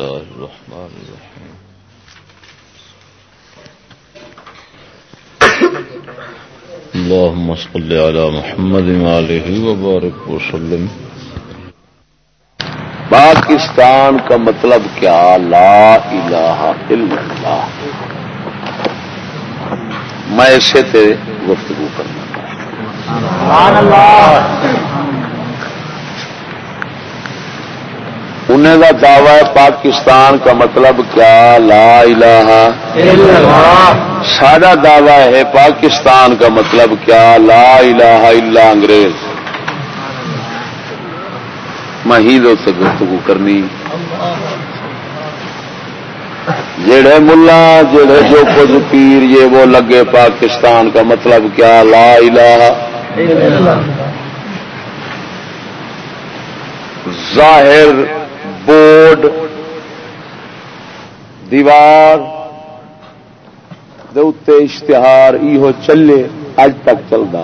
الله الرحمن الرحيم اللهم صل على محمد وآله وبارك وسلم پاکستان کا مطلب کیا؟ لا الہ الا اللہ۔ میں اسے تے گفتگو کرنا انہیں کا دعوی ہے پاکستان کا مطلب کیا؟ لا الہ سارا دعوی ہے پاکستان کا مطلب کیا؟ لا الہ الا انگریز۔ مہیدوں سے گفتگو کرنی۔ جڑے ملا جڑے جو کچھ پیر، یہ وہ لگے پاکستان کا مطلب کیا؟ لا الہ ظاہر بورڈ، دیوار دے اشتہار ایہو چلے اج تک چلتا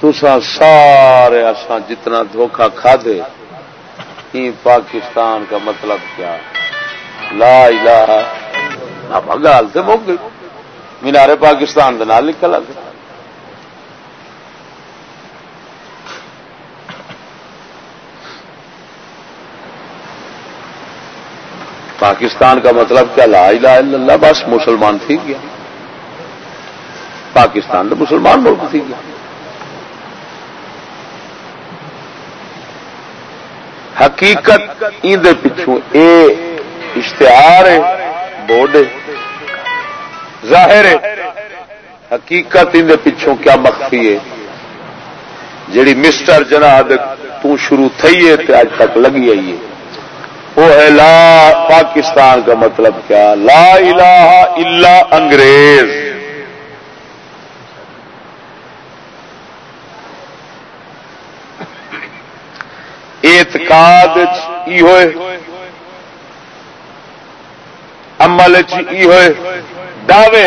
تسا سارے اساں جتنا دھوکھا کھا دے پاکستان کا مطلب کیا؟ لا الہ گال تو مک گئی۔ مینارے پاکستان نال نکل آ پاکستان کا مطلب کیا؟ لا الہ الا اللہ، بس مسلمان تھی گیا۔ پاکستان تو مسلمان ملک تھی گیا۔ حقیقت اندر پچھوں اے اشتہار ہے بورڈ ظاہر ہے۔ حقیقت اندر پچھوں کیا مخفی ہے۔ جیڑی مسٹر جناب تو شروع تھی ہے تے اج تک لگی آئی ہے۔ وہ ہے، لا پاکستان کا مطلب کیا؟ لا الہ الا انگریز۔ اعتقاد ای ہوئے عمل ای ہوئے دعوے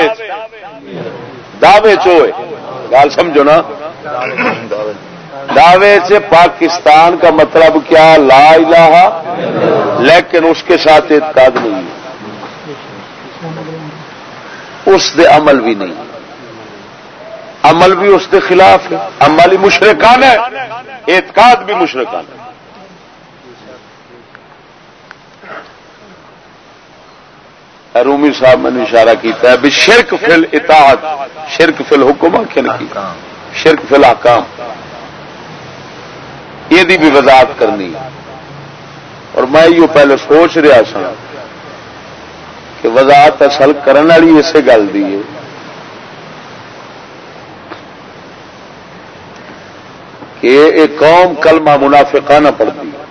دعوے چوئے گال سمجھو نا۔ دعوے سے پاکستان کا مطلب کیا لا الہ، لیکن اس کے ساتھ اعتقاد نہیں ہے۔ اس دے عمل بھی نہیں۔ عمل بھی اس کے خلاف ہے۔ عمل ہی مشرقان ہے۔ اعتقاد بھی مشرقان ہے۔ رومی صاحب، میں نے اشارہ کیتا ہے شرک فل اطاعت شرک فل حکم آخر کی شرک فل حکام یہ بھی وضاحت کرنی اور میں یہ پہلے سوچ رہا سا کہ وضاحت اصل کرنے والی اسی گل دی ہے۔ کہ ایک قوم کلمہ منافقانہ پڑتی ہے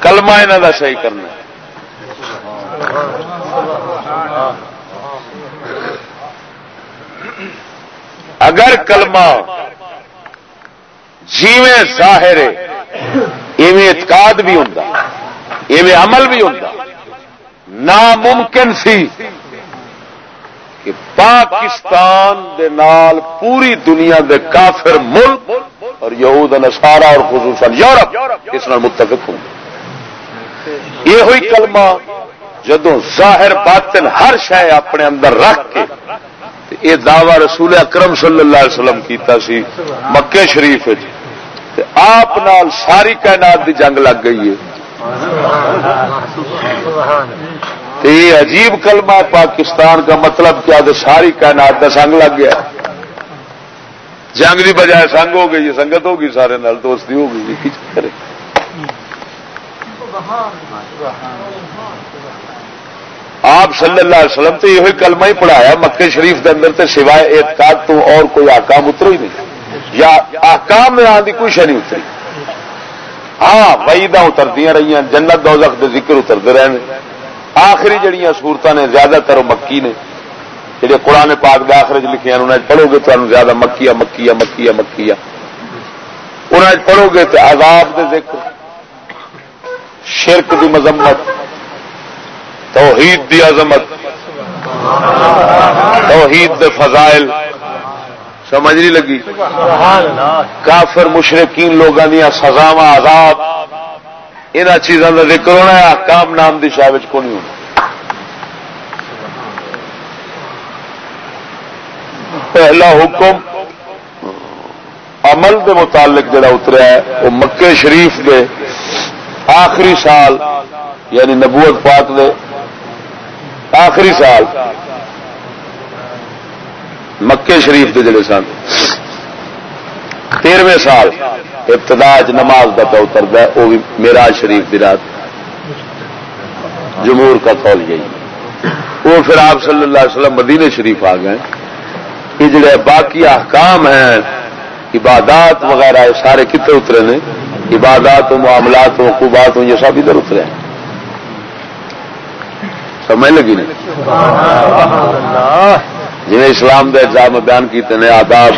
کلمہ انہوں کا صحیح کرنا۔ اگر کلمہ جیویں ظاہر ایویں اعتقاد بھی ہوں ایویں عمل بھی ہوں ناممکن سی کہ پاکستان دے نال پوری دنیا دے کافر ملک اور یہود نسارا اور خصوصاً یورپ اس نال متفق ہوں۔ یہ ہوئی کلمہ جدو ظاہر باطن ہر شہ اپنے اندر رکھ کے یہ دعوی رسول اکرم صلی اللہ علیہ وسلم کیتا سی مکے شریف آپ نال ساری کائنات دی جنگ لگ گئی ہے۔ یہ عجیب کلمہ پاکستان کا مطلب کیا؟ تو ساری کائنات کا سنگ لگ گیا۔ جنگ کی بجائے سنگ ہو گئی سنگت ہوگی سارے نال، دوستی ہو گئی کرے آپ صلی اللہ علیہ وسلم تو یہ کلمہ ہی پڑھایا مکے شریف کے اندر تے سوائے اعتقاد تو اور کوئی آکام اترو ہی نہیں۔ یا آکام میں آنے کی کوئی شہ نہیں اتری۔ ہاں وعیدہ اتردیا رہی ہیں جنت دوزخ دے ذکر اترتے رہے آخری جڑیاں سورتوں نے زیادہ تر مکی نے۔ جہے قرآن پاک دے آخر لکھے انہیں پڑھو گے تو زیادہ مکیا مکیا مکیا مکیا انہیں پڑھو گے تو عذاب دے ذکر، شرک دی مذمت۔ توحید دی عظمت. توحید دے فضائل. سمجھ نہیں لگی؟ کافر مشرقین لوگوں دیا سزاوا آزاد ان چیزوں کا ذکر ہونا ہے کام نام کی شاید کو نہیں ہونا؟ پہلا حکم، عمل کے متعلق جڑا اترا ہے، وہ مکے شریف کے آخری سال یعنی نبوت پاک دے آخری سال مکے شریف کے جڑے سن۔ تیرویں سال ابتدا نماز کا پہ اترتا ہے، وہ بھی میرا شریف کی رات۔ جمہور کا قول یہی وہ پھر آپ صلی اللہ علیہ وسلم مدینے شریف آ گئے۔ یہ جڑے باقی احکام ہیں، عبادات وغیرہ سارے کتنے اترے نے؟ عبادات و معاملات و حقوبات ہوں یہ سب ادھر اترے ہیں۔ سمجھ لگی نہیں؟ جنہیں اسلام کے اجزاء میں بیان کیتے ہیں آداب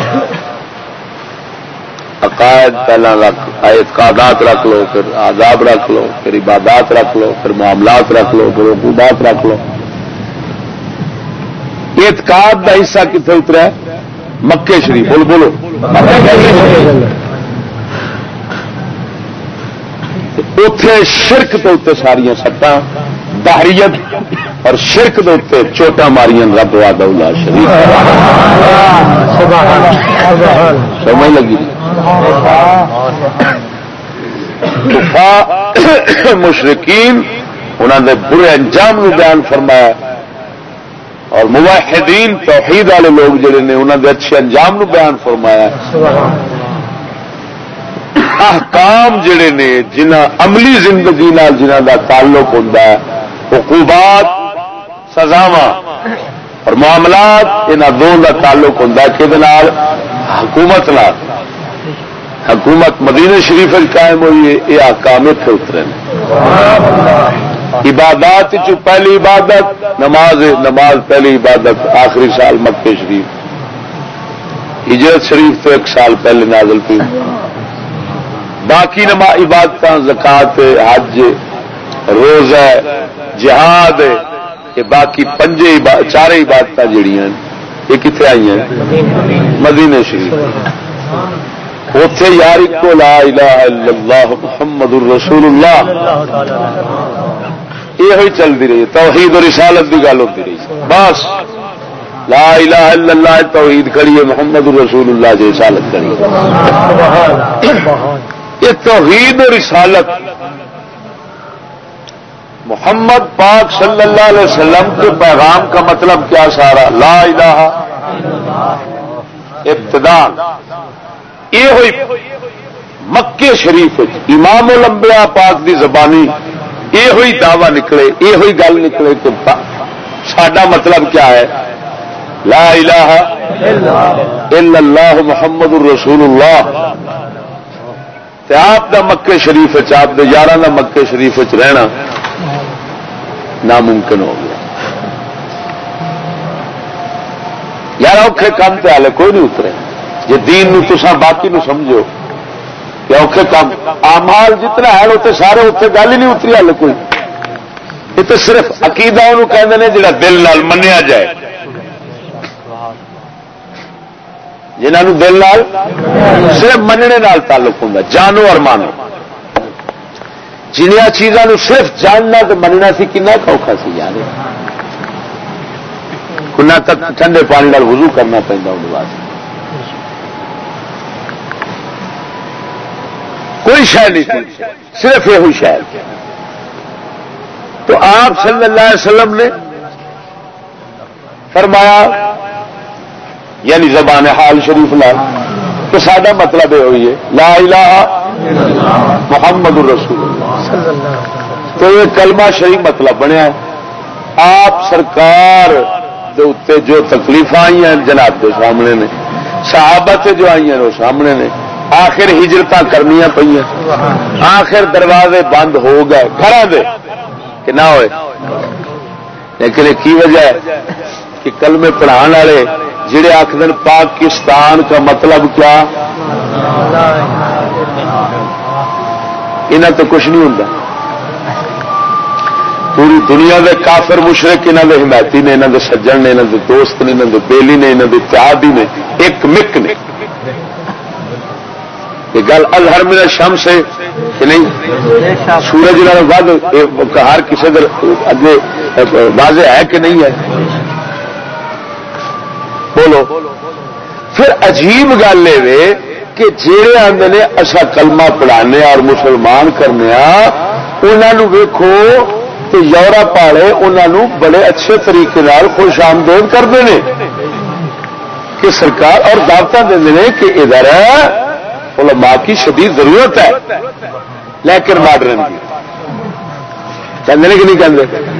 عقائد پہلا رکھ اعتقادات رکھ لو پھر آداب رکھ لو پھر عبادات رکھ لو پھر معاملات رکھ لو پھر حقوبات رکھ لو۔ اعتقاد کا حصہ کتنے اترا ہے؟ مکے شریف۔ بول بولو۔ اتے شرک کے اتنے ساریا سٹا باہریت اور شرک کے اتنے چوٹا ماریا رب واد شریف۔ سمجھ لگی؟ مشرقین انہوں نے برے انجام نو بیان فرمایا۔ اور موحدین، توحید والے لوگ جڑے نے انہوں نے اچھے انجام نو بیان فرمایا۔ احکام جڑے نے جنہ عملی زندگی نال جنہ دا تعلق ہوں حقوبات سزاوا اور معاملات یہاں دونوں کا تعلق ہوں کہ حکومت نال۔ حکومت مدینہ شریف قائم ہوئی ہے، یہ احکام اتنے اترے عبادات پہلی عبادت، نماز نماز پہلی عبادت، آخری سال مکے شریف۔ ہجرت شریف تو ایک سال پہلے نازل پی باقی عبادت زکات حج روز ہے، جہاد یہ باقی پنجے چار عبادت جہیا یہ کتنے آئی ہیں؟ مدینے شریف۔ اتے یار کو لا الہ الا اللہ محمد الرسول اللہ یہ چلتی رہی توحید اور رسالت کی گل ہوتی رہی۔ بس۔ لا الہ الا اللہ توحید کری ہے، محمد الرسول اللہ جی رسالت کری یہ توحید اور رسالت محمد پاک صلی اللہ علیہ وسلم کے پیغام کا مطلب کیا سارا؟ لا الہ ابتدا۔ یہ ہوئی مکے شریف امام الانبیاء پاک دی زبانی یہ ہوئی دعوی نکلے یہ ہوئی گل نکلے کہ سڈا مطلب کیا ہے؟ لا الہ الا اللہ محمد الرسول اللہ۔ آپ دا مکے شریف آپ دے یار دا مکے شریف رہنا ناممکن ہو گیا۔ یار، اوکھے کام تے ہالے کوئی نہیں اترے۔ جی دین نو تسا باقی نو سمجھو۔ کہ اوکھے کام آمال جتنا ہے اتنے سارے اتنے گل ہی نہیں اتری ہال کوئی۔ یہ تو صرف عقیدہ کہ جڑا دل نال منیا جائے۔ جنہوں دل نال صرف مننے نال تعلق ہوں جانو اور مانو جنیا چیزوں صرف جاننا تو مننا سی، کنا اوکھا سی یار۔ کنا تک ٹھنڈے پانی نال وضو کرنا پہنتا ان واسطے۔ کوئی شہ نہیں، صرف یہ ہوئی شاید تو آپ صلی اللہ علیہ وسلم نے فرمایا یعنی زبان حال شریف لا تو سڈا مطلب یہ ہوئی ہے، لا الہ محمد الرسول. تو یہ کلمہ شریف مطلب بنیا آپ سرکار جو تکلیف آئی ہیں جناب کے سامنے نے صحابت جو آئی ہیں وہ سامنے نے، آخر ہجرت کرنی پہ آخر دروازے بند ہو گئے گھر دے، کہ نہ ہوئے۔ لیکن کی وجہ ہے؟ کہ کلمے پڑھان والے جڑے آخر پاکستان کا مطلب کیا؟ یہاں تو کچھ نہیں ہوں پوری دنیا دے کافر مشرق انہوں دے حمایتی نے انہوں دے سجن نے انہوں دے دوست نے انہوں دے بیلی نے انہوں دے اتحادی نے، ایک مک نے۔ یہ گل الہر میرا شم سے کہ نہیں؟ سورج ود ہر کسی اگے واضح ہے کہ نہیں ہے؟ بولو۔ پھر عجیب گل یہ کہ جہے آدھے نے اصا کلمہ پڑھانے اور مسلمان کرنے انہوں ویکو تو یورپ والے انہوں بڑے اچھے طریقے خوش آمدید کرتے ہیں کہ سرکار اور دعوت دے کہ ادھر علماء کی شدید ضرورت ہے۔ لیکن ماڈرن کی کہ نہیں کہتے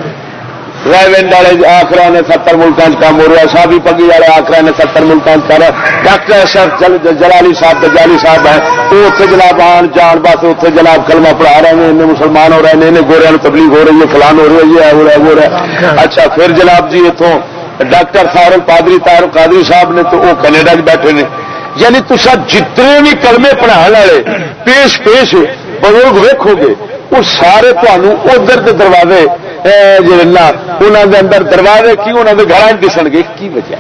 ریونڈ والے جی آخر نے ستر ملکوں کام ہو رہا سابی پگی والے آخر نے ستر ملکوں کر ڈاکٹر اشرف جلالی صاحب جالی صاحب ہیں۔ وہ اتنے جناب آن جان، بس اتنے جناب کلمہ پڑھا رہے ہیں۔ انہیں مسلمان ہو رہے ہیں گوریا تبلیغ ہو رہی ہے فلان ہو رہی ہے ہو رہا ہے ہو رہا ہے اچھا پھر جناب جی اتوں ڈاکٹر فاروق پادری تار قادری صاحب نے تو وہ کینیڈا بیٹھے نے۔ یعنی تصا جتنے بھی کلمے پڑھا والے، پیش پیش بزرگ ویکو گے۔ وہ سارے تمہوں ادھر کے دروازے جی انہوں دے اندر دروازے کی انہوں نے گھر دسن گے، کی وجہ؟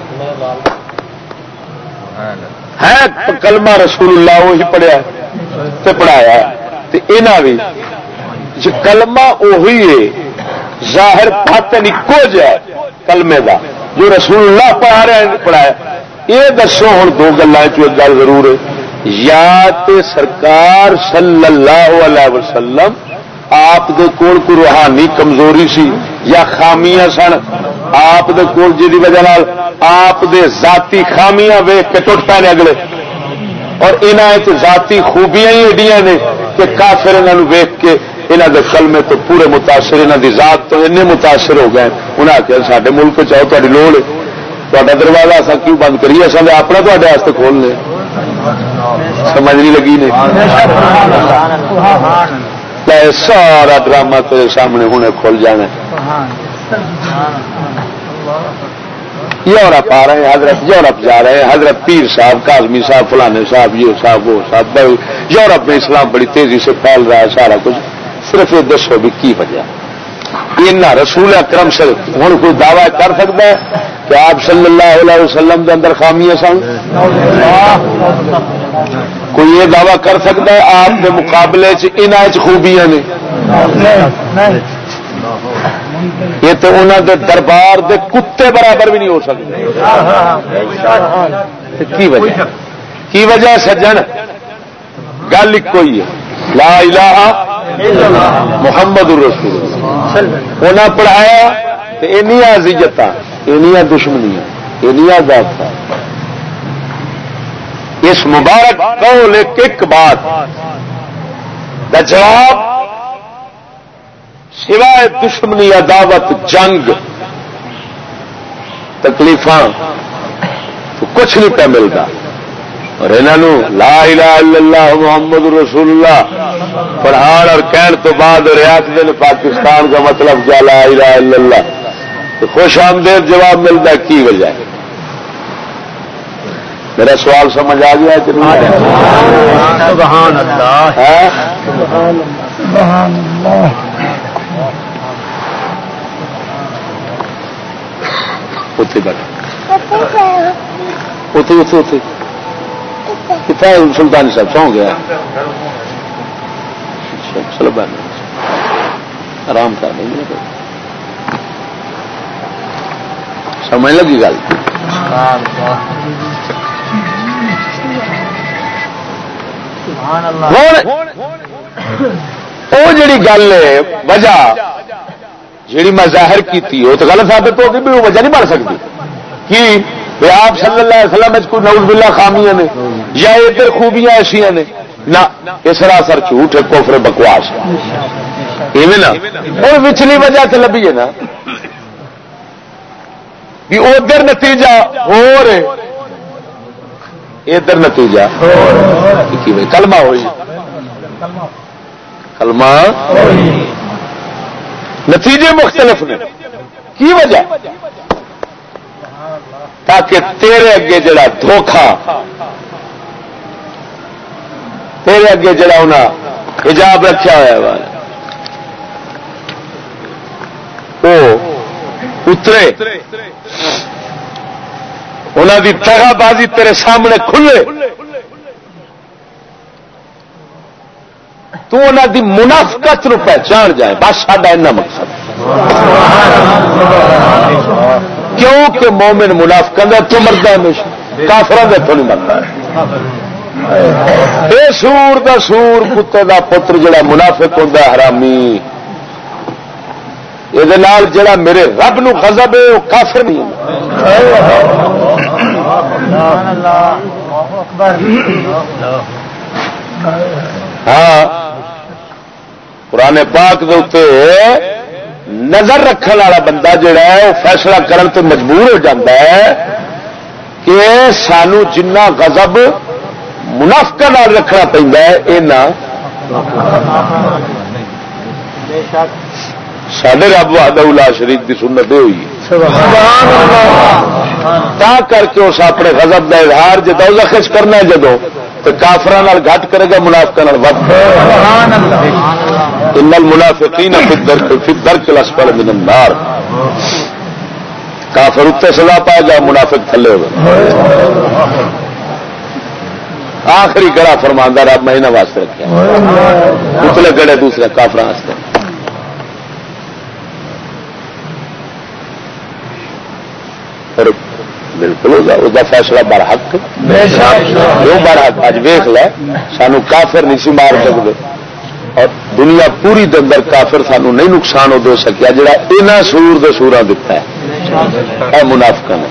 ہے کلمہ رسول اللہ، وہی پڑھیا تو پڑھایا یہاں بھی جی کلمہ وہی ہے، ظاہر پاتن ایکو جہ کلمے کا جو رسول اللہ پڑھا رہا پڑھایا یہ دسو ہوں دو گلوں گلیں گل ضرور ہے۔ یا تے سرکار صلی اللہ علیہ وسلم آپ دے کول کوئی روحانی کمزوری سی یا خامیاں سن، آپ دے کول جی وجہ آپ دے ذاتی خامیاں ویک کے ٹوٹ پے اگلے۔ اور انہیں ذاتی خوبیاں ہی ایڈیاں نے کہ کافر انہوں ویک کے انہوں دے کلمے تو پورے متاثر انہوں دی ذات تو این متاثر ہو گئے۔ انہیں آخیا سارے ملک چاہو تاری لوڑ ہے۔ تا دروازہ اصا کیوں بند کریے؟ اصل اپنا تے کھول لیں سمجھ نہیں لگی نے؟ سارا ڈرامہ تیرے سامنے ہونے کھل جانا یورپ آ رہے ہیں، حضرت یورپ جا رہے ہیں، حضرت پیر صاحب کازمی صاحب، فلانے صاحب، یہ صاحب، وہ صاحب یورپ میں اسلام بڑی تیزی سے پھیل رہا ہے، سارا کچھ۔ صرف یہ دسو بھی کی وجہ۔ رسول اکرم سے ہوں کوئی دعوی کر سکتا ہے کہ آپ صلی اللہ علیہ وسلم کے اندر خامیاں سن؟ کوئی یہ دعوی کر سکتا ہے آپ کے مقابلے ان خوبیاں نے؟ یہ تو انہوں دے دربار دے کتے برابر بھی نہیں ہو سکتے۔ کی وجہ؟ کی وجہ سجن؟ گل ایک ہے۔ لا الہ محمد الرسول۔ انہیں پڑھایا اینیا ازیت اینیا دشمنیاں اینیا ذات اس مبارک قول ایک ایک بات کا جواب، سوائے دشمنی عداوت، جنگ تکلیف تو کچھ نہیں پہ ملتا۔ اور انہوں لا الہ الا اللہ محمد رسول اللہ پڑھان اور کہن تو بعد ریاست دن پاکستان کا مطلب کیا لا الہ الا اللہ؟ تو خوش آمدید جواب ملتا کی وجہ ہے؟ میرا سوال سمجھ آ گیا کہ کتنا سلطان صاحب سو گیا چلو بہن آرام کر دیں سمجھ لگی گل وہ جڑی گل ہے وجہ جیڑی میں ظاہر کی وہ تو گل ثابت ہو گئی بھی وہ وجہ نہیں بن سکتی۔ کہ آپ صلی اللہ علیہ وسلم کوئی نوز بلا خامیاں نے، یا ادھر خوبیاں ایسا نے۔ نہ یہ سراسر جھوٹ ہے کوفر بکواس نا؟ اور پچھلی وجہ تو لبھی ہے نا۔ بھی ادھر نتیجہ ہو رہے ادھر نتیجہ کلمہ ہوئی۔ کلمہ نتیجے مختلف نے۔ کی وجہ؟ تاکہ تیرے اگے جڑا دھوکھا، تیرے اگے جڑا انہیں حجاب رکھا ہوا ہے اترے۔ انہوں کی تگا بازی تیرے سامنے کھلے۔ تو انہوں دی منافقت نو پہچان جائے بس ساڈا ایسا مقصد۔ کیوں کہ مومن منافق تو مرد ہمیشہ۔ کافر تو نہیں مرتا بے سور دا سور کتے دا پتر جڑا منافق ہوتا حرامی۔ یہ جڑا میرے رب نو غضب ہے، وہ کافر نہیں ہاں پرانے پاک دے نظر رکھنے والا بندہ جڑا ہے، وہ فیصلہ کرن تو مجبور ہو جاتا ہے کہ سانو جنہ غضب منافق رکھنا پہنا سڈے رب واہدہ شریف کی سنت ہوئی تا کر کے اس اپنے غضب کا اظہار جدو زخش کرنا جدو تو کافر گھٹ کرے گا منافق منافقین درک لسپل من النار. کافر اتنے سلا پائے گا منافق تھلے ہو آخری گڑا فرماندار رب مہینہ واسطے رکھا اتلے گڑے دوسرے کافر بالکل اس فیصلہ بر حق جو بر حق اج ویخ لے سانو کافر نہیں سی مار سکتے اور دنیا پوری دندر کافر سانو نہیں نقصان دے سکیا، جڑا یہاں سور دے دتا ہے۔ منافق نے۔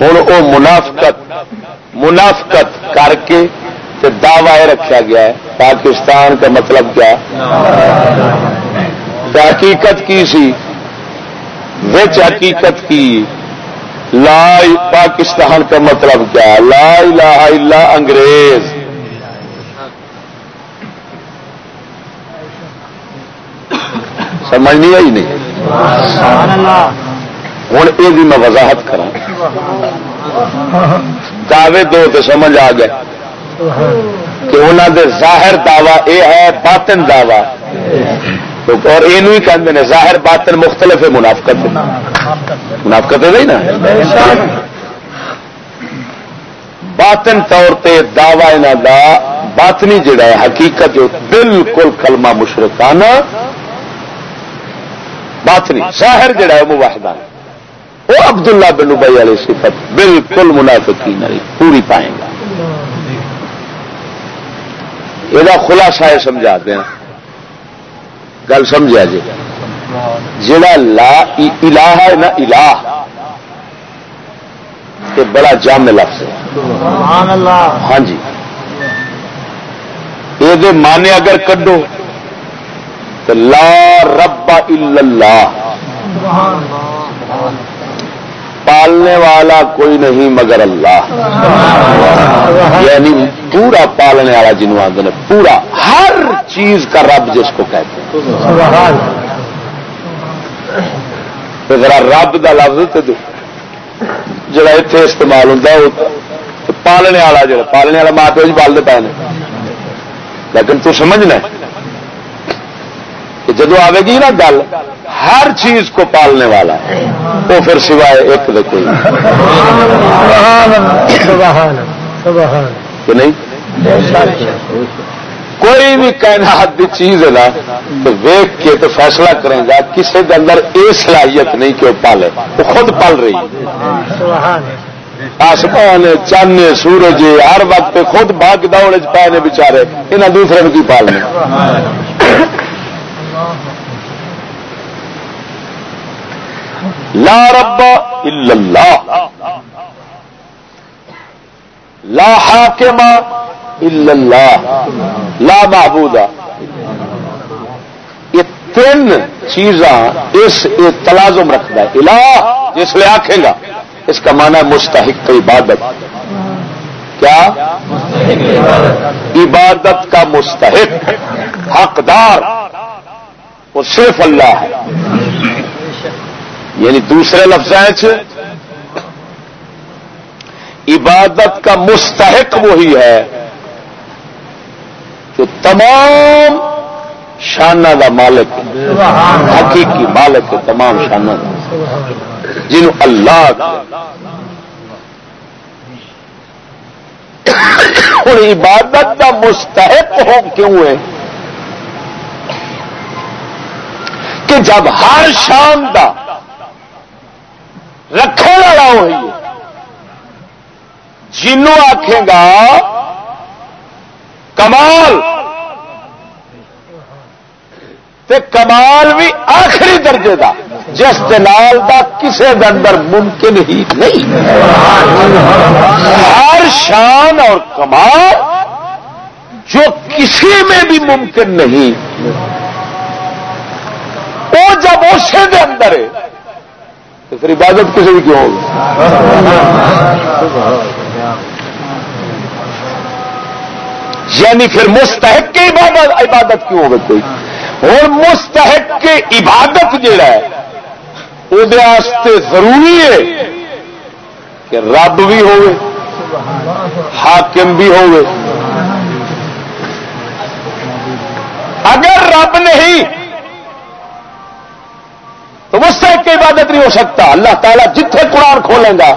ہوں وہ منافقت منافقت کر کے دعوی رکھا گیا ہے۔ پاکستان کا مطلب کیا؟ حقیقت کی سی؟ حقیقت کی؟ لا پاکستان کا مطلب کیا؟ لا الہ الا انگریز۔ سمجھ نہیں آئی نہیں۔ ہوں یہ میں وضاحت کرا دعوے دو تو سمجھ آ گئے۔ کہ انہوں دے ظاہر دعوی یہ ہے باطن دعوی۔ اور یہ کہ ظاہر باطن مختلف ہے منافقت منافقت ہے نا؟ باطن طور پہ دعوی یہاں دا باطنی جڑا ہے حقیقت جو بالکل کلمہ مشرقانہ باطنی ظاہر جڑا ہے مواحدانہ وہ عبداللہ بن ابئی والی صفت بالکل منافقی نہیں پوری پائیں گا۔ یہ خلاصہ ہے سمجھا دیا گل سمجھا جی۔ جڑا لا الہ ہے نا الہ یہ بڑا جامع لفظ ہے۔ ہاں جی۔ یہ مانے اگر کڈو۔ تو لا رب الا اللہ۔ پالنے والا کوئی نہیں مگر اللہ۔ یعنی پورا پالنے والا جنوب آدھے پورا ہر چیز کا رب جس کو کہتے ہیں۔ ذرا رب کا لفظ جڑا اتنے استعمال ہوتا پالنے والا جڑا، پالنے والا ماں پیو پالتے پے لیکن تو سمجھنا کہ جدو آئے گی نا گل، ہر چیز کو پالنے والا وہ پھر سوائے ایک کوئی۔ کہ نہیں؟ کوئی بھی کائنات کی چیز ہے نا، تو کے تو فیصلہ کریں گا کسی کے اندر یہ صلاحیت نہیں کہ وہ پالے۔ وہ خود پال رہی۔ آسمان چند سورج ہر وقت خود باغ دوڑ پائے نے بچارے یہاں دوسرے کی پالنے لا رب الا اللہ. لا حاکم الا اللہ. لا محبود یہ تین چیزاں اس تلازم رکھتا ہے. الہ جس لیے آخے گا. اس کا معنی ہے مستحق عبادت. کیا؟ عبادت کا مستحق. حقدار. وہ صرف اللہ ہے۔ یعنی دوسرے لفظ عبادت کا مستحق وہی ہے جو تمام شانہ دا مالک حقیقی مالک تمام شانہ جنہوں اللہ ہوں عبادت کا مستحق ہو کیوں ہے؟ کہ جب ہر شام کا رکھنے والا ہوئی جنوں آخے گا، کمال۔ تے کمال بھی آخری درجے کا جس دلال کا کسی اندر ممکن ہی نہیں۔ ہر شان اور کمال جو کسی میں بھی ممکن نہیں۔ جب اسے دے اندر ہے، تو پھر عبادت کسی بھی کیوں ہوگی؟ یعنی پھر مستحق کی عبادت عبادت کیوں ہوگی کوئی؟ اور مستحق کی عبادت جڑا ہے وہ ضروری ہے کہ رب بھی ہوئے، حاکم بھی ہوئے۔ اگر رب نہیں تو مستحق کی عبادت نہیں ہو سکتا۔ اللہ تعالیٰ جتنے قرآن کھولیں گا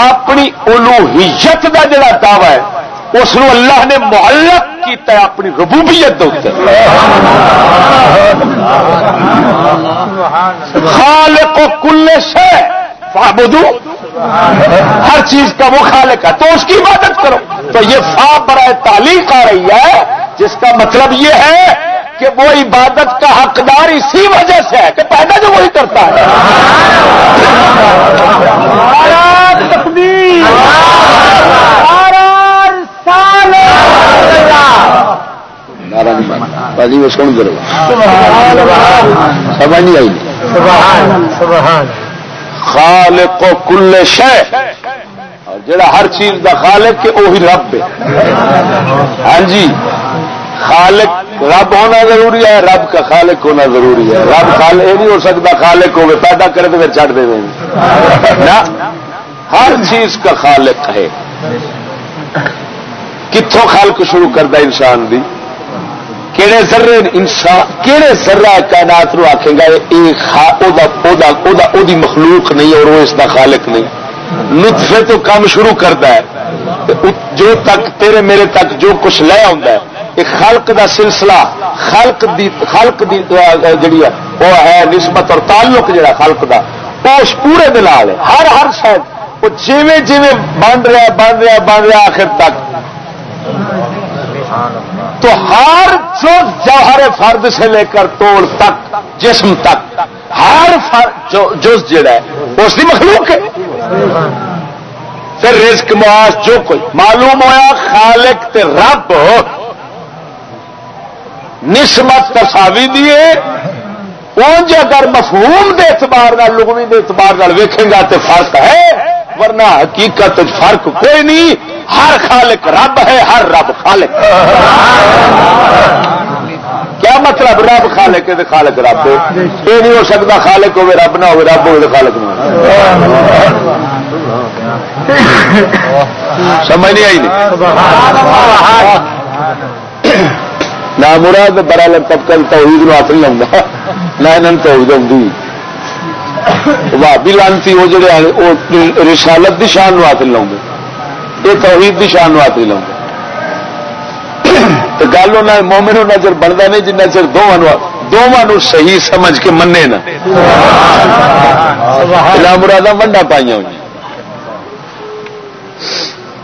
اپنی الوحیت کا جڑا دعوی ہے، اس اللہ نے معلق کیتا ہے اپنی ربوبیت خالق و کل سے فابدو ہر چیز کا وہ خالق ہے، تو اس کی عبادت کرو۔ تو یہ فا برائے تعلیق آ رہی ہے، جس کا مطلب یہ ہے کہ وہ عبادت کا حقدار اسی وجہ سے ہے کہ پیدا جو وہی کرتا ہے۔ باجی وہ سن کرو سمجھ نہیں آئی۔ خالق و کل شہ جڑا ہر چیز کا خالق ہے وہی رب ہے۔ ہاں جی خالق رب ہونا ضروری ہے، رب کا خالق ہونا ضروری ہے۔ رب خالق یہ نہیں ہو سکتا خالق ہوگا پیدا کرے تو پھر چڑھ دے نا ہر چیز کا خالق ہے۔ کتوں خالق شروع کرتا انسان دی؟ کہڑے ذرے انسان کہڑے ذرا کائنات نو آخے گا، یہ مخلوق نہیں اور وہ اس کا خالق نہیں۔ لطفے تو کام شروع کرتا ہے۔ جو تک تیرے میرے تک جو کچھ لے آتا ہے یہ خلق دا سلسلہ، خلق دی خلق دی جڑی ہے، وہ ہے نسبت اور تعلق جڑا خلق دا۔ وہ اس پورے دلال ہے، ہر ہر شاید۔ وہ جیویں جیویں بن رہا بن رہا بن رہا آخر تک۔ تو ہر جز جوہر فرد سے لے کر توڑ تک، جسم تک، ہر جز جڑا ہے، اس کی مخلوق ہے۔ پھر رزق معاش جو کوئی، معلوم ہوا خالق تے رب نسبت تصاوی دیے اونج اگر مفہوم دے اعتبار لغوی دے اعتبار ویکھے گا تو فرق ہے۔ ورنہ حقیقت فرق کوئی نہیں، ہر خالق رب ہے، ہر رب خالق کیا مطلب رب خالق ہے خالق رب؟ ہے یہ نہیں ہو سکتا خالق ہوے رب نہ ہو رب ہوئے خالق نہ سمجھ نہیں آئی نہ مراد بڑا لگ کل توحید نو ہاتھ نہیں لاؤں نہ انہوں توحید آؤں بھابی لانتی وہ جڑے وہ رسالت کی شان نو ہاتھ لاؤں گے یہ توحید کی شان ہاتھ نہیں لاؤں گل مومن نظر بنتا نہیں، جنہ چر دونوں دونوں صحیح سمجھ کے منے نا۔ مرادہ منڈا پائی ہوئی۔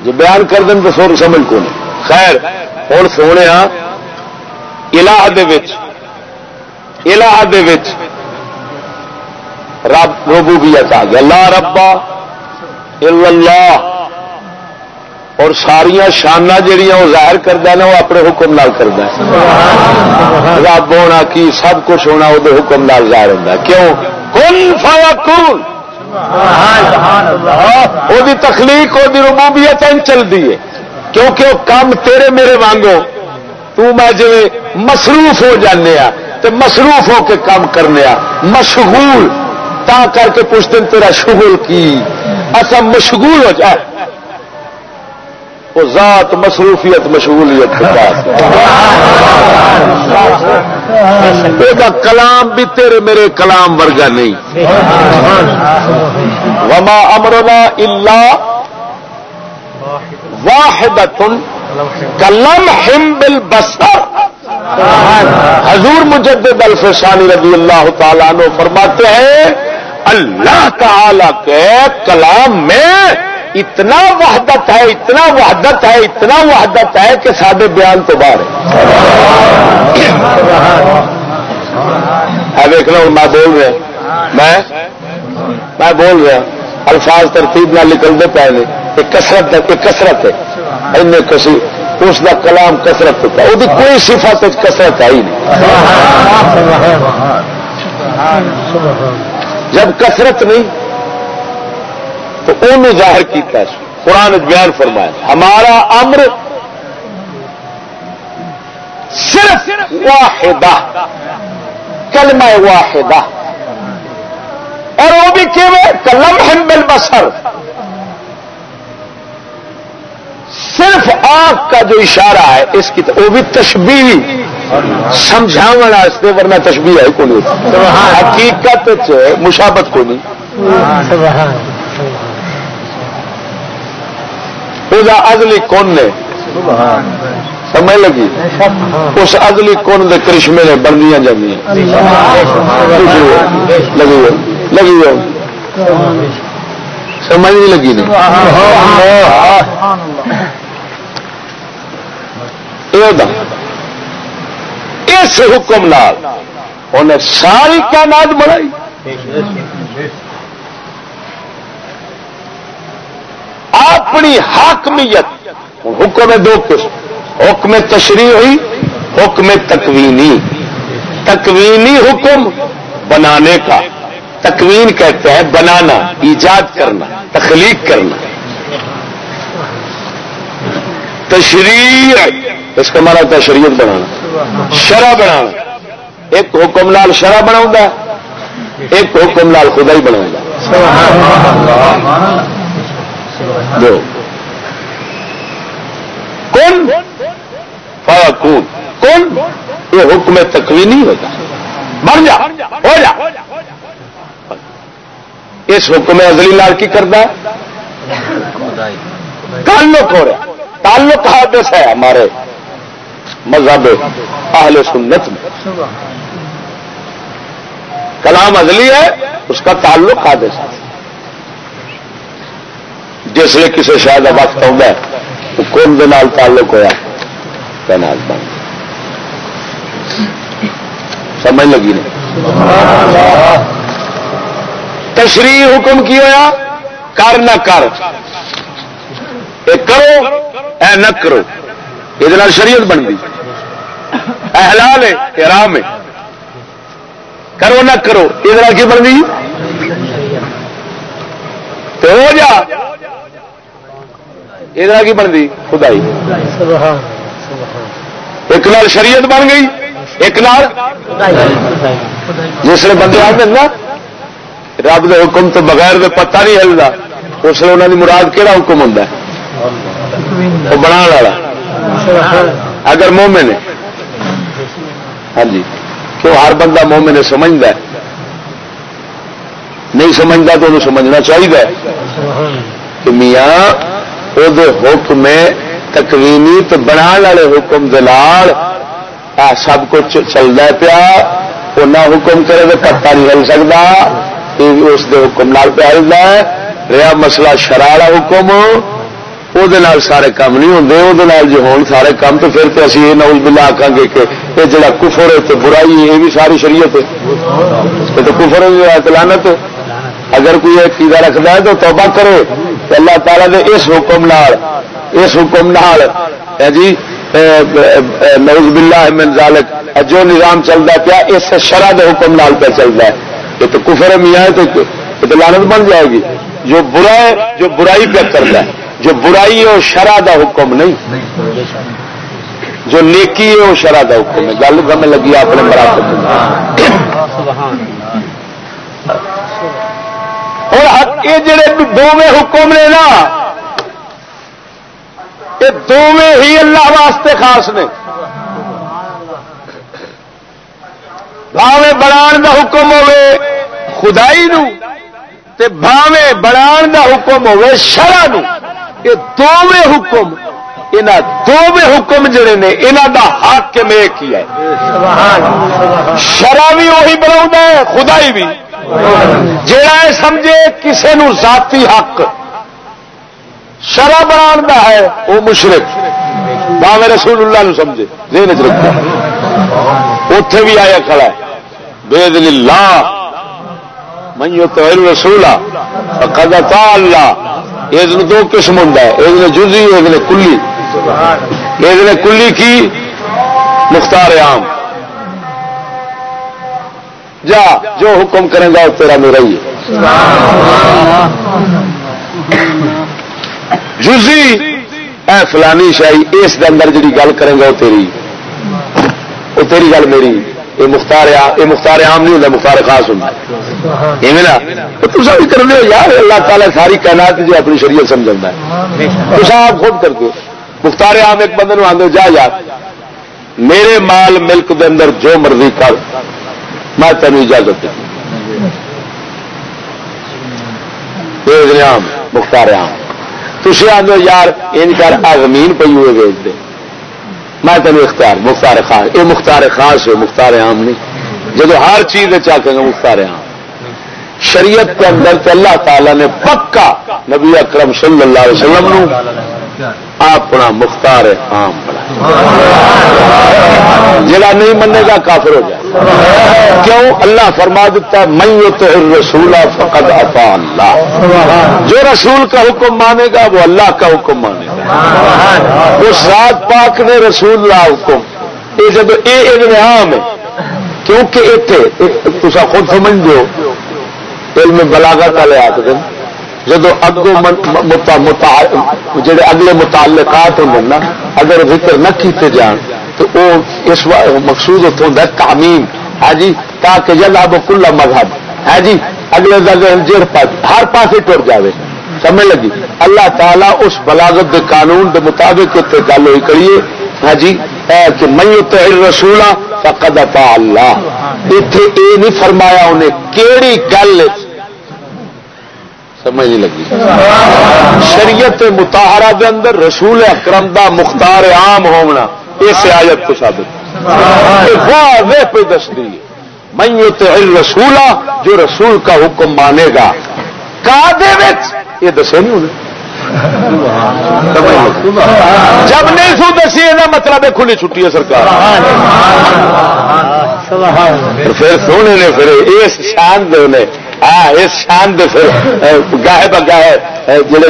جو بیان کر دیں تو سور سمجھ کو نہیں خیر ہوں سونے ہاں، الہ الہ رب ربوبیت آ گیا۔ لا ربا اللہ۔ اور ساریا شانا جہیا وہ ظاہر کرتا نا وہ اپنے حکم نال کرتا رب ہونا کی سب کچھ ہونا وہ حکم نال ظاہر ہوتا کیوں؟ کن فایا کون وہ تخلیق وہ ربوبیت چلتی ہے۔ کیونکہ وہ کام تیرے میرے وانگو تو میں جی مصروف ہو جانے تو مصروف ہو کے کام کرنے مشغول۔ تا کر کے پوچھتے تیرا شغل کی۔ اچھا مشغول ہو جائے۔ وہ ذات مصروفیت، مشغولیت کے پاس۔ کلام بھی تیرے میرے کلام ورگا نہیں۔ وما امرنا اللہ واحد کلم ہم بل بسر حضور مجدد الفسانی رضی اللہ تعالیٰ نے فرماتے ہیں اللہ تعالی کے کلام میں اتنا وحدت ہے اتنا وحدت ہے اتنا وحدت ہے کہ سادے بیان تو باہر ہے۔ دیکھ لو میں بول رہا میں؟ میں بول رہا الفاظ ترتیب نہ نکلتے پے نے۔ ایک کسرت ایک کسرت ہے۔ ان کسی اس کا کلام کسرت ہوتا ہے وہ کوئی صفت کسرت آئی نہیں۔ جب کسرت نہیں، تو انہوں ظاہر کیتا قرآن بیان فرمایا ہمارا امر صرف واحدہ، کلمہ واحدہ۔ اور وہ بھی کلم ہمبل بسر صرف آنکھ کا جو اشارہ ہے اس کی وہ بھی تشبیح سمجھا ورنہ تشبیح ہے کو نہیں۔ حقیقت مشابت کو نہیں۔ ازلی کون نے سمجھ لگی؟ اس ازلی کون کے کرشمے نے بننیا جی لگی لگی سمجھ نہیں لگی نہیں۔ اس حکم نال انہیں ساری کائنات بنائی۔ اپنی حاکمیت حکم دو قسم۔ حکم تشریح ہوئی حکم تکوینی۔ تکوینی حکم بنانے کا۔ تکوین کہتے ہیں بنانا، ایجاد کرنا، تخلیق کرنا۔ تشریح اس کا مانا ہوتا ہے شریعت بنانا۔ شرح بنانا۔ ایک حکم لال شرح بنا ایک حکم لال خدا ہی بنا دو۔ کون کون کون یہ حکم تکوی نہیں ہوتا بن جا، ہو جا۔ اس حکم ازلی لال کی کرتا تعلق ہو رہا تعلق حادث ہے ہمارے مذہب اہل سنت میں۔ کلام ازلی ہے، اس کا تعلق حادث ہے۔ جس لیے کسی شاید وقت آتا ہے، وہ کون دال تعلق ہوا تعینات بن سمجھ لگی نہیں؟ تشریح حکم کی ہوا کر نہ کر۔ اے کرو اے نہ کرو۔ یہ شریعت بن گئی حلال ہے حرام ہے۔ کرو نہ کرو۔ یہ کی بن گئی تو ہو جا۔ یہ کی بنتی؟ خدائی۔ ایک لال شریعت بن گئی۔ ایک لال جس نے بندے آتے نا رب دے حکم تو بغیر دے پتہ نہیں ہلتا اس لیے انہوں نے مراد کہڑا حکم ہوں وہ بنا والا۔ اگر مومن ہے۔ ہاں جی۔ کیوں ہر بندہ مومن سمجھتا ہے؟ نہیں سمجھتا تو انہوں سمجھنا چاہیے کہ میاں حکم تکوینی تو بنا والے حکم دلال سب کچھ چلتا پیا۔ وہ نہ حکم کرے تو پتا نہیں ہل سکتا اس دے حکم نال پیا ہے، رہا مسئلہ شرح حکم وہ سارے کام نہیں ہوتے وہ جی ہون سارے کام تو پھر تو اسی یہ نوز بلا آخان گے کہ یہ جڑا کفر ہے تو برائی یہ بھی ساری شریعت ہے۔ تو کفر ہے۔ اگر کوئی ایک چیزا رکھتا ہے تو توبہ کرے۔ اللہ تعالیٰ نے اس حکم نال، اس حکم نال جی نوز باللہ من ذالک جو نظام چلتا پیا، اس شرح کے حکم نال پہ چلتا ہے۔ یہ تو کفر میاں تو تو لانت بن جائے گی۔ جو برا ہے، جو برائی پہ کرتا ہے۔ جو برائی ہے، وہ شرح کا حکم نہیں۔ جو نیکی ہے، وہ شرح کا حکم ہے گل گم لگی اپنے مراد اور یہ جڑے دونوں حکم نے نا، یہ دونوں ہی اللہ واسطے خاص نے۔ بھاوے بنا دا حکم ہوے خدائی نو، تے بھاوے بنا دا حکم ہوے شرع نو۔ یہ دونوں حکم یہاں دونوں حکم جڑے نے یہاں دا حق کے میں کیا ہے۔ شرع بھی وہی بنا ہے، خدائی بھی۔ جڑا ہے سمجھے کسے نو ذاتی حق۔ شرع بنا ہے، وہ مشرق باوے رسول اللہ نو سمجھے، ذہن چ رکھا اتے بھی آیا کھڑا ہے۔ بے دل اللہ۔ من تو رسول فقد تا اللہ۔ یہ دو قسم ہوں یہ جزی یہ کلی۔ یہ کلی کی مختار عام۔ جا، جو حکم کرے گا، وہ تیرا میرا ہی جزی اے فلانی شاہی، اس اندر جی گل کرے گا، وہ تیری۔ وہ تیری گل میری یہ مختار یہ مختار عام نہیں ہوتا مختار خاص ہوتا تصا بھی کر ہو، یار، اللہ تعالیٰ ساری کائنات جو اپنی شریعت سمجھا ہے۔ تصا آپ خود کر دو مختار عام ایک بندے آدھے جا یار، میرے مال ملک دے اندر جو مرضی کر، میں تین اجازت عام، مختار عام۔ تھی آدھو یار یہ کر زمین پی ہوئے ویچ دے۔ میں تین اختیار، مختار خاص۔ یہ مختار خاص ہے مختار عام نہیں۔ جب ہر چیز چاہتے ہیں مختار عام۔ شریعت کے اندر تو اللہ تعالی نے پکا نبی اکرم صلی اللہ علیہ وسلم اپنا مختار عام بنا جڑا نہیں منے گا کافر ہو جائے۔ کیوں؟ اللہ فرما دیتا میں تو رسولہ فقد اطا اللہ۔ جو رسول کا حکم مانے گا، وہ اللہ کا حکم مانے گا۔ اس رات پاک نے رسول اللہ حکم۔ یہ جب یہ ابن عام ہے، کیونکہ اتنے تصا خود سمجھ دو علم بلاغت والے آتے ہیں جدو اگوں جڑے اگلے متعلقات ہوں نا اگر ذکر نہ کیتے جان تو وہ اس مقصود اتوں ہوتا ہے تعمیم۔ ہے جی تاکہ جگہ کلا مذہب۔ ہے جی اگلے جڑ پاس ہر پاس ٹر جائے سمجھ لگی؟ اللہ تعالیٰ اس بلاغت دے قانون دے مطابق اتنے گل ہوئی کریے ہاں جی کہ میں رسولا فقد اطاع اللہ۔ اتنے یہ نہیں فرمایا انہیں کیڑی گل سمجھ نہیں لگی۔ شریعت متحرہ دے اندر رسول اکرم دا مختار عام ہونا اس آیت کو ثابت۔ واضح پہ دس دی۔ میں رسولا جو رسول کا حکم مانے گا۔ کا یہ دسے نہیں انہیں جب نہیں سو دسی یہ مطلب ہے کھلی چھٹی ہے سرکار۔ پھر سونے نے پھر اس شان دے ہاں اس شان دے پھر گاہے بگاہے جڑے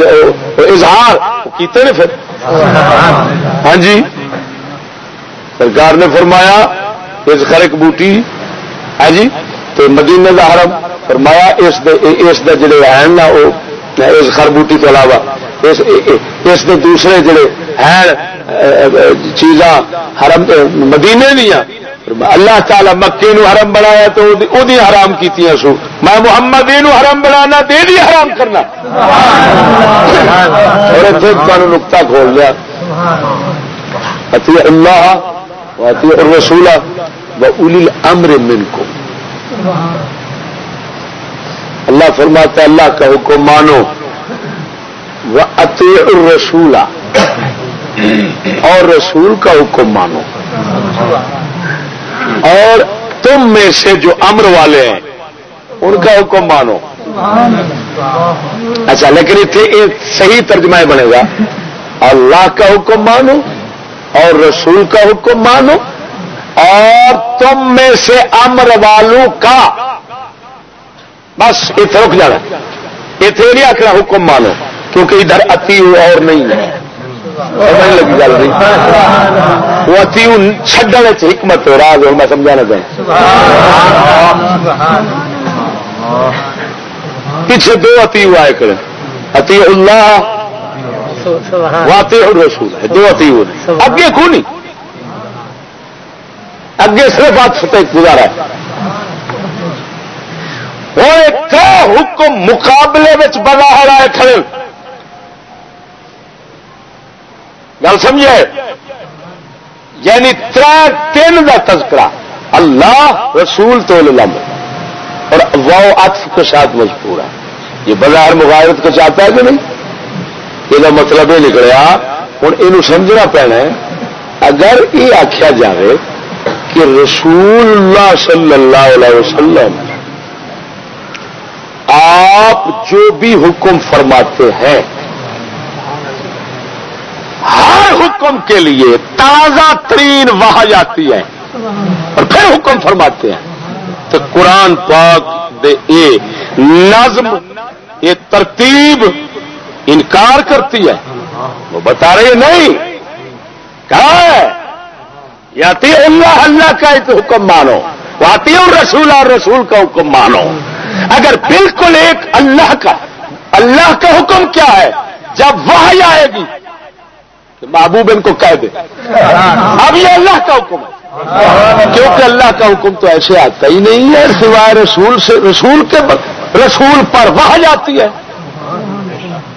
اظہار کیتے نے پھر۔ ہاں جی۔ سرکار نے فرمایا، اس خرک بوٹی ہے جی تو مدینے کا حرم، فرمایا اس اس دے جڑے ہیں نا وہ اس خربوٹی تو علاوہ، اس اس دے دوسرے جڑے ہیں چیزاں حرم مدینے دیا اللہ تعالی مکے نو حرم بنایا تو وہ حرام کی سو۔ میں محمد یہ حرم بنا دے دی حرام کرنا۔ اور اتنے تمہیں نکتا کھول لیا۔ اتی اللہ اتی رسول و الی امر من کو اللہ فرماتا اللہ کا حکم مانو۔ وہ اتی رسولہ اور رسول کا حکم مانو۔ اور تم میں سے جو امر والے ہیں، ان کا حکم مانو۔ اچھا لیکن اتنے صحیح ترجمہ بنے گا۔ اللہ کا حکم مانو اور رسول کا حکم مانو اور تم میں سے امر والوں کا۔ بس، اتنے رک جانا۔ اتنے نہیں آخر حکم مانو، کیونکہ ادھر اتی اور نہیں ہے۔ لگی گل نہیں وہ اتی چڈن حکمت ہو رہا میں سمجھانا چاہیں پیچھے دو اتی آئے کریں اتی اللہ واتے اور رسول ہے دو اتی اگے کو نہیں اگے صرف ہاتھ فتح گزارا ہے وہ حکم مقابلے میں بنا رہا ہے کھڑے گل سمجھے؟ یعنی تر تین کا تذکرہ، اللہ، رسول تو لم۔ اور واؤ اتف کے ساتھ مجبور ہے۔ یہ بظاہر مغارت کو چاہتا ہے کہ نہیں؟ یہ مطلب یہ نکلیا ہوں یہ سمجھنا پینا ہے۔ اگر یہ آخیا جائے کہ رسول اللہ صلی اللہ علیہ وسلم آپ جو بھی حکم فرماتے ہیں ہر حکم کے لیے تازہ ترین وہاں جاتی ہے اور پھر حکم فرماتے ہیں۔ تو قرآن پاک دے اے نظم یہ ترتیب انکار کرتی ہے۔ وہ بتا رہے نہیں۔ کہا ہے؟ یاتی اللہ اللہ کا ایک حکم مانو۔ واتی رسول اور رسول کا حکم مانو۔ اگر بالکل ایک اللہ کا اللہ کا حکم کیا ہے؟ جب وہ آئے گی محبوب ان کو کہہ دے۔ اب یہ اللہ کا حکم ہے۔ کیونکہ اللہ کا حکم تو ایسے آتا ہی نہیں ہے، سوائے رسول سے، رسول کے رسول پر وہ جاتی ہے۔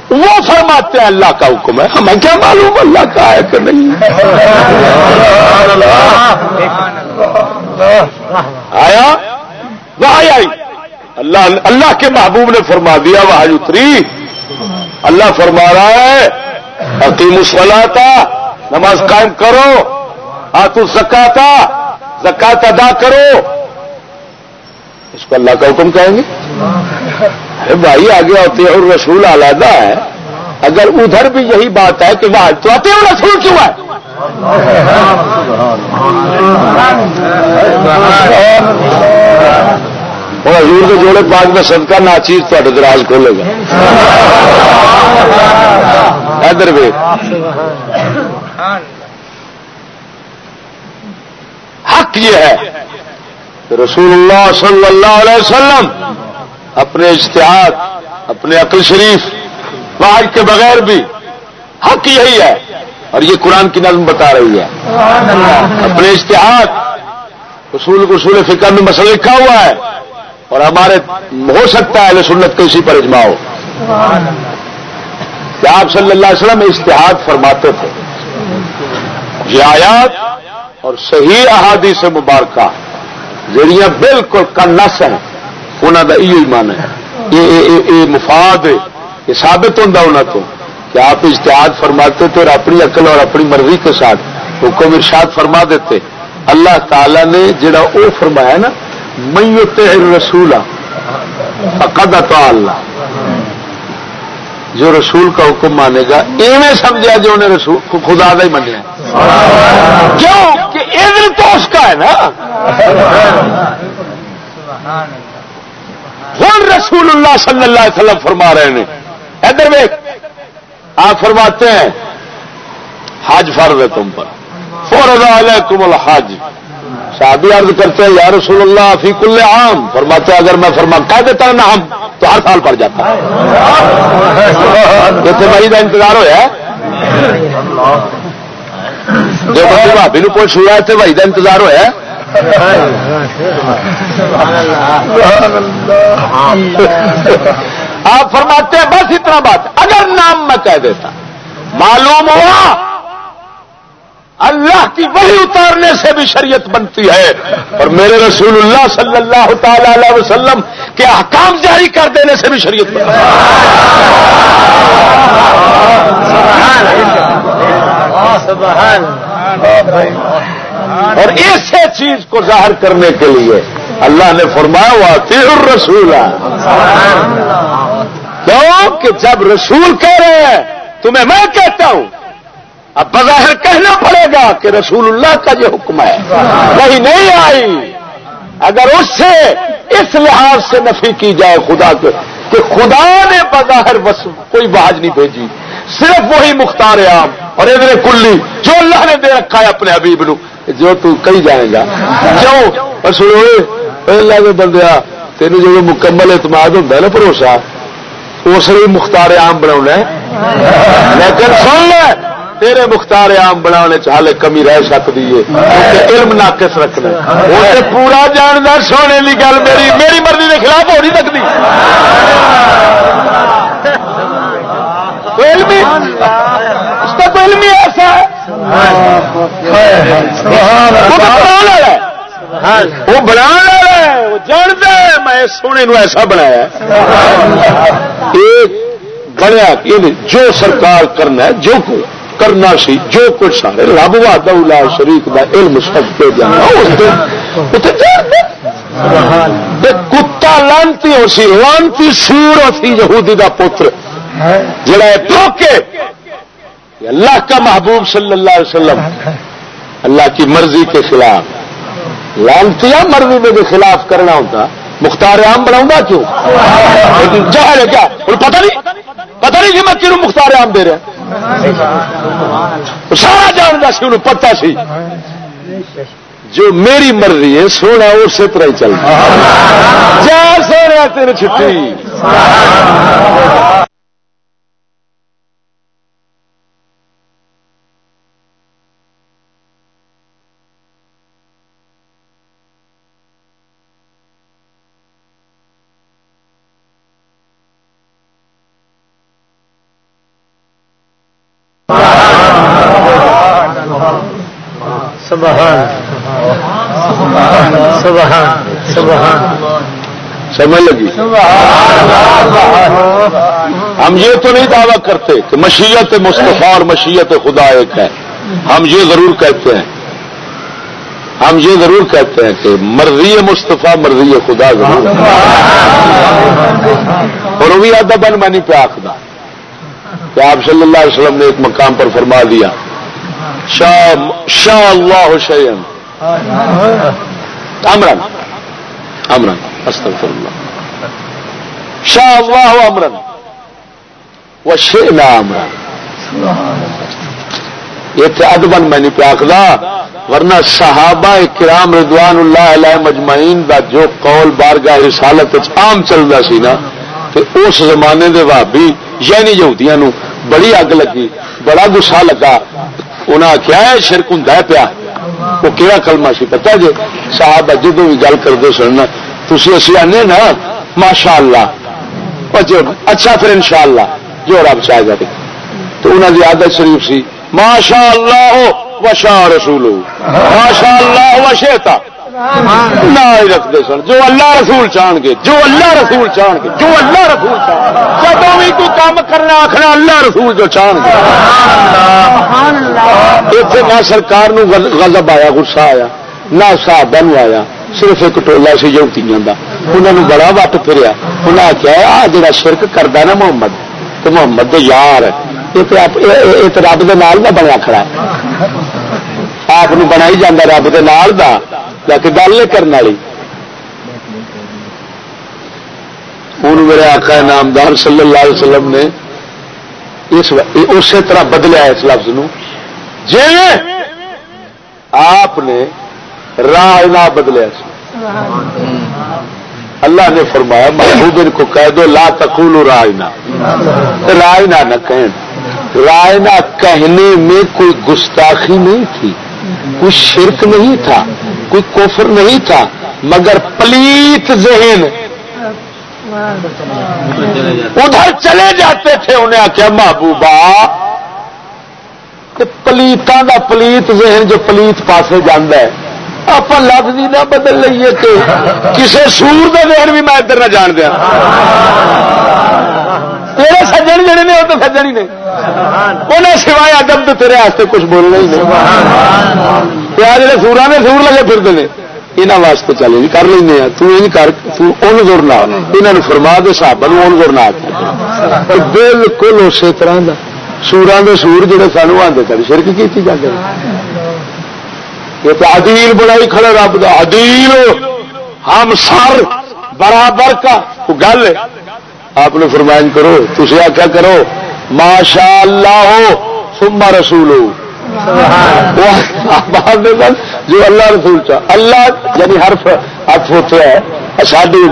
وہ فرماتے ہیں اللہ کا حکم ہے۔ ہمیں کیا معلوم اللہ کا ہے کہ نہیں آیا؟ وہ آئی۔ اللہ اللہ کے محبوب نے فرما دیا وہ اتری۔ اللہ فرما رہا ہے حکیم مسلا تھا نماز قائم کرو ہاتھ زکاتا زکات ادا کرو۔ اس کو اللہ کا حکم کہیں گے؟ ارے بھائی آگے ہوتے اور رسول علیحدہ ہے اگر ادھر بھی یہی بات ہے کہ وہ تو آتے ہو رسول کیوں ہے اور حضور کے جوڑے پانچ میں صدقہ ناچیز تو دراز کھولے گا۔ ادھر بھی حق یہ ہے رسول اللہ صلی اللہ علیہ وسلم اپنے اشتہار اپنے عقل شریف باہر کے بغیر بھی حق یہی ہے۔ اور یہ قرآن کی نظم بتا رہی ہے۔ اپنے اشتہار اصول اصول فکر میں مسئلہ لکھا ہوا ہے۔ اور ہمارے ہو سکتا ہے سنت کو اسی پر اجماع ہو۔ کہ آپ صلی اللہ علیہ وسلم اشتہاد فرماتے تھے۔ یہ آیات اور صحیح احادی سے مبارکہ جہیا بالکل کنس ہیں انہوں کا یہ مان ہے۔ یہ مفاد یہ ثابت ہوتا انہوں تو کہ آپ اشتہاد فرماتے تھے اور اپنی عقل اور اپنی مرضی کے ساتھ حکم ارشاد فرما دیتے۔ اللہ تعالی نے جڑا او فرمایا نا میت رسول فقد اللہ۔ جو رسول کا حکم مانے گا، ایویں سمجھا جو انہیں رسول، خدا کا ہی منیا۔ کیوں؟ کہ ادھر تو اس کا ہے نا۔ ہوں رسول اللہ صلی اللہ علیہ وسلم فرما رہے ہیں ادھر ویک آپ فرماتے ہیں، حج فرض ہے تم پر۔ فور علیکم الحج۔ شادی عرض کرتے ہیں، یا رسول اللہ، فی کل عام. فرماتے ہیں، اگر میں فرما کہہ دیتا نا ہم تو ہر سال پڑ جاتا اتنے بھائی کا انتظار ہوا جو جی, بھابی نو پوچھ ہوا اتنے بھائی کا انتظار ہوا آپ فرماتے ہیں، بس اتنا بات۔ اگر نام میں کہہ دیتا، معلوم ہوا اللہ کی وہی اتارنے سے بھی شریعت بنتی ہے۔ اور میرے رسول اللہ صلی اللہ تعالی علیہ وسلم کے احکام جاری کر دینے سے بھی شریعت بنتی اور اسی چیز کو ظاہر کرنے کے لیے اللہ نے فرمایا ہوا تیر رسول کیوں؟ کہ جب رسول کہہ رہے ہیں، تمہیں میں کہتا ہوں اب بظاہر کہنا پڑے گا کہ رسول اللہ کا جو حکم ہے۔ وہی نہیں آئی۔ اگر اس سے اس لحاظ سے نفی کی جائے خدا کے، کہ خدا نے بظاہر بس کوئی باز نہیں بھیجی۔ صرف وہی مختار عام اور ادھر کلی جو اللہ نے دے رکھا ہے اپنے حبیب نو۔ جو تو کہیں جائے گا۔ کیوں؟ سنو اللہ کے بندیا تین جو مکمل اعتماد ہوتا ہے نا بھروسہ اس لیے مختار عام بنا لیکن سن لے۔ تیرے مختار عام بنا چالے کمی رہ سکتی ہے۔ علم ناقص رکھنا اسے پورا جاندار سونے کی گل میری میری مرضی کے خلاف ہو نہیں سکتی اس کا تو علم ہی ایسا ہے۔ وہ بنا وہ جانتا ہے۔ میں سونے نو ایسا بنایا بنیا جو سرکار کرنا ہے، جو کرنا سی جو کچھ سارے رب وا شریف کا علم سب کے جانا کتا لانتی ہو سی لانتی سور ہو سی یہودی کا پتر۔ جڑا ٹوکے اللہ کا محبوب صلی اللہ علیہ وسلم۔ اللہ کی مرضی کے خلاف۔ لانتی مرضی میں بھی خلاف کرنا ہوتا۔ مختار عام بناؤں کیوں؟ جہل ہے کیا؟ پتہ نہیں؟ پتہ نہیں کہ میں کیوں مختار عام دے رہا۔ سارا جانتا سی، انہوں پتا سی۔ جو میری مرضی ہے، سونا اسی طرح ہی چلتا۔ جا سونے تین چھٹی۔ سمجھ لگی؟ ہم یہ تو نہیں دعویٰ کرتے کہ مشیت مصطفیٰ اور مشیت خدا ایک ہے ہم یہ ضرور کہتے ہیں۔ ہم یہ ضرور کہتے ہیں کہ مرضی مصطفیٰ مرضی خدا ضرور اور وہ بھی آدھا بن میں نہیں پہ آخر کہ آپ صلی اللہ علیہ وسلم نے ایک مقام پر فرما دیا۔ شاہ اللہ حسین امرن امرن استغفر اللہ شاہ اللہ امرن وہ شینا امرن یہ تو ادبن میں نہیں پیاکھدا، ورنہ صحابہ کرام رضوان اللہ علیہ مجمعین دا جو قول بارگاہ رسالت عام چلتا سی نا تو اس زمانے دے بھابی یعنی یہودیاں نو بڑی اگ لگی، بڑا گسا لگا انہیں آخیا ہے، شرک ہوں پیا۔ وہ کہڑا کلمہ سی؟ پتا جی؟ صاحب جدو بھی گل کرتے سننا تھی اسی آنے نا ماشاء اللہ جی، اچھا پھر انشاءاللہ۔ جو رب چاہ جائے تو انہوں کی عادت شریف سی ماشاء اللہ وشا رسول ماشاء اللہ وشیتا نہ ہی رکھتے سن۔ جو اللہ رسول چاہ گے جو اللہ رسول چاہ گے جو اللہ رسول چاہ جب بھی کوئی کام کرنا آخر اللہ رسول جو چاہ گے۔ اتنے نہ سرکار غضب آیا غصہ آیا نہ صحابہ آیا صرف ایک ٹولا سی جوتیاں کا انہوں نے بڑا وٹ پھریا۔ انہیں آخیا آ جا شرک کرتا نا محمد تو محمد یار یہ تو رب کا بنیا کھڑا ہے۔ آپ بنائی جانا رب کے نال کا لیکن گل نہیں کرنے والی ہوں میرے آقا نامدار صلی اللہ علیہ وسلم نے اس اسی طرح بدلیا اس لفظ جی آپ نے راہ نہ بدلیا اللہ نے فرمایا محبوب ان کو کہہ دو لا تقولوا رائنا رائنا نہ کہیں رائنا کہنے میں کوئی گستاخی نہیں تھی کوئی شرک نہیں تھا، کوئی کوفر نہیں تھا، مگر پلیت ذہن۔ ادھر چلے جاتے تھے، انہیں آخیا محبوبہ پلیتوں کا پلیت ذہن جو پلیت پاسے جانا ہے۔ آپ لفظ نہ بدل لیے کہ کسی سور کا ذہن بھی میں ادھر نہ جان دیا۔ تیرے سجن جڑے نے وہ تو سجن ہی نے۔ انہیں سوائے ادب تو تیرے ہاتھ کچھ بولنا ہی نہیں۔ جڑے سورا نے سور لگے پھرتے ہیں یہاں واسطے چلے جی کر لینا ہاں۔ تین کر ان دور نہ۔ یہاں فرما دے صاحب ان دور نہ۔ بالکل اسی طرح کا سورا کے سور جڑے سانو آتے کر شرک کی جاتے یہ تو عدیل بڑائی کھڑے رب کا عدیل، ہم سر برابر کا۔ گل آپ نے فرمائش کرو تھی آخیا کرو ماشاء اللہ۔ ہو سما رسول ہو جو اللہ رسول چاہ اللہ یعنی حرف ہاتھ ہوتا ہے ساڈی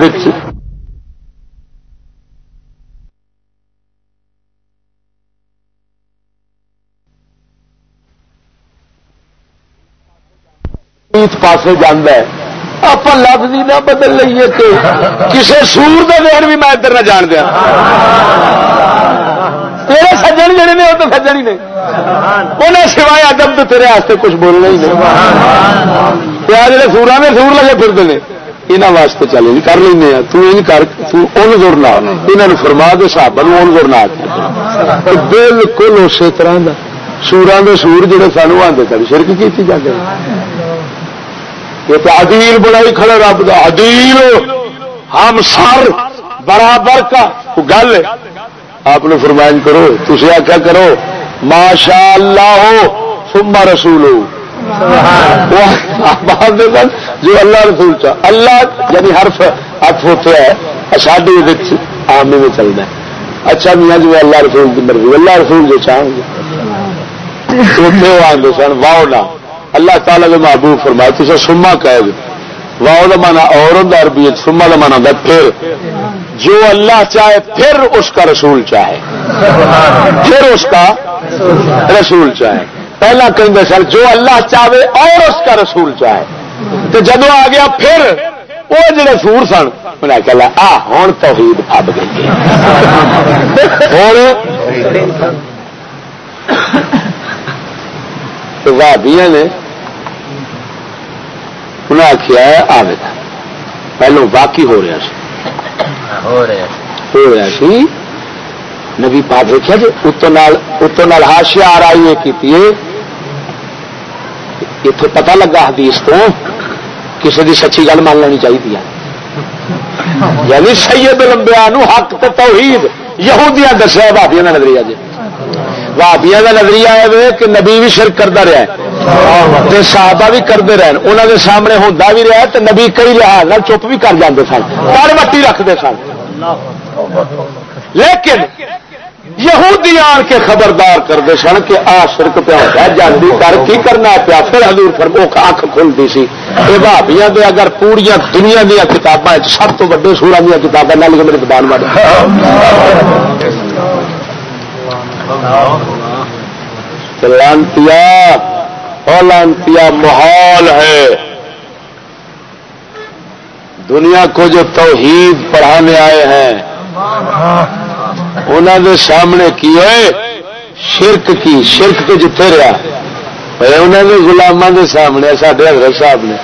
پاسے جانا ہے۔ آپ لفظ ہی نہ بدل لیے کہ کسی سور کا ذہن بھی میں ادھر نہ جان دیا۔ تیرے سجن جڑے نے، وہ تو سجن ہی نے۔ انہیں سوائے ادب تو تیرے واسطے کچھ بولنا ہی نہیں۔ جڑے سورا نے سور لگے پھرتے ہیں یہاں واسطے چل کر لینا تین کر زور نہ یہاں فرما دے صاحب اون زور نہ بالکل اسی طرح کا سورا کے سور جڑے سانو آتے کبھی شرک کی جا یہ تو عدیل بڑائی کھڑا رب کا عدیل۔ ہم سر برابر کا۔ گل آپ نے فرمائش کرو تھی آخیا کرو ماشا اللہ۔ ہو سما رسول ہو جو اللہ رسول چاہ اللہ یعنی حرف ہاتھ ہوتا ہے ساڈی آم میں چلنا ہے۔ اچھا میاں جو اللہ رسول کی مرضی۔ اللہ رسول جو چاہیں گے۔ سن واؤ نہ اللہ تعالیٰ کے محبوب فرمایا تصا سما کہہ دو واؤ کا مانا اور عربی سما کا مانا ہوتا پھر۔ جو اللہ چاہے پھر اس کا رسول چاہے۔ پھر اس کا رسول چاہے۔ پہلا کہیں سر جو اللہ چاہے اور اس کا رسول چاہے۔ تو جدو آ گیا پھر وہ جڑے سور سن انہیں کہ آ ہوں توحید اب گئی بھابیا نے انہیں آخیا آئے گا۔ پہلو باقی ہو رہا ہو رہا سی۔ نبی پاک دیکھا جی اتوں ہاشیا آ رہی ہے۔ اتنے پتا لگا حدیث تو کسی کی سچی گل مان لینی چاہیے یعنی سید لمبیا حق تو توحید یہودیاں دسیا بھابیا کا نظریہ جی۔ بھابیا کا نظریہ ہے کہ نبی بھی شرک کرتا رہا تے صحابہ بھی کرتے رہے انہوں کے سامنے ہوتا بھی رہا تو نبی کئی لحاظ چپ بھی کر جاتے سن کر مٹی رکھتے سن۔ لیکن یہودی آن کے خبردار کرتے سن کہ آ شرک پیا ہوتا جانتی کر کی کرنا پیا؟ پھر حضور فرمو اکھ کھلتی سی۔ یہ بھابیاں دے اگر پوریا دنیا دیا کتابیں سب تو وڈے سورا دیا کتابیں نہ لگے میرے زبان والے لانتی لانتی ماحول ہے۔ دنیا کو جو توحید پڑھانے آئے ہیں انہوں نے سامنے کی ہے؟ شرک کی، شرک تو جتنے رہا انہوں نے گلاموں کے سامنے سڈے حضرت صاحب نے۔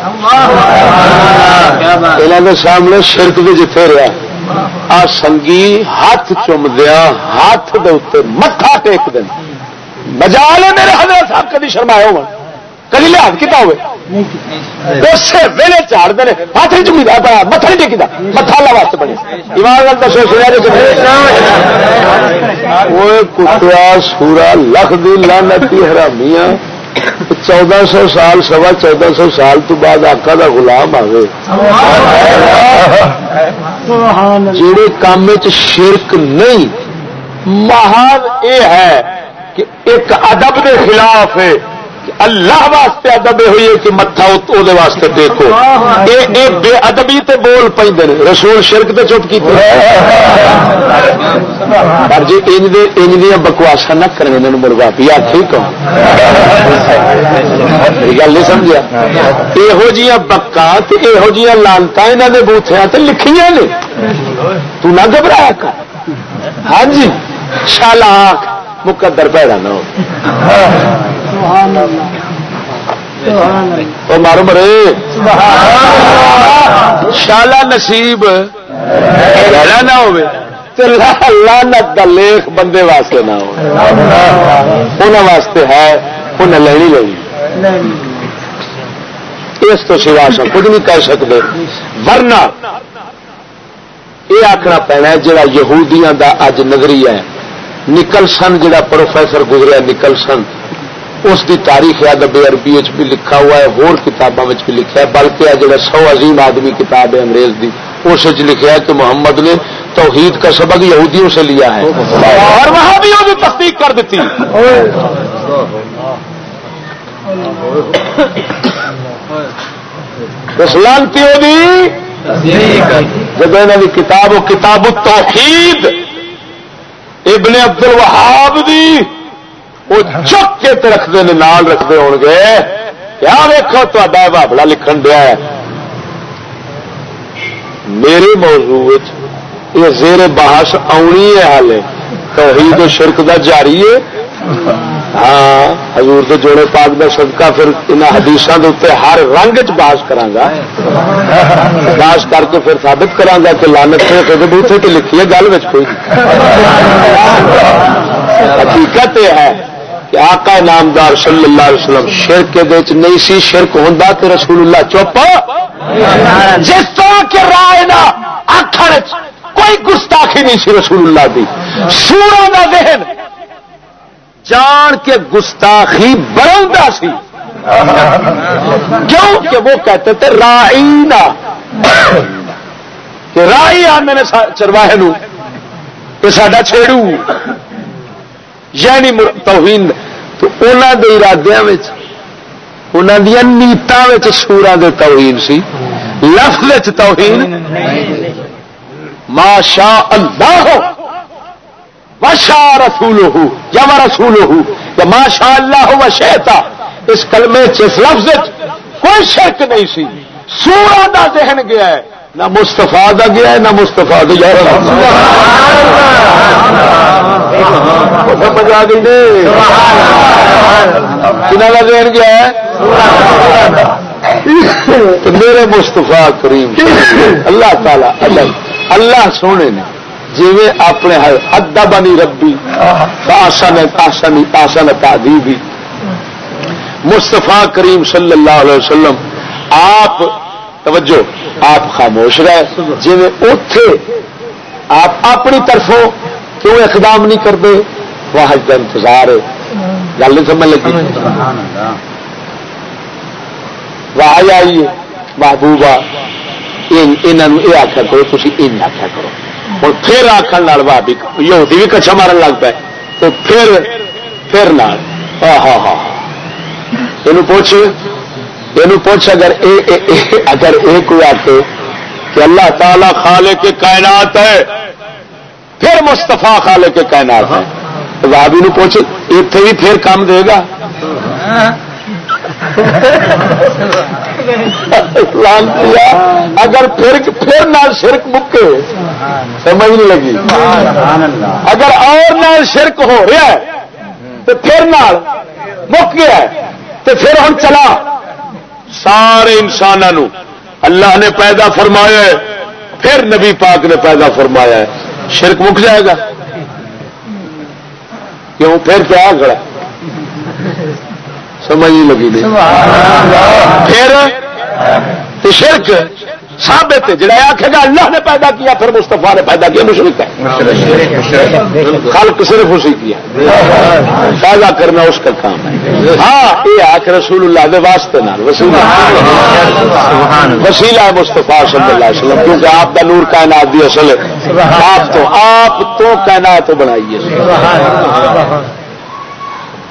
انہوں نے سامنے شرک تو جتنے رہا آ سنگی ہاتھ چومدیا ہاتھ دے متھا ٹیک دیں مجا لے میرے حضرت صاحب، کدی شرمایا ہو کدی لحاظ کیا ہوئے؟ ویلے چاڑ دے ہاتھ چکی پایا نہیں اللہ واسطے بنے ایمان گل دسو کتیا جی، جی۔ سورا لکھ دی لانتی حرامیاں، چودہ سو سال، سوا چودہ سو سال تو بعد آقا دا غلام آئے جڑے کام شرک نہیں محض یہ ہے کہ ایک ادب کے خلاف ہے۔ اللہ واسطے ادب ہوئی ہے کہ متھا واسطے دیکھو۔ اے بے ادبی تے بول پہ رسول شرک تے چپ کی پر جی انج دیا بکواسا نہ کرنے مرغا پیا ٹھیک ہو۔ گل نہیں سمجھا یہو جی بکا یہو جی لانتا یہاں کے بوتھیا لکھیاں نے۔ تو نہ گھبرایا کر۔ ہاں جی شالا مقدر پیڑا نہ ہو۔ مارو مرے. شالا نصیب. نہ ہو لانت کا لیخ بندے واسطے نہ ہو واسطے ہے انہیں لینی لینی. اس تو سوا سا کچھ نہیں کہہ سکتے. ورنہ یہ آخنا پینا جڑا یہودیاں دا اج نظریہ ہے نکلسن جڑا پروفیسر گزرا نکلسن اس کی تاریخ ادب عربی بھی لکھا ہوا ہے، ہور کتابوں بھی لکھا ہے، بلکہ جڑا سو عظیم آدمی کتاب ہے انگریز کی اس لکھا ہے کہ محمد نے توحید کا سبق یہودیوں سے لیا ہے۔ اور وہاں بھی وہ تصدیق کر دیتی۔ سلامتی جب انہوں کی کتاب کتاب توحید ابن عبد الوہاب دی۔ وہ چک کے رکھتے ہیں نال رکھتے ہو گے۔ کیا ویکو تا بابڑا لکھن دیا ہے۔ میرے موضوع یہ زیر بحث آنی ہے ہال توحید و شرک دا جاری ہے۔ ہاں حضور دے جوڑے پاک دا صدقہ پھر ان حدیث ہر رنگ چ باس کرانگا باس کر کے پھر ثابت کرانگا کہ لانت سے بوتے تو لکھی ہے، گل کوئی۔ حقیقت یہ ہے کہ آقا نامدار صلی اللہ علیہ وسلم شرک کے دیچ نہیں سی شرک ہوں تو رسول اللہ چپ؟ جس طرح کے رائے نا آخر کوئی گستاخی نہیں سی رسول اللہ دی۔ سورا کا ذہن جان کے گستاخی بڑا سی۔ کیوں؟ کہ وہ کہتے تھے رائنا کہ رائی آنے نے چرواہے نو۔ کہ ساڈا چھیڑو۔ یعنی توہین تو انہوں کے ارادیا انہوں دیا نیتوں سورا دے توہین سی۔ لفظ توہین ماشا اللہ وشا رسول ہو یا وہ رسول ہو یا ماشا اللہ ہو و شہتا اس کلمے اس لفظ کوئی شرک نہیں سی۔ سورا دا ذہن گیا ہے۔ نہ مستفا دا گیا ہے، نہ مستفا دا گیا سمجھ آ گئی کنہ کا ذہن گیا ہے؟ میرے مستفا کریم اللہ تعالی اللہ اللہ سونے نے جی اپنے ادا بنی ربی آسن آسن آسن تعدیبی مستفا کریم صلی اللہ علیہ وسلم، آپ توجہ، آپ خاموش رہے۔ جی اتے آپ اپنی طرفوں کیوں اقدام نہیں کرتے وہ کا انتظار ہے۔ گل نہیں سمجھ لگی؟ واہ آئیے محبوبہ یہ آخر کرو تھی یہ آخیا کرو۔ ہوں پھر آخر بھابی یہودی بھی کچھ مارن لگ پہ تو پھر پھر ہاں ہاں ہاں یہ پوچھ یہ پوچھ اگر اگر یہ کوئی آتے کہ اللہ تعالی خالے کے کائنات ہے، پھر مستفا خالے کے کائنات ہے۔ بھابی نو پوچھ اتنے بھی پھر کام دے گا۔ اگر پھر پھر نال شرک مکے سمجھ نہیں لگی۔ اگر اور نال شرک ہو رہا ہے، تو پھر نال مک گیا تو پھر ہم چلا۔ سارے انسانوں اللہ نے پیدا فرمایا ہے پھر نبی پاک نے پیدا فرمایا ہے۔ شرک مک جائے گا۔ کیوں؟ پھر کیا کھڑا سمجھ نہیں لگی۔ پھر شرک۔ ثابت جڑا آخے گا اللہ نے پیدا کیا پھر مستفا نے پیدا کیا مشرق ہے۔ خلق صرف اسی کیا پیدا کرنا اس کا کام ہے۔ ہاں یہ آ کے رسول اللہ کے واسطے نہ وسیلہ ہے۔ مستفا صلی اللہ علیہ وسلم کیونکہ آپ کا نور کائنات دی اصل آپ تو آپ تو کائنات بنائیے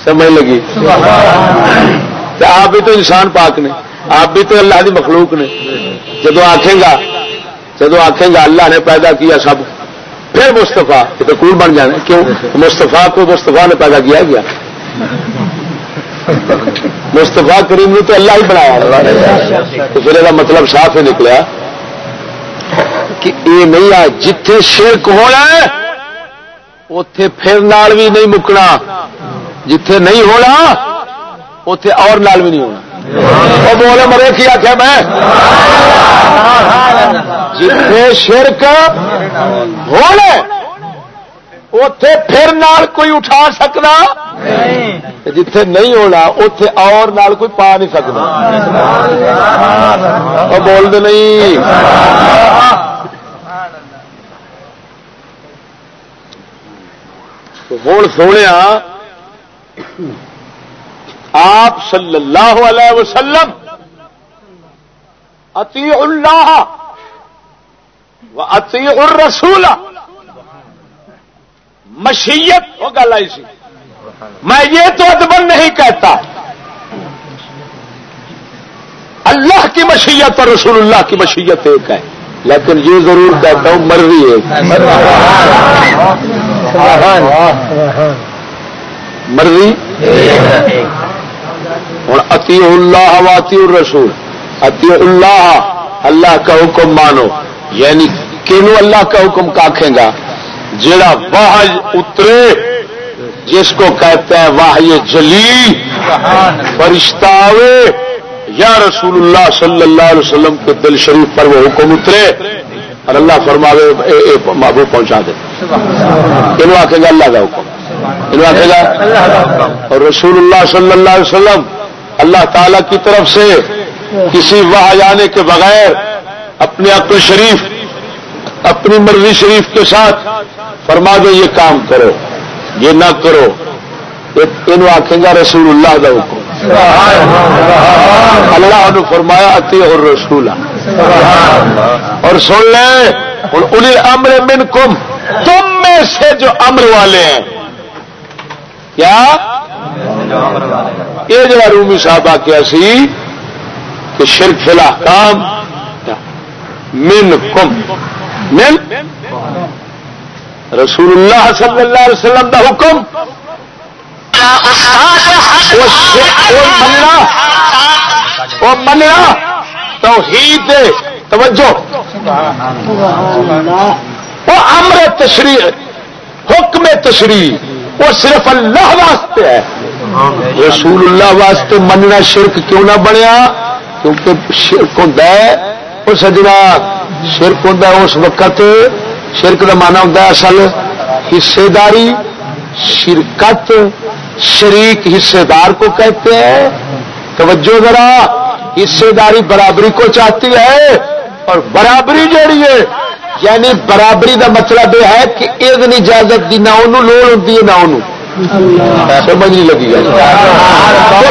سمجھ لگی؟ آپ بھی تو انسان پاک نے۔ آپ بھی تو اللہ کی مخلوق نے۔ جدو آخے گا، جدو آخے گا اللہ نے پیدا کیا سب، پھر مستفا تو کول بن جانا کیوں؟ مستفا کو مستفا نے پیدا کیا گیا۔ مستفا کریم نے تو اللہ ہی بنایا۔ تو پھر یہ مطلب صاف ہی نکلا کہ یہ نہیں آ، جتھے شرک ہونا اتے پھر نال بھی نہیں مکنا۔ جتھے نہیں ہونا اتے اور نال بھی نہیں ہونا۔ وہ بولے مرے کی آخیا میں؟ جتھے شرک ہونا اتے پھر نال کوئی اٹھا سکنا؟ جتھے نہیں ہونا اتے اور نال کوئی پا نہیں سکتا وہ بولتے نہیں۔ ہوں سونے آپ صلی اللہ علیہ وسلم اتی اللہ و اتی الرسول. مشیت وہ گل آئی سی میں یہ تو ادبن نہیں کہتا. اللہ کی مشیت اور رسول اللہ کی مشیت ایک ہے. لیکن یہ ضرور کہتا ہوں مرضی ایک. مرضی؟ ہوں اتی اللہ واتی رسول اتی اللہ اللہ کا حکم مانو یعنی کینو اللہ کا حکم کا گا جڑا واہ اترے جس کو کہتے ہیں واہ جلی فرشتہ آوے یا رسول اللہ صلی اللہ علیہ وسلم کے دل شریف پر وہ حکم اترے اور اللہ فرماوے محبوب پہنچا دے۔ ان آخے گا اللہ کا حکم۔ اور رسول اللہ صلی اللہ علیہ وسلم اللہ تعالی کی طرف سے کسی واہ جانے کے بغیر اپنے عقل شریف، اپنی مرضی شریف کے ساتھ فرما دو، یہ کام کرو، یہ نہ کرو۔ یہ آخے گا رسول اللہ کا حکم۔ اللہ نے فرمایا اتی اور رسول اور سن لیں، اور انہیں امر من کم تم میں سے جو امر والے ہیں کیا؟ یہ جڑا رومی صاحب آ کیا سی کہ شرک فلا کام من کم، من رسول اللہ صلی اللہ علیہ وسلم کا حکم۔ وہ مننا تو توجہ۔ وہ امر تشریح حکم تشریح وہ صرف اللہ واسطے ہے۔ رسول اللہ واسطے مننا شرک کیوں نہ بنیا؟ کیونکہ شرک ہوں وہ سجنا، شرک ہوں اس وقت۔ شرک کا مانا ہوں اصل حصے داری شرکت شریک حصے دار کو کہتے ہیں۔ توجہ ذرا حصے داری برابری کو چاہتی ہے اور برابری جیڑی ہے۔ یعنی برابری دا مطلب یہ ہے کہ ادن اجازت دی نہ انہوں لوڑ ہوتی ہے نہ انہوں سمجھ نہیں لگی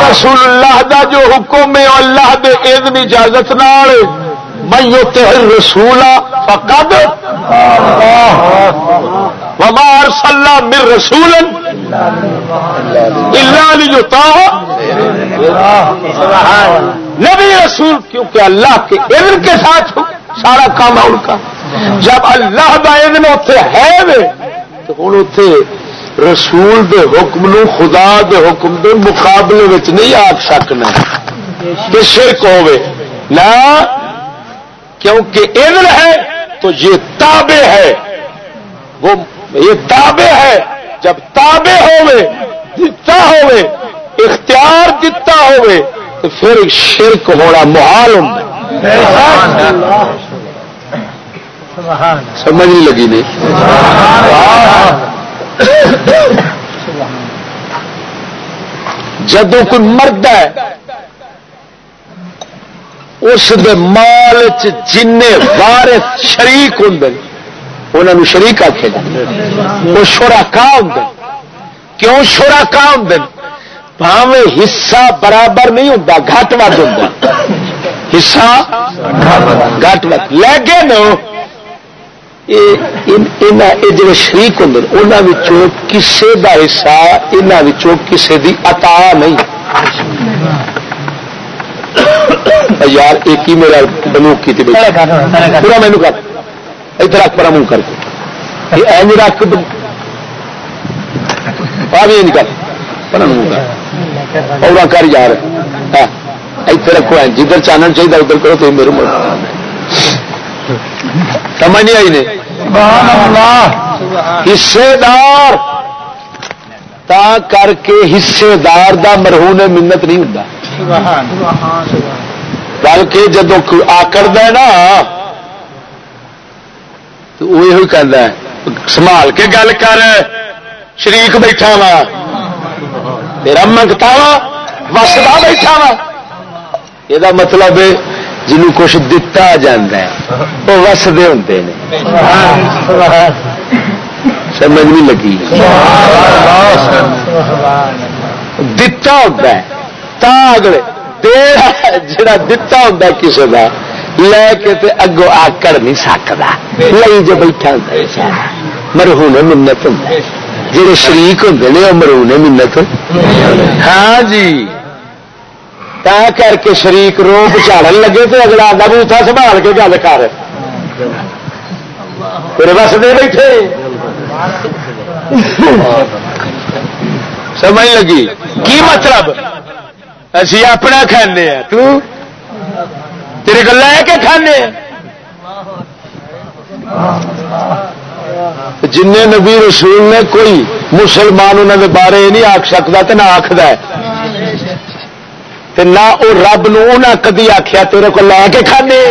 رسول اللہ دا جو حکم ہے اللہ دے ادن اجازت نال من يطع الرسول فقد وما ارسلنا من رسول الا ليطاع نبی رسول کیونکہ اللہ کے علم کے ساتھ سارا کام ہے ان کا۔ جب اللہ کا علم اتے ہے تو ہوں اتے رسول دے حکم نو، خدا دے حکم دے مقابلے وچ نہیں آ سکنا۔ کہ شرک ہوے نہ کیونکہ علم ہے، تو یہ تابع ہے۔ وہ، یہ تابع ہے۔ جب تابع ہوئے دتا ہوئے اختیار دتا ہوئے تو پھر شرک ہونا محال ہوں۔ سمجھ نہیں لگی نہیں. جدو کوئی مرد ہے، اس مال جن وارث شریک ہوں انہوں شریک آخے وہ شوراکا ہوں کیوں شوراکا ہوں پاوے حصہ برابر نہیں ہوں گھٹ ود ہوں حصہ گھٹ ود۔ لگے نا جڑے شریک ہوں انہوں کسے کا حصہ یہاں کسے کی اتا نہیں۔ یار، ایک ہی میرا بلوک کی پورا مینو کر۔ ادھر رکھ پر منہ کر کے۔ این رکھ نہیں کر۔ پر منہ کر۔ اور کر یار۔ ہاں، اتنے رکھو۔ جدھر چانن چاہیے، ادھر کرو، تو میرے مل سمجھ نہیں۔ آئی نے حصے دار۔ تا کر کے حصے دار دا مرہون منت نہیں ہوں بلکہ جدو آکر نا تو وہ یہ کہہ سنبھال کے گل کر شریک بیٹھا وا۔ تیرا منگتا وا وسدا بیٹھا وا۔ یہ مطلب جنوں کچھ دتا جا وہ وسدے ہوں سمجھ نہیں لگی۔ دتا ہوتا ہے۔ تا اگلے جڑا دتا ہوں کسی کا لے کے تے اگو آکڑ نہیں سکتا لئی جو بیٹھا ہوں مرہون منت ہوں جہے شریک ہوں وہ مرہون منت ہاں جی۔ تا کر کے شریک روپ چاڑن لگے تو اگلا آدھا بوتھا سنبھال کے گل کر۔ پھر بس دے بیٹھے۔ سمجھ لگی؟ کی مطلب؟ اسی اپنا کھانے تیرے کو لے کے کھانے جن نبی رسول نے کوئی مسلمان انہوں نے بارے نہیں آخ سکتا تو نہ آخد نہ وہ رب نہ کدی آخیا تیرے کو لے کے کھانے۔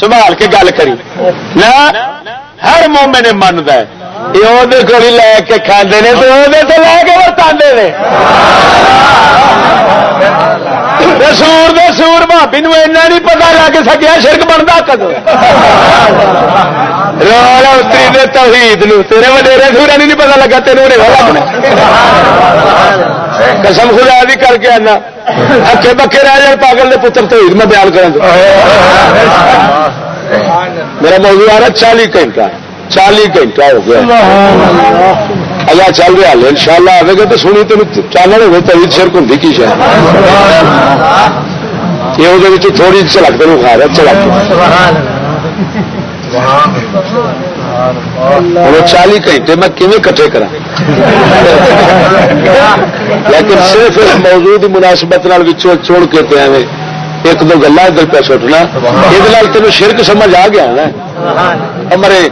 سنبھال کے گل کری۔ نہ، ہر مومے نے منتا ہے یہ کو لے کے کھانے نے تو وہ لے کے ورتا سور دے سور بھابی ایسا نہیں پتا لگ سکیا شرک بنتا کدو اتری دے توحید تیرے وڈیرے سورا نہیں پتا لگا تیرے قسم خدا بھی کر کے آنا. اکے بکے رہ جائے پاگل دے پتر توحید میں بیان کروں میرا موضوع آ رہا چالی گھنٹہ چالی گھنٹہ ہو گیا. اللہ چل رہا ہے ان شاء اللہ آئے گا تو سنی تین چالن ہوگی تو شرک ہوں کی شاید یہ وہ تھوڑی چلک تین کھا رہا چلک ہوں چالی گھنٹے میں کٹھے کرا لیکن صرف اس موضوع کی مناسبت چھوڑ کے پہ ایک دو گلا ادھر پہ سٹنا۔ یہ تین شرک سمجھ آ گیا نا۔ امرے۔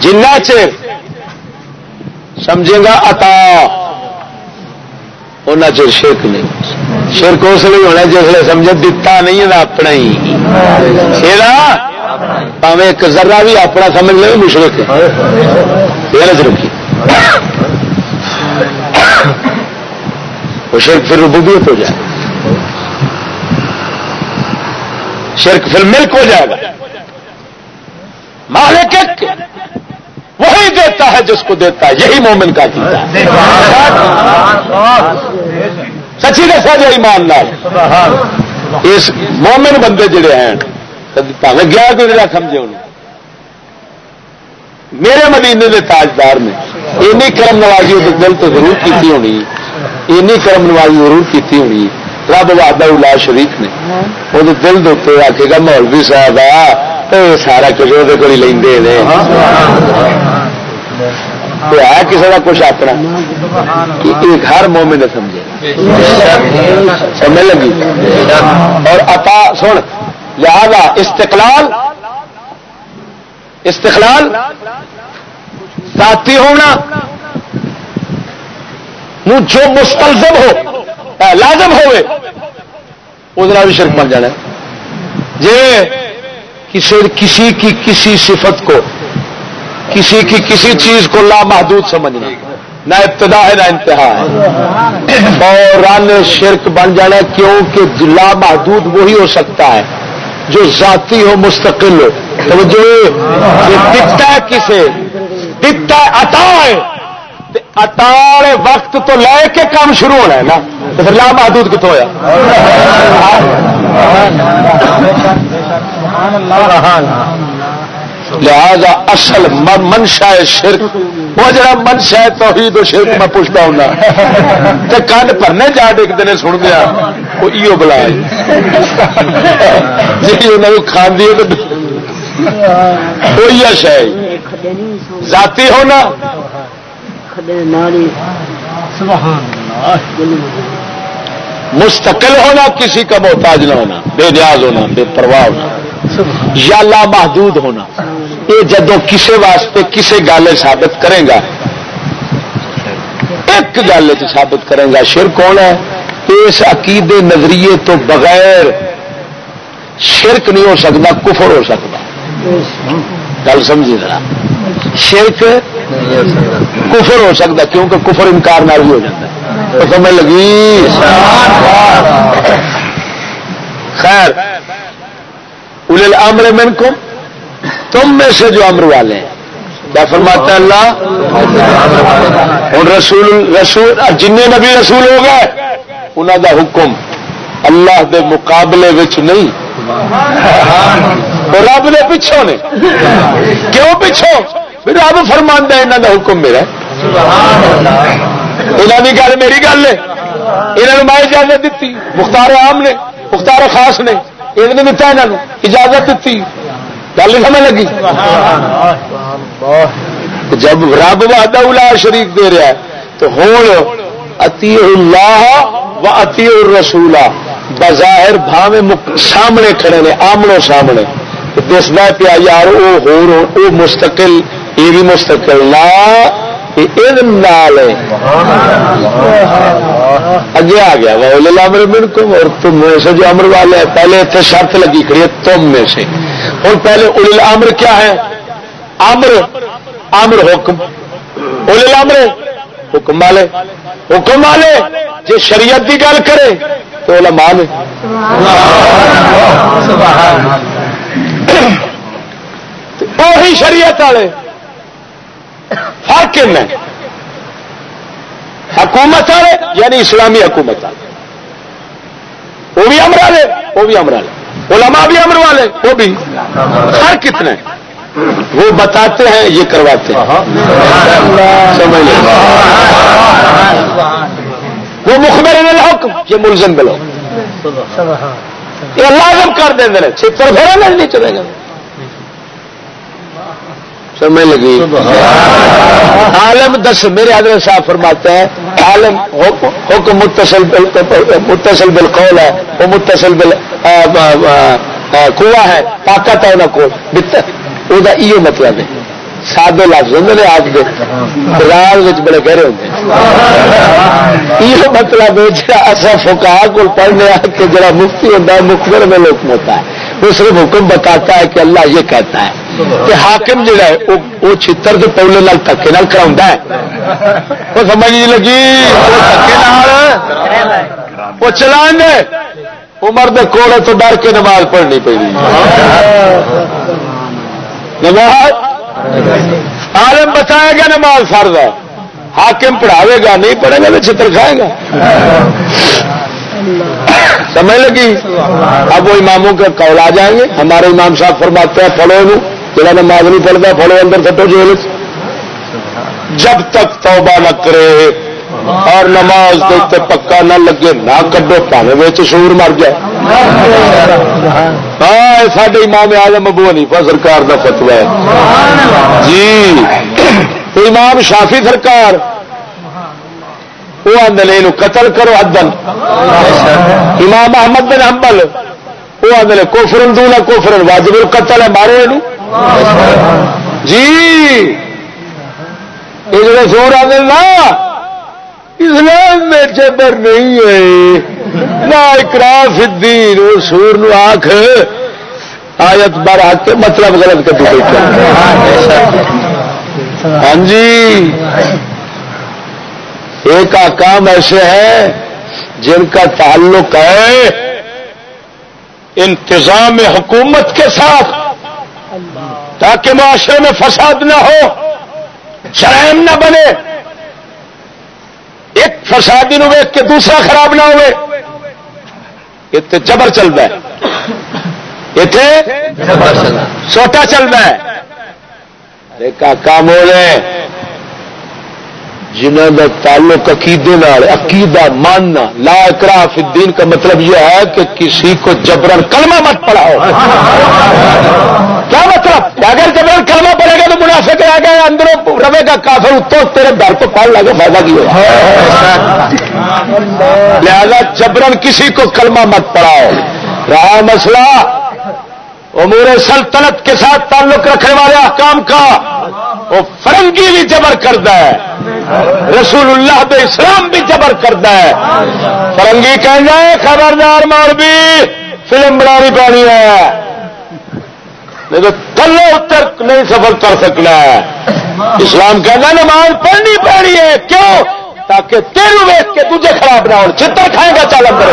جنا چر سمجھے گا اتا ان چر شرک نہیں شرک اس لیے ہونا جس سمجھے دتا نہیں اپنا ہی پاوے ایک ذرا بھی اپنا سمجھ لے مشرق غلط رکھی وہ شرک پھر ربوبیت ہو جائے شرک پھر ملک ہو جائے گا مالک وہی دیتا ہے جس کو دیتا ہے، یہی مومن کا کیتا سچی دسا جو ایمان لال اس مومن بندے جڑے ہیں گیا کوئی نہ سمجھے انہوں۔ میرے مدینے کے تاجدار نے اینی کرم نوازی دل تو ضرور کی ہونی، اینی کرم نوازی ضرور کی ہونی۔ رب وادہ الا شریف نے۔ وہ دل دے آکے گا مولوی صاحب آ سارا کچھ وہ کو لے ہے کسی کا کچھ اپنا؟ ایک ہر مومن نے سمجھے۔ سمجھ لگی؟ اور اتا سن لہذا استقلال استقلال ذاتی ہونا جو مستلزم ہو لازم ہوئے بھی شرک بن جانا جی کسی کسی کی کسی صفت کو، کسی کی کسی چیز کو لامحدود سمجھنا، نہ ابتدا ہے نہ انتہا ہے۔ اور شرک بن جانا کیونکہ لامحدود وہی ہو سکتا ہے جو ذاتی ہو، مستقل ہو۔ تو جو دکھتا ہے کسے، دکھتا ہے اٹا ہے۔ اٹار وقت تو لے کے کام شروع ہونا ہے نا، تو پھر لامحدود کتوں ہوا لہذا اصل منشا شرک، وہ جڑا منشا ہے توحید و شرک میں پوچھتا ہوں تو کن پرنے جا ڈگتے ہیں سن دیا وہ ایو بلا جی انہوں کھاندی ہے تو شاید ذاتی ہونا مستقل ہونا کسی کا محتاج نہ ہونا بے نیاز ہونا بے پرواہ ہونا یا لا محدود ہونا۔ یہ جدو کسی واسطے کسی گل ثابت کرے گا ایک گل ثابت کرے گا شر کون ہے؟ اس عقیدے نظریے تو بغیر شرک نہیں ہو سکتا کفر ہو سکتا۔ گل سمجھی ذرا۔ شرک کفر ہو سکتا کیونکہ کفر انکار نہ بھی ہو جاتا ہے۔ تو سمجھ لگی۔ خیر۔ ال امر من کو تم میں سے جو امر والے ہیں۔ کیا فرماتا ہے اللہ؟ ہوں رسول رسول، جن نبی رسول ہو گئے انہوں دا حکم اللہ دے مقابلے وچ نہیں۔ رب دے پچھوں نے۔ کیوں پچھوں رب فرما یہاں کا حکم میرا۔ یہاں کی گل میری گل ہے۔ یہاں میں اجازت دیتی مختار عام نے مختار خاص نے یہ دتا یہاں اجازت دیتی گل سمجھ لگی؟ جب رب وعدہ الا شریف دے رہا ہے تو ہوں اتی اللہ و اتی رسولا بظاہر بھاوے سامنے کھڑے نے آمنو سامنے۔ دستا پیا یار وہ ہو مستقل یہ بھی مستقل نہ اگے آ گیا وہ امر من کو اور تم میں سے جو امر والے ہیں پہلے اتنے شرط لگی کھڑی ہے تم میں سے۔ اور پہلے اول امر کیا ہے؟ امر امر حکم۔ اول امر حکم والے۔ حکم والے جی شریعت کی گل کرے تو علماء نے۔ وہی شریعت والے۔ حاکم ہے حکومت والے یعنی اسلامی حکومت والے وہ بھی امر والے وہ بھی امر والے علماء بھی امر والے، وہ بھی۔ ہر کتنے۔ وہ بتاتے ہیں، یہ کرواتے ہیں۔ سمجھ لیں۔ وہ مخبر الحکم، یہ ملزم بلو۔ یہ لازم کر دیں چھتر پھر نہیں چلے گا سمجھ لگی۔ عالم دس میرے حضرت صاحب فرماتے ہیں عالم حکم متصل متصل بالقول ہے وہ متصل بل کنواں ہے طاقت ہے نہ کو۔ وہ مطلب ہے۔ سادے لفظ ہوں نے آپ کے راز بڑے گہرے ہوتے یہ مطلب ہے جا اصا فکا کو پڑھنے کہ جڑا مفتی ہوتا ہے مخبر میں لوگ ہوتا ہے۔ وہ صرف حکم بتاتا ہے کہ اللہ یہ کہتا ہے کہ حاکم جڑا ہے، وہ چھتر کے پولے نال تھکے نال کرا ہے۔ وہ سمجھ نہیں لگی؟ وہ چلان عمر دے کوڑے تو ڈر کے نماز پڑھنی پڑی۔ نماز؟ عالم بتائے گا نماز فرض ہے۔ حاکم پڑھاوے گا، نہیں پڑھے گا تو چھتر کھائے گا۔ سمجھ لگی؟ اب وہ اماموں کے کول آ جائیں گے۔ ہمارے امام صاحب فرماتے ہیں پڑھو جڑا نماز نہیں پڑھتا پڑھو اندر سٹو جیل جب تک توبہ نہ کرے اور نماز دیتے پکا نہ لگے نہ کڈو پاوے شور مر جائے۔ ہاں امام آزم ابو حنیفا سرکار کا فتوا ہے۔ جی۔ امام شافی سرکار وہ آدھے یہ قتل کرو ادن امام محمد بن حنبل. وہ آدھے کوفرن دون کوفرن واجب قتل ہے مارو یہ جی. یہ جڑے زور آدھے نا اسلام میں جبر نہیں ہے. نہ اکراف الدین. وہ سور نو آخ آیت بار کے مطلب غلط کر دی ہاں جی. ایک کام ایسے ہیں جن کا تعلق ہے انتظام حکومت کے ساتھ تاکہ معاشرے میں فساد نہ ہو شرائم نہ بنے۔ ایک فسادی نو ویک کے دوسرا خراب نہ ہوئے۔ اتنے جبر چلتا ہے۔ اتنے سوٹا چلتا ہے۔ ایک کام ہو رہے جنہوں کا تعلق عقیدے عقیدہ ماننا، لا اکراف الدین کا مطلب یہ ہے کہ کسی کو جبرن کلمہ مت پڑھاؤ۔ کیا مطلب؟ اگر جبرن کلمہ پڑے گا تو منافع آ گیا اندروں رہے گا، کافر اتو تیرے گھر کو پڑھ لگے فائدہ کی ہوا لہذا جبرن کسی کو کلمہ مت پڑھاؤ۔ رہا مسئلہ، امور سلطنت کے ساتھ تعلق رکھنے والے احکام کا، وہ فرنگی بھی جبر کرتا ہے۔ رسول اللہ بے اسلام بھی جبر کرتا ہے۔ فرنگی کہنا ہے، خبردار مار بھی فلم بنانی پانی ہے۔ نہیں تو کلو اتر نہیں سفر کر سکنا ہے۔ اسلام کہنا نماز پڑھنی پڑنی ہے۔ کیوں؟ تاکہ تیرو ویچ کے تجھے خراب نہ ہو چتر کھائے گا چالک کرے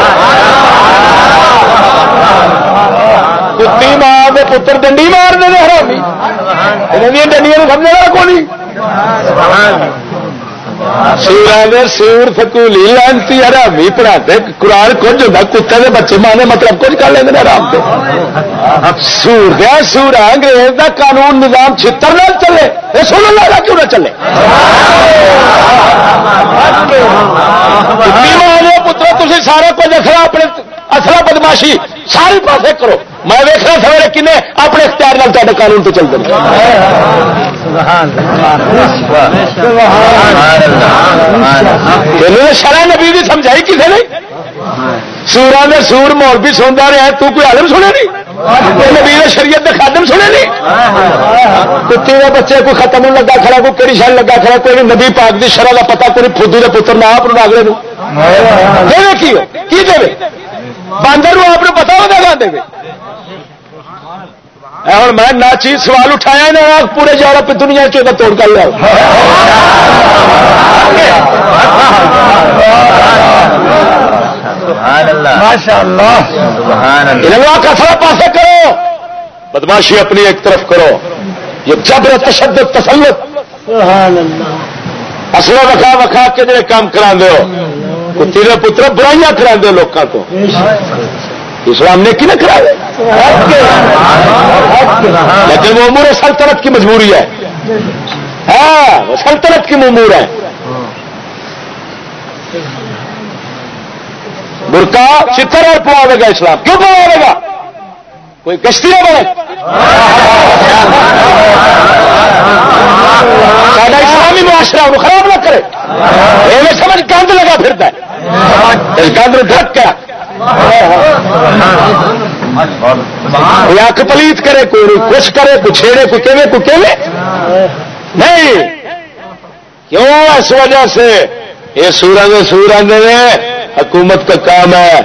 کتی ماں کے پتر ڈنڈی مار دے حرامی۔ انہیں ڈنڈیاں سمجھنا کو نہیں سور سور سکولی لانتی حرامی پڑھاتے قرآن کچھ ہوتا کتے کے بچے مانے مطلب کچھ کر لیں آرام سے سور دیا سور انگریز کا قانون نظام چھتر نہ چلے۔ یہ سن اللہ کیوں نہ چلے؟ پتر تھی سارا کچھ اصلا اپنے اصلا بدماشی ساری پاسے کرو۔ میں ویسنا سویرے کن اپنے اختیار نال تے قانون تو چلتے شرح نبی بھی سمجھائی کسی نے؟ سورا نے سور مول بھی سنتا رہا تو کوئی عالم سنے نہیں؟ نبی شریعت کے خادم سنے نہیں؟ کتے کا بچے کوئی ختم نہیں لگا کھڑا، کوئی کہڑی شان لگا کھڑا، کوئی نبی پاک کی شرح کا پتا کوئی فدو کے پتر نہ آپ اگلے دے کی کی دے باندر آپ پتا ہوگا گا دے ہوں میں نہ چیز سوال اٹھایا نا پورے یورپ دنیا چاہ توڑ کر لیا۔ کا تھوڑا پاسے کرو. بدماشی اپنی ایک طرف کرو. یہ جبر تشدد تسلط. اصل وکھا وکھا کے جڑے کام کرا دو تیرے پتر برائیاں کرا دو لوگوں کو. اسلام نے کی نہ کرا لیکن وہ امور سلطنت کی مجبوری ہے. ہاں وہ سلطنت کی ممور ہے. برقا چتر اور پواوے گا اسلام. کیوں پواوے گا؟ کوئی کشتی نہ بنے. سارا اسلامی معاشرہ انہوں خراب نہ کرے. یہ سمجھ گند لگا پھرتا ہے. گند ڈھک کیا اک پلیت کرے، کوئی کچھ کرے، کوئی چھیڑے، کوئی کہے کوئی کہے نہیں. کیوں؟ اس وجہ سے یہ سورج سور آدھے حکومت کا کام ہے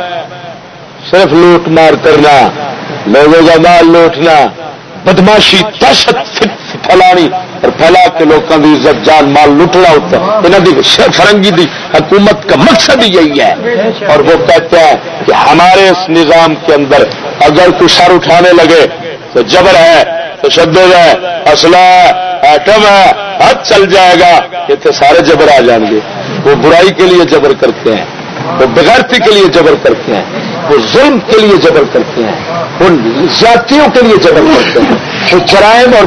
صرف لوٹ مار کرنا، لوگوں کا مال لوٹنا، بدماشی، دہشت پھیلانی اور پھیلا کے لوگوں کی عزت، جان، مال لٹنا ہوتا ہے۔ انہوں کی فرنگی دی حکومت کا مقصد ہی یہی ہے۔ اور وہ کہتے ہیں کہ ہمارے اس نظام کے اندر اگر کوئی سر اٹھانے لگے تو جبر ہے تو شدید ہے اسلح ہے، ایٹم ہے، حد چل جائے گا، یہ تو سارے جبر آ جائیں گے۔ وہ برائی کے لیے جبر کرتے ہیں۔ وہ بغیرتی کے لیے جبر کرتے ہیں، وہ ظلم کے لیے جبر کرتے ہیں ان جاتیوں کے لیے جبر کرتے ہیں۔ وہ جرائم اور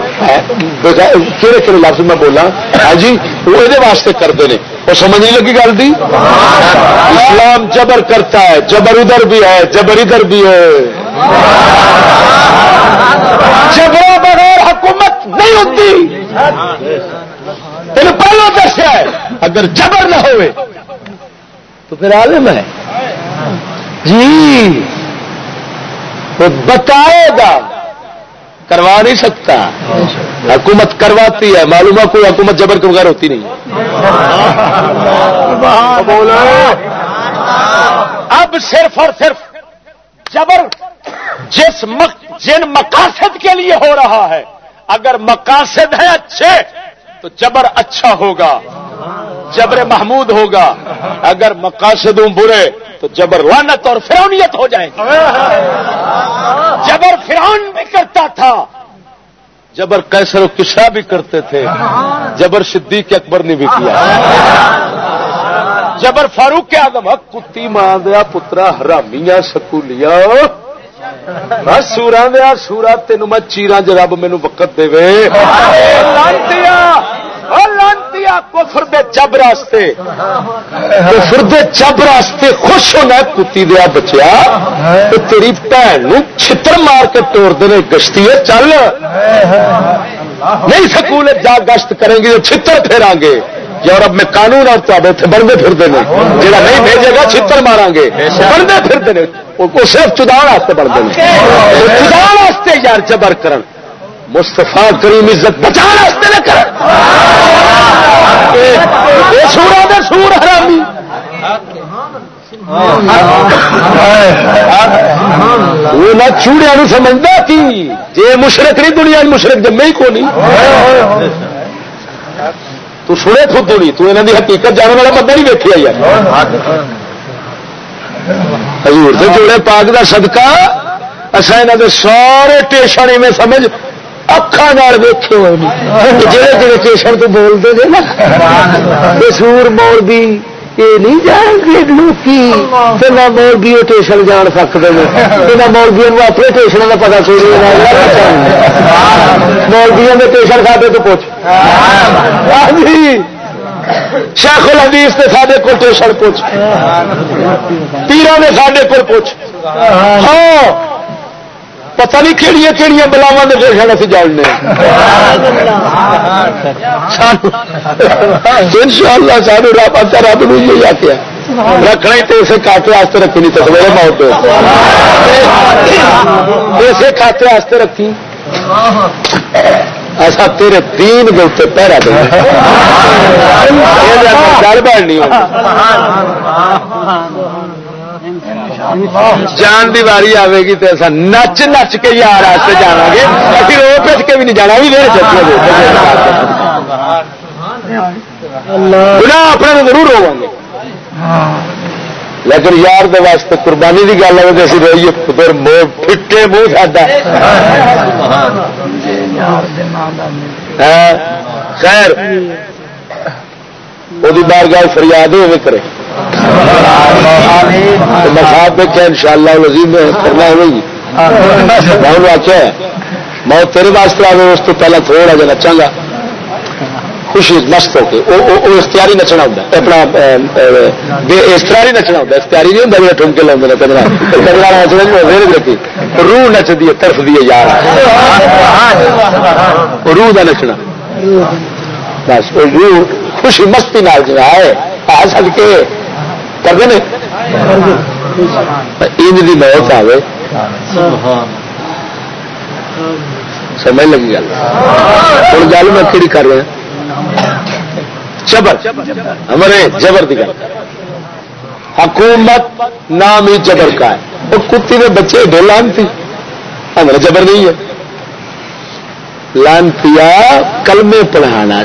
کہڑے کہڑے لفظ میں بولا؟ ہاں جی وہ یہ واسطے کرتے ہیں۔ وہ سمجھ نہیں لگی گل دی؟ اسلام جبر کرتا ہے، جبر ادھر بھی ہے، جبر ادھر بھی ہے۔ جبر بغیر حکومت نہیں ہوتی۔ تین پہلو دسیا ہے، اگر جبر نہ ہوئے تو پھر عالم ہے۔ جی۔ وہ بتائے گا۔ کروا نہیں سکتا۔ حکومت کرواتی ہے۔ معلوم ہے کوئی حکومت جبر کے بغیر ہوتی نہیں۔ اب صرف اور صرف جبر جس مق... جن مقاصد کے لیے ہو رہا ہے۔ اگر مقاصد ہے اچھے، تو جبر اچھا ہوگا۔ جبر محمود ہوگا۔ اگر مقاصدوں برے تو جبر لانت اور فرونیت ہو جائے گی۔ جبر فرعون بھی کرتا تھا۔ جبر کیسر و کشا بھی کرتے تھے۔ جبر صدیق اکبر نے بھی کیا۔ جبر فاروق آدم کتی ماں دیا پترا حرامیاں سکولیا سورا دیا سورا تین میں چیرا جب مینو وقت دے لانتی کفر دے چب راستے. کفر دے چب راستے خوش ہونا کتی دیا بچیا. تو تیری بھن چھتر مار کے توڑ دے گشتی ہے، چل. نہیں سکول جا گشت کریں گے، چھتر پھیرا گے. یورپ میں قانون اور تو اتنے بنتے پھرتے ہیں جہاں نہیں بھیجے گا، چھتر مارا گے. بنتے پھرتے ہیں وہ صرف چدان واسطے بنتے ہیں چدان واسطے یار جبر کرن. مستفا کریم عزت بچا واسطے نہ کر سورا دے سور حرامی۔ وہ نہ چوڑیا سمجھتا کی جی مشرق نہیں دنیا مشرق جمے ہی کو نہیں تو سنے خود نہیں تو انہوں کی حقیقت جانے والا بندہ نہیں ویکیا یار۔ حضور سے جوڑے پاک کا سدکا اصا یہاں کے سارے ٹیشن میں سمجھ اکھان ویکے ہوئے جہے جہے ٹیشن تو بولتے تھے نا سور مول بھی یہ نہیں جان گے لوکی نہ مولبی وہ ٹیشن جان سکتے ہیں نہ مولبیا اپنے ٹیشن کا پتا کوئی مولبیا کے ٹیشن کھاتے تو پوچھ شیخ الحدیث نے سارے کو ٹیشن پوچھ پیروں نے سارے کو پوچھ ہاں پتہ نہیں کہڑی کہڑی بلاوا نے ٹیشن ابھی جاننے ان شاء اللہ سارے رب رب نے یہی آخیا رکھنا ہی تو اسے کاٹے واسطے رکھی نہیں تو سویرے موت اسے کھاتے واسطے رکھی ایسا تیرے تین گلتے پہرا دے گل بڑھ نہیں جان دی واری آئے گی تو ایسا نچ نچ کے یار آستے جانا گے ابھی رو پچ کے بھی نہیں جانا بھی میرے بنا اپنے ضرور ہو گے لیکن یار دے واسطے قربانی کی گل ہے تو روئیے پھر پھٹے منہ ساڈا۔ ہاں، خیر۔ وہ بار گال فریاد ہوئے کرے مساف دیکھا ان شاء اللہ لذیذ کرنا ہوگی میں آخیا میں تیرے واسطے آئے اس کو پہلے تھوڑا جا نچا گا خوشی مست ہو کے وہ اختیاری نچنا ہوتا اپنا اس طرح ہی نچنا ہوتا اختیاری نہیں ہوتا ٹھمکے لاؤ کدرا کدرا نچنا نہیں رکھی روح نچتی ہے طرف دی یار روح کا نچنا بس روح خوشی مستی نال جو ہے آ سک کے کرتے ہیں ان موت آئے سمجھ لگی گل۔ ہوں گل میں کہڑی کر رہا جبر۔ ہمارے جبر کی گل۔ حکومت نام ہی جبر کا ہے۔ وہ کتی کے بچے بے لانتی۔ ہمارا جبر نہیں ہے۔ لانتی کلمے پڑھانا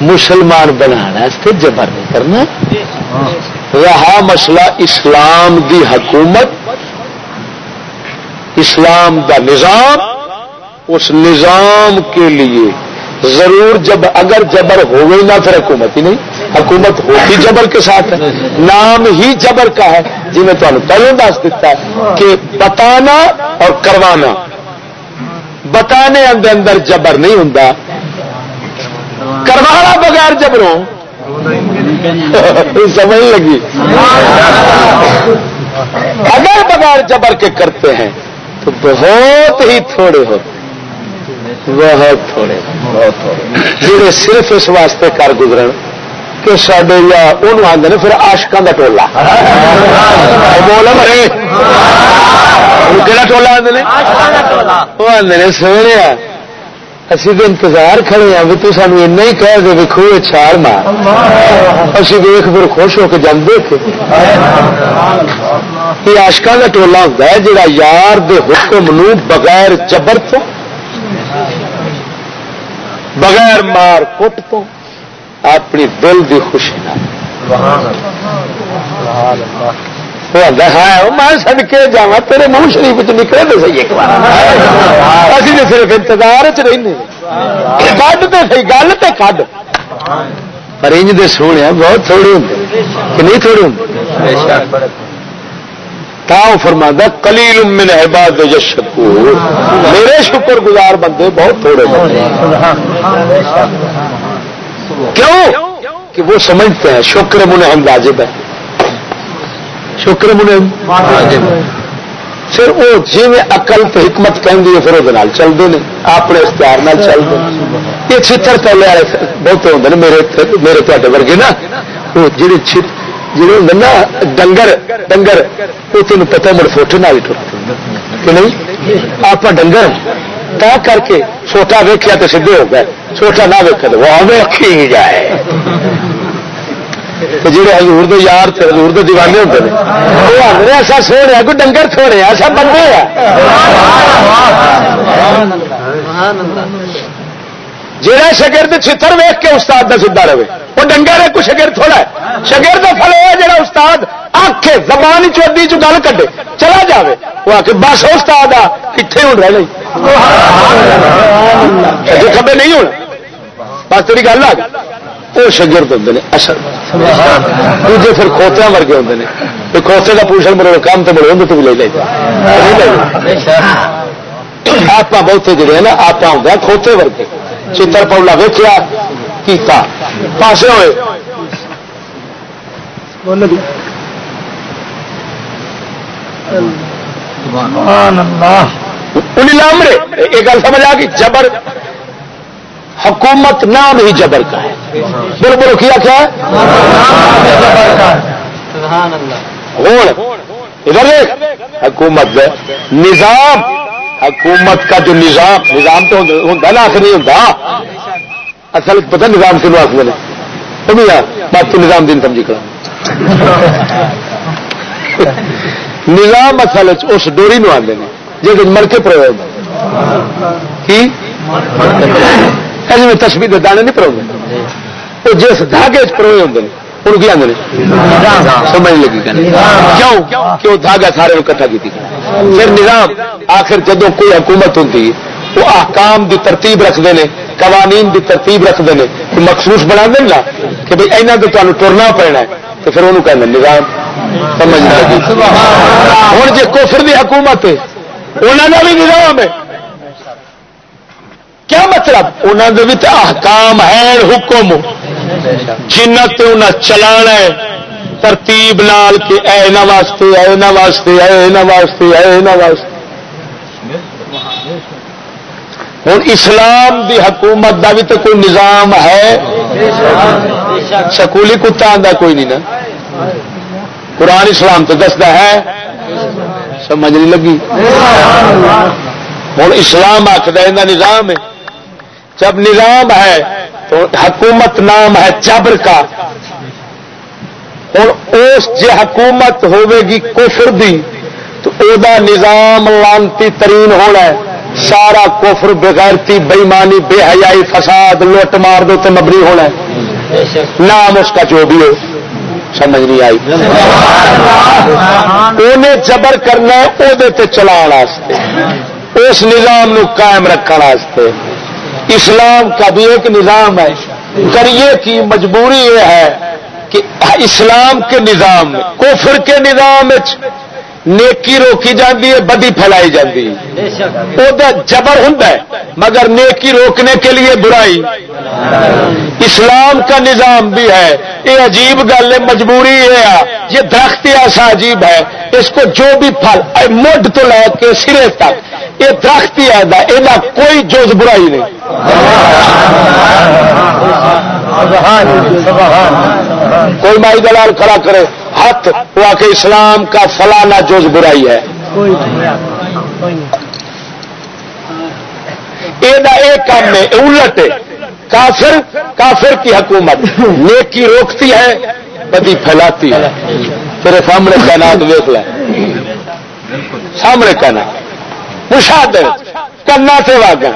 مسلمان بنا جبر نہیں کرنا۔ رہا مسئلہ اسلام دی حکومت، اسلام دا نظام، اس نظام کے لیے۔ ضرور جب اگر جبر ہو گئی نہ پھر حکومت ہی نہیں۔ حکومت ہوتی جبر کے ساتھ۔ ہے نام ہی جبر کا ہے۔ جی میں تمہیں پہلے دس دیتا ہے کہ بتانا اور کروانا۔ بتانے اندر اندر جبر نہیں ہوں کروانا بغیر جبروں. سمجھ لگی؟ اگر بغیر جبر کے کرتے ہیں تو بہت ہی تھوڑے ہوتے بہت تھوڑے بہت تھوڑے۔ جہے صرف اس واسطے کر گزر کہ سڈے یا وہ آدھے پھر آشکان کا ٹولا بول مرے کہڑا ٹولا آدھے وہ آدھے سونے اسی تو انتظار کھڑے ہیں بھی تو سانو ایسا ہی کہہ دے بھی خوہ چھال مار اسی دیکھ پھر خوش ہو کے جان دیکھ یہ آشکا کا ٹولا ہوتا ہے جہاں یار دے حکم نو بغیر جبر تو بغیر مار کٹ تو اپنی دل کی خوشی میں سد کے جا تیرے منہ شریف چ نکلے تو سی ایک بار اسی تو صرف انتظار چ رہنے کھ تو سی گل تو کھ پر انج دے سونے بہت تھوڑے ہوں کہ نہیں تھوڑے ہوں فرما کلیل من عباد یشکور میرے شکر گزار بندے بہت تھوڑے بندے کیوں کہ وہ سمجھتے ہیں شکر من واجب ہے شکر من پھر وہ جی اقل تو حکمت کہیں پھر وہ چلتے ہیں اپنے اختیار چلتے یہ چھتر پہلے والے بہتے ہوتے ہیں میرے میرے تے ورگے نا۔ وہ جی چھت جی نا، ڈنگر ڈنگر، وہ تین پتا مڑ فوٹے نہ ٹرتے کہ نہیں؟ آپ ڈنگر تا کر کے چھوٹا ویکیا تو سیدے ہو گئے۔ چھوٹا نہ ویکیا تو وہ ویکھی جائے۔ جہے ہزور دے یار ہزور دے دیوانے ہوتے ہیں وہ آدھے ایسا سونے کوئی ڈنگر تھوڑے ایسا بندے جہاں شگرد چھتر ویک کے استاد کا سیدا رہے، وہ ڈنگر ہے، کوئی شگرد تھوڑا ہے۔ شگرد فل ہے جہاں استاد آخ زبان چودی چ گل کٹے چلا جائے وہ آ کے بس استاد آ کتنے ہوں رہ رہے کبے نہیں ہونا، بس تیری گل آ وہ شگرد ہوں اصل دوجے پھر کھوتیا ورگے ہوں نے۔ کھوتے کا پوشن مرو کام تو مرو ہوں تو بھی لے لے آپ بہتے جڑے ہیں نا آپ ہوں کھوتے ورگے۔ چتر پولا ویچیا کیتا۔ پاسے ہوئے۔ لامرے یہ گل سمجھ آ گئی۔ جبر۔ حکومت نام ہی جبر کا ہے۔ بولو بولو، کیا کیا؟ ہوں ادھر حکومت نظام۔ حکومت کا جو نظام نظام تو ہوتا نا آخر نہیں ہوتا اصل پتہ نظام کیوں آخر بات تو نظام دن سمجھی کر نظام اصل اس ڈوری نو آتے ہیں جی مڑ کے پرو کی تصویر دانے نہیں پرو وہ جس دھاگے پروے ہوتے ہیں ان کی آدھے سمجھ لگی کیوں؟ کہ وہ دھاگا سارے کٹھا کی پھر نظام، آخر جدو کوئی حکومت ہوتی وہ احکام دی ترتیب رکھتے ہیں قوانین دی ترتیب رکھتے ہیں مخصوص بنا دیں نا کہ بھائی اینا تو تمہیں ٹرنا پڑنا ہے، تو پھر انہوں کہنا نظام سمجھ لگی۔ ہوں جی کوفر دی حکومت ہے انہوں کا بھی نظام ہے۔ کیا مطلب؟ انہوں نے بھی احکام ہے حکم۔ جنت انہیں چلا ہے، ترتیب لال کے اے واسطے اے واسطے اے واسطے اے واسطے۔ ہوں اسلام دی حکومت دا بھی تو کوئی نظام ہے؟ سکولی کتا آتا کوئی نہیں نا۔ قرآن اسلام تو دستا ہے۔ سمجھ نہیں لگی۔ ہوں اسلام آخر نظام ہے۔ جب نظام ہے تو حکومت نام ہے جبر کا۔ ہوں اس جی حکومت ہوے کوفر دی، تو او دا نظام لانتی ترین ہونا ہے۔ سارا کوفر بغیرتی بےمانی بے حیائی، فساد، لوٹ مار دو تو مبنی ہونا ہے۔ نام اس کا جو بھی ہو، سمجھ نہیں آئی۔ انہیں جبر کرنا وہ چلا اس نظام نو قائم رکھنے اسلام کا بھی ایک نظام ہے۔ کریے کی مجبوری یہ ہے کہ اسلام کے نظام میں کوفر کے نظام نیکی روکی جاتی ہے، بدی پھیلائی جاتی ہے۔ جبر ہوں مگر نیکی روکنے کے لیے برائی۔ اسلام کا نظام بھی ہے۔ یہ عجیب گل ہے، مجبوری یہ ہے۔ یہ درخت ایسا عجیب ہے۔ اس کو جو بھی پھل مڈ تو لے کے سرے تک، یہ درخت ہی ایسا یہ کوئی جوز برائی نہیں۔ کوئی مائی دلال کھڑا کرے، ہاتھ وہ کے اسلام کا فلانا جوز برائی ہے۔ یہ کام ہے الٹ کافر کافر کی حکومت۔ نیکی روکتی ہے، بدی پھیلاتی ہے۔ تیرے سامنے کائنات دیکھ لیں۔ سامنے کہنا مشاہد کرنا سے واقع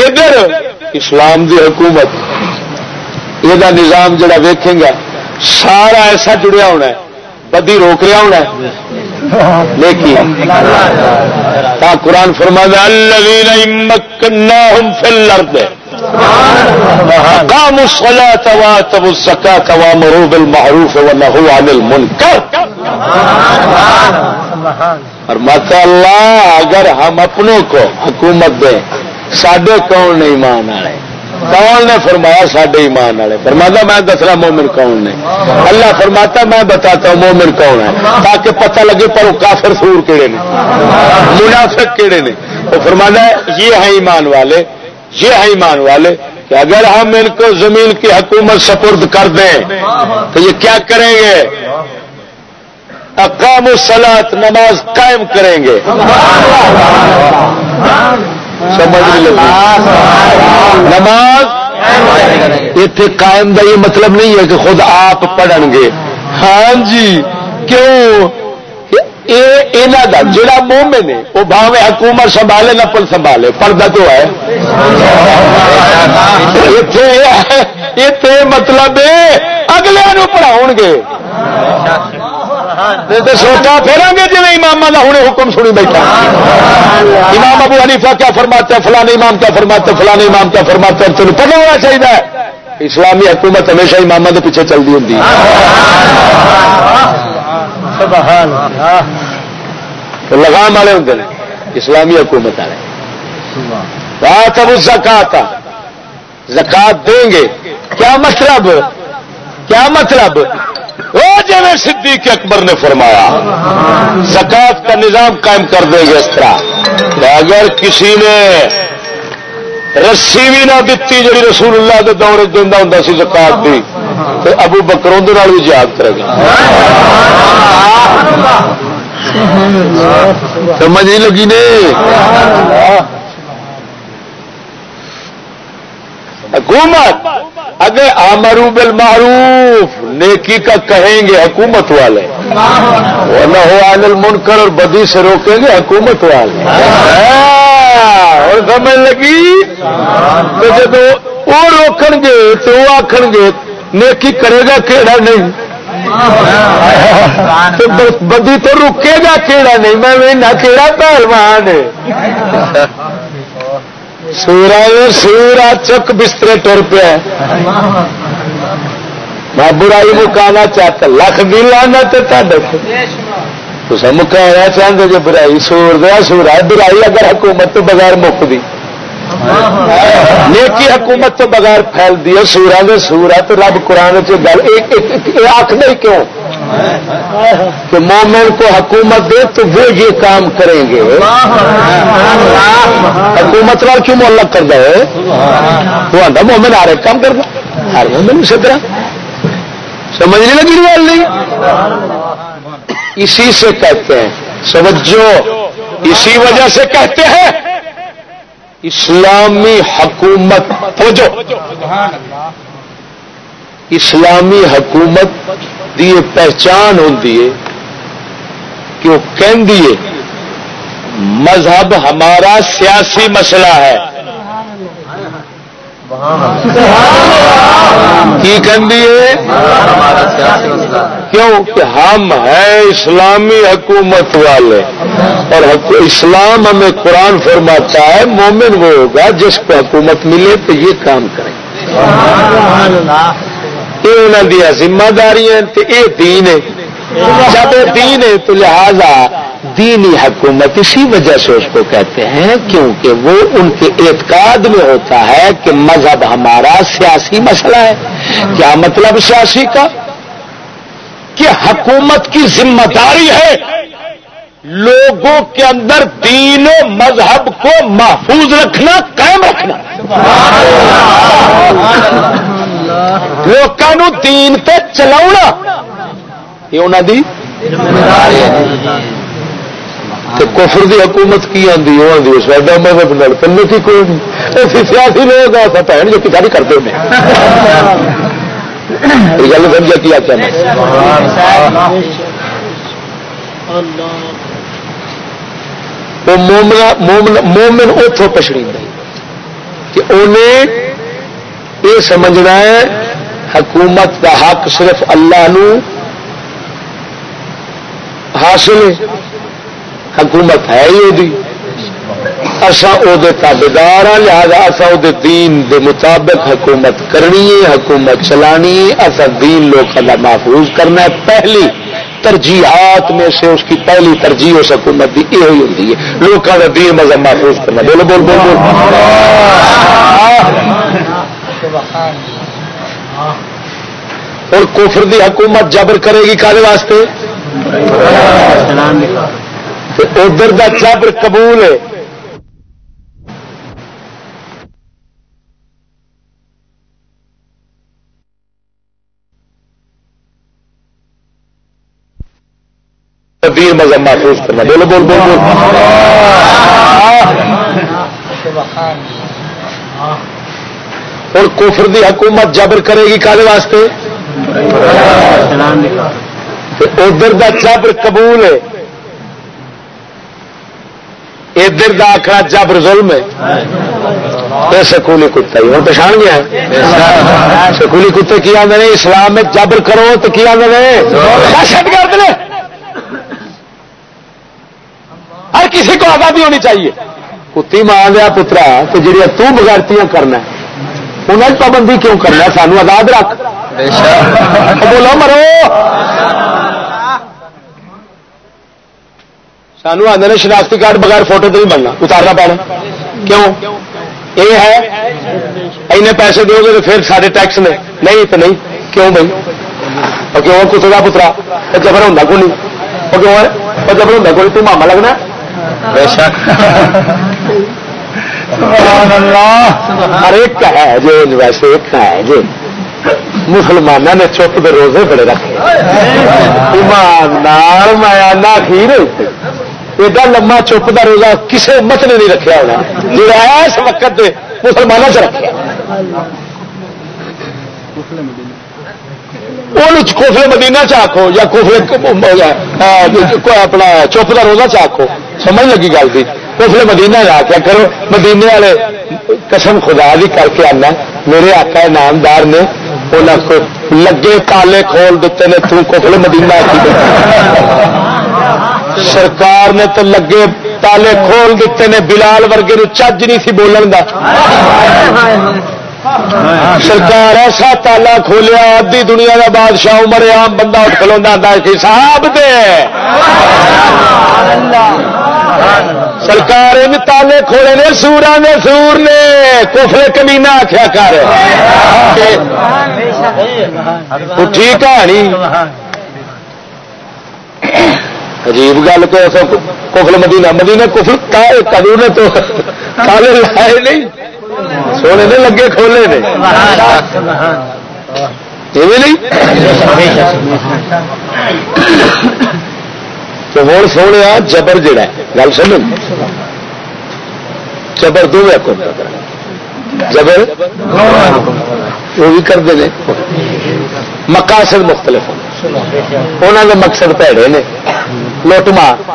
ادھر اسلام دی حکومت یہ نظام جڑا ویکھیں گا سارا ایسا جڑیا ہونا ہے، بدی روک رہا ہونا ہے۔ لیکن قرآن فرما کام سلا توا تب سکا توا مروب المعروف ونهوا عن المنکر. اور مت اللہ اگر ہم اپنوں کو حکومت دیں سڈے کون نے ایمان والے کون نے فرمایا سڈے ایمان والے؟ فرماتا میں دسنا مومن کون نے؟ اللہ فرماتا میں بتاتا ہوں مومن کون ہے، تاکہ پتہ لگے پر وہ کافر سور کہڑے نے، منافق کہڑے نے۔ وہ فرمانا ہے، یہ ہے ایمان والے، یہ ہے ایمان والے کہ اگر ہم ان کو زمین کی حکومت سپرد کر دیں، تو یہ کیا کریں گے؟ اقام السلات نماز قائم کریں گے۔ سمجھ لگی نماز اتنے قائم کا یہ مطلب نہیں ہے کہ خود آپ پڑھن گے۔ ہاں جی کیوں؟ جڑا مومن ہے وہ بھاوے حکومت سنبھالے نہ پل سنبھالے، پردہ تو ہے۔ مطلب اگلے پڑھاؤ گے۔ سوچا پھیرا گے جی امام کا ہوں حکم سنی بیٹھا امام ابو حنیفہ کیا فرماتے ہیں فلانے امام کیا فرماتے ہیں فلانے امام کیا فرماتے ہیں تمہیں ہونا چاہیے اسلامی حکومت ہمیشہ امام کے پیچھے چلتی ہوں لگام والے ہوں اسلامی حکومت والے بات اب زکات زکات دیں گے کیا مطلب کیا مطلب وہ جی صدیق اکبر نے فرمایا زکات کا نظام قائم کر دیں گے اس طرح۔ اگر کسی نے رسی بھی نہ دیتی جی رسول اللہ کے دور دینا ہوں سی زکات دی، تو ابو بکروں بھی جہاد کرے گا۔ سمجھ نہیں لگی نے؟ حکومت۔ اگر آمرو بل معروف نیکی کا کہیں گے حکومت والے۔ نہ ہو آنل منکر اور بدی سے روکیں گے حکومت والے۔ ہاں، اور سمجھ لگی؟ تو جب وہ روکن گے، تو وہ آخ گے، نیکی کرے گا کہڑا نہیں؟ بدی تو رکے گا کہڑا نہیں؟ میں نہ کہڑا پہلوان سورا سورا چک بسترے ٹر پیا میں برائی مکانا چاہتا، لکھ بھی لانا تو مکایا چاہتے جی برائی سور دیا سورا برائی اگر حکومت تو بغیر مک دی۔ نیکی حکومت تو بغیر پھیل دی سورا دے سورا تو رب قرآن سے گل آخر کیوں؟ کہ مومن کو حکومت دے تو وہ یہ کام کریں گے۔ حکومت وال کیوں الگ کر دے وہ آتا مومن آ رہے کام کر دیں ہر مومن سدرا سمجھ نہیں لگی گل نہیں؟ اسی سے کہتے ہیں، سمجھو، اسی وجہ سے کہتے ہیں، اسلامی حکومت اسلامی حکومت دی پہچان ہوتی ہے کہ وہ کہ مذہب ہمارا سیاسی مسئلہ ہے۔ کی ہے؟ کیوں؟ کہ ہم ہیں اسلامی حکومت والے اور اسلام ہمیں قرآن فرماتا ہے، مومن وہ ہوگا جس کو حکومت ملے تو یہ کام کریں۔ یہ انہوں دیا ذمہ داری یہ دین ہے۔ جب دین ہے تو لہذا دینی حکومت اسی وجہ سے اس کو کہتے ہیں کیونکہ وہ ان کے اعتقاد میں ہوتا ہے کہ مذہب ہمارا سیاسی مسئلہ ہے۔ کیا مطلب سیاسی کا؟ کہ حکومت کی ذمہ داری ہے۔ لوگوں کے اندر دین و مذہب کو محفوظ رکھنا، قائم رکھنا۔ لوگوں دین پہ چلا یہ انہوں دی کفر دی حکومت کی آتی وہ آدھی ساڈا مذہب نال پنو کی کوئی نہیں۔ سیاسی لوگ ایسا بھن جو کتابی کرتے ہیں گل سمجھا کی آخیا مومن اتوں پچھڑی کہ انہیں یہ سمجھنا ہے حکومت کا حق صرف اللہ نو حاصل ہے۔ حکومت ہے ہی اصا وہ تابے دار ہاں لہٰذا اصا وہ دین دے مطابق حکومت کرنی ہے حکومت چلانی ہے۔ اصا دین لوگ کا محفوظ کرنا ہے۔ پہلی ترجیحات میں سے اس کی پہلی ترجیح اس حکومت کی یہ ہوتی ہے۔ لوگوں کا دین مذہب محفوظ کرنا۔ بولو بول بول بول اور کفر دی حکومت جبر کرے گی کالے واسطے؟ ادھر کا جبر قبول ہے۔ دین مذہب محفوظ کرنا۔ بولو بول بول بول اور کفر دی حکومت جبر کرے گی کالے واسطے؟ ادھر کا جبر قبول ہے۔ ادھر کا آخر جبر ظلم ہے۔ سکولی کتا، ہی ہوں پچھان گیا سکولی کتے کی آدھے اسلام میں جبر کرو تو کی آدھے دہشت گرد نے؟ ہر کسی کو آزادی ہونی چاہیے۔ کتی ماں دیا پترا تو جی تگارتی کرنا انہیں پابندی کیوں کرنا سانو آزاد رکھ۔ بولو مرو۔ سانو آدھے شناختی کارڈ بغیر فوٹو تو نہیں بننا۔ اتارنا پڑنا کیوں؟ یہ ہے پیسے دو گے تو پھر سارے ٹیکس نے۔ نہیں تو نہیں۔ کیوں بھائی؟ کیوں؟ کتے کا پترا۔ جبر ہوں کو نہیں کیوں جبر ہوں کو تو ماما لگنا سبحان اللہ۔ ہر ایک کا ہے جو ویسے ایک کا ہے جو۔ مسلمانوں نے چپ کے روزے بڑے رکھے۔ ایمان میں آنا خیر ایڈا لما چپ کا روزہ کسی امت نے نہیں رکھا ہونا۔ جا اس وقت مسلمانوں سے رکھا کوفلے مدینہ چاخو یا کوفلے اپنا چپ کا روزہ چاخو سمجھ لگی گل تھی اس لیے مدینہ جا کے کرو۔ مدینے والے قسم خدا بھی کر کے آنا۔ میرے آقا نامدار نے لگے تالے کھول دیتے نے، تو کوفلے مدینہ سرکار نے تو لگے تالے کھول دیتے نے، بلال ورگے چج نہیں سی بولن کا سرکار ایسا تالا کھولیا ادی دنیا کا بادشاہ عمر عام بندہ اٹھ کھلوا حساب دے سرکار ان تالے کھولے نے سورا نے سور نے کفلے کمینا آخیا کر ٹھیک ہے عجیب گل تو کفل مدینہ مدینہ کفل کدو نے تو تالے لائے نہیں سونے نے لگے کھولے نے۔ تو ہوں سونے جبر جڑا گل سمجھ؟ جبر دو جبر؟ وہ بھی کرتے ہیں۔ مقاصد مختلف انہوں کے مقصد پیڑے نے۔ لوٹ مار۔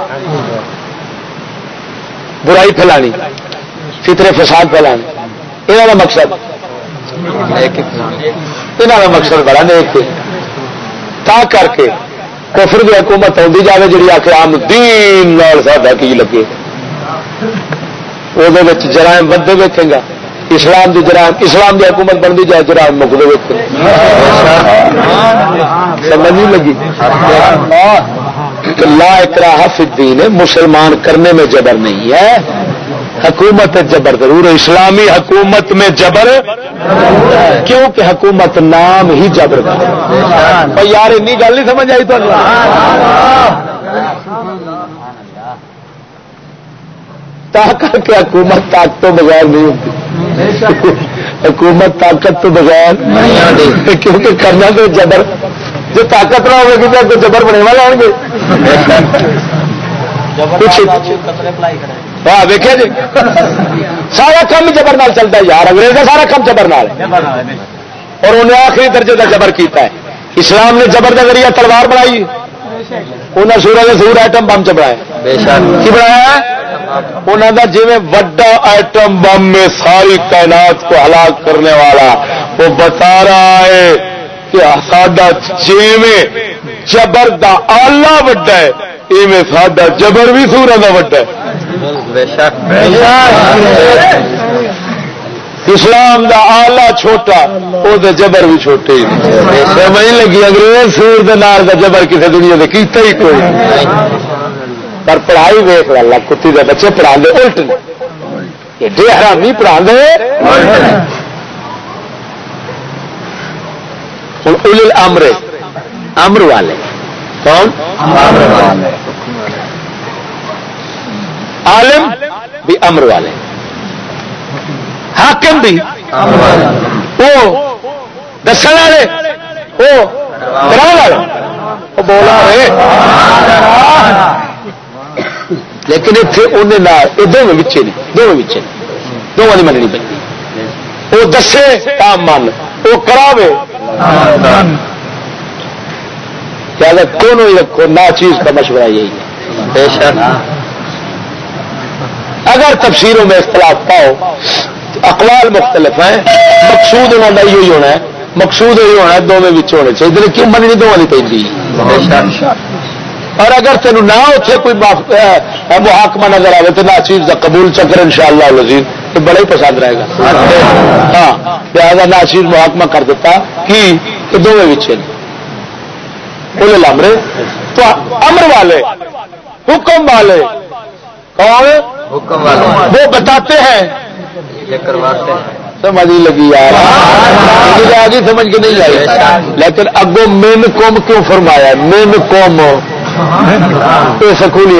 برائی پھیلانی۔ فطرے فساد پھیلانی۔ یہاں کا مقصد؟ یہاں کا مقصد بڑا نیک تا کر کے کفر کی حکومت آتی جائے جی آ کے آم دین سا کی لگے۔ وہ جرائم بندے ویکے گا۔ اسلام دی جرائم، اسلام دی حکومت بنتی جائے جرائم مکدے ویکے سمجھ نہیں لگی؟ لا اکراہ فی الدین، مسلمان کرنے میں جبر نہیں ہے۔ حکومت جبر ضرور اسلامی حکومت میں جبر کیونکہ حکومت نام ہی جبر کا یار این گل نہیں سمجھ آئی تو کر کے حکومت طاقت تو بغیر نہیں ہوتی۔ حکومت طاقت تو بغیر کیونکہ کرنا تو جبر۔ جو طاقت نہ ہوگی تو جبر بنے والے آؤ گے دیکھے جی۔ سارا کام جبر نال چلتا ہے یار انگریز کا سارا کام جبر نال اور انہیں آخری درجے کا جبر کیتا ہے۔ اسلام نے جبر کا ذریعہ تلوار بنائی۔ انہیں سورج سور ایٹم بم چ بنایا کی بنایا انہوں کا جی وڈا ایٹم بم میں ساری کائنات کو ہلاک کرنے والا وہ بتا رہا ہے کہ ساڈا جیویں جبر دا آلہ وڈا ہے ایویں ساڈا جبر بھی سورا کا وڈا اسلام دا آلہ چھوٹا وہ جبر بھی چھوٹے۔ سمجھ لگی، انگریز سور دے دا جبر کسی دنیا دے کیتا ہی کوئی پر پڑھائی ویخ لا کتی دے بچے پڑھا دے الٹ ایڈے حرامی پڑھا دے ہوں امر امر والے۔ کون؟ عالم بھی امر والے۔ حاکم بھی۔ وہ دس والے۔ وہ کرا والے۔ وہ بولا لیکن اتنے انہیں دونوں بچے نے، دونوں بچے دونوں کی مننی پی وہ دسے کام من، وہ کراوے۔ دونوں ہی رکھو نہ چیز کا مشورہ یہی ہے۔ بے شک۔ اگر تفسیروں میں اختلاف پاؤ اقوال مختلف ہیں، مقصود انہوں کا یہی ہونا ہے، مقصود یہی ہونا ہے، دونوں ہونے چاہیے۔ ادھر کیوں مننی دونوں پہ اور اگر تین نہ اتنے کوئی محاکمہ نظر آئے تو نہ چیز کا قبول چکر ان شاء اللہ لذیذ تو بڑا ہی پسند رہے گا۔ ہاں لہٰذا نہ چیز محاکمہ کر دیتا کہ دونوں بچے بولے لامرے، تو امر والے، حکم والے کون حکم والے وہ بتاتے ہیں۔ سمجھ لگی یار۔ آگے سمجھ کے نہیں آئی لیکن اگو مین کوم کیوں فرمایا مین کوم سکولی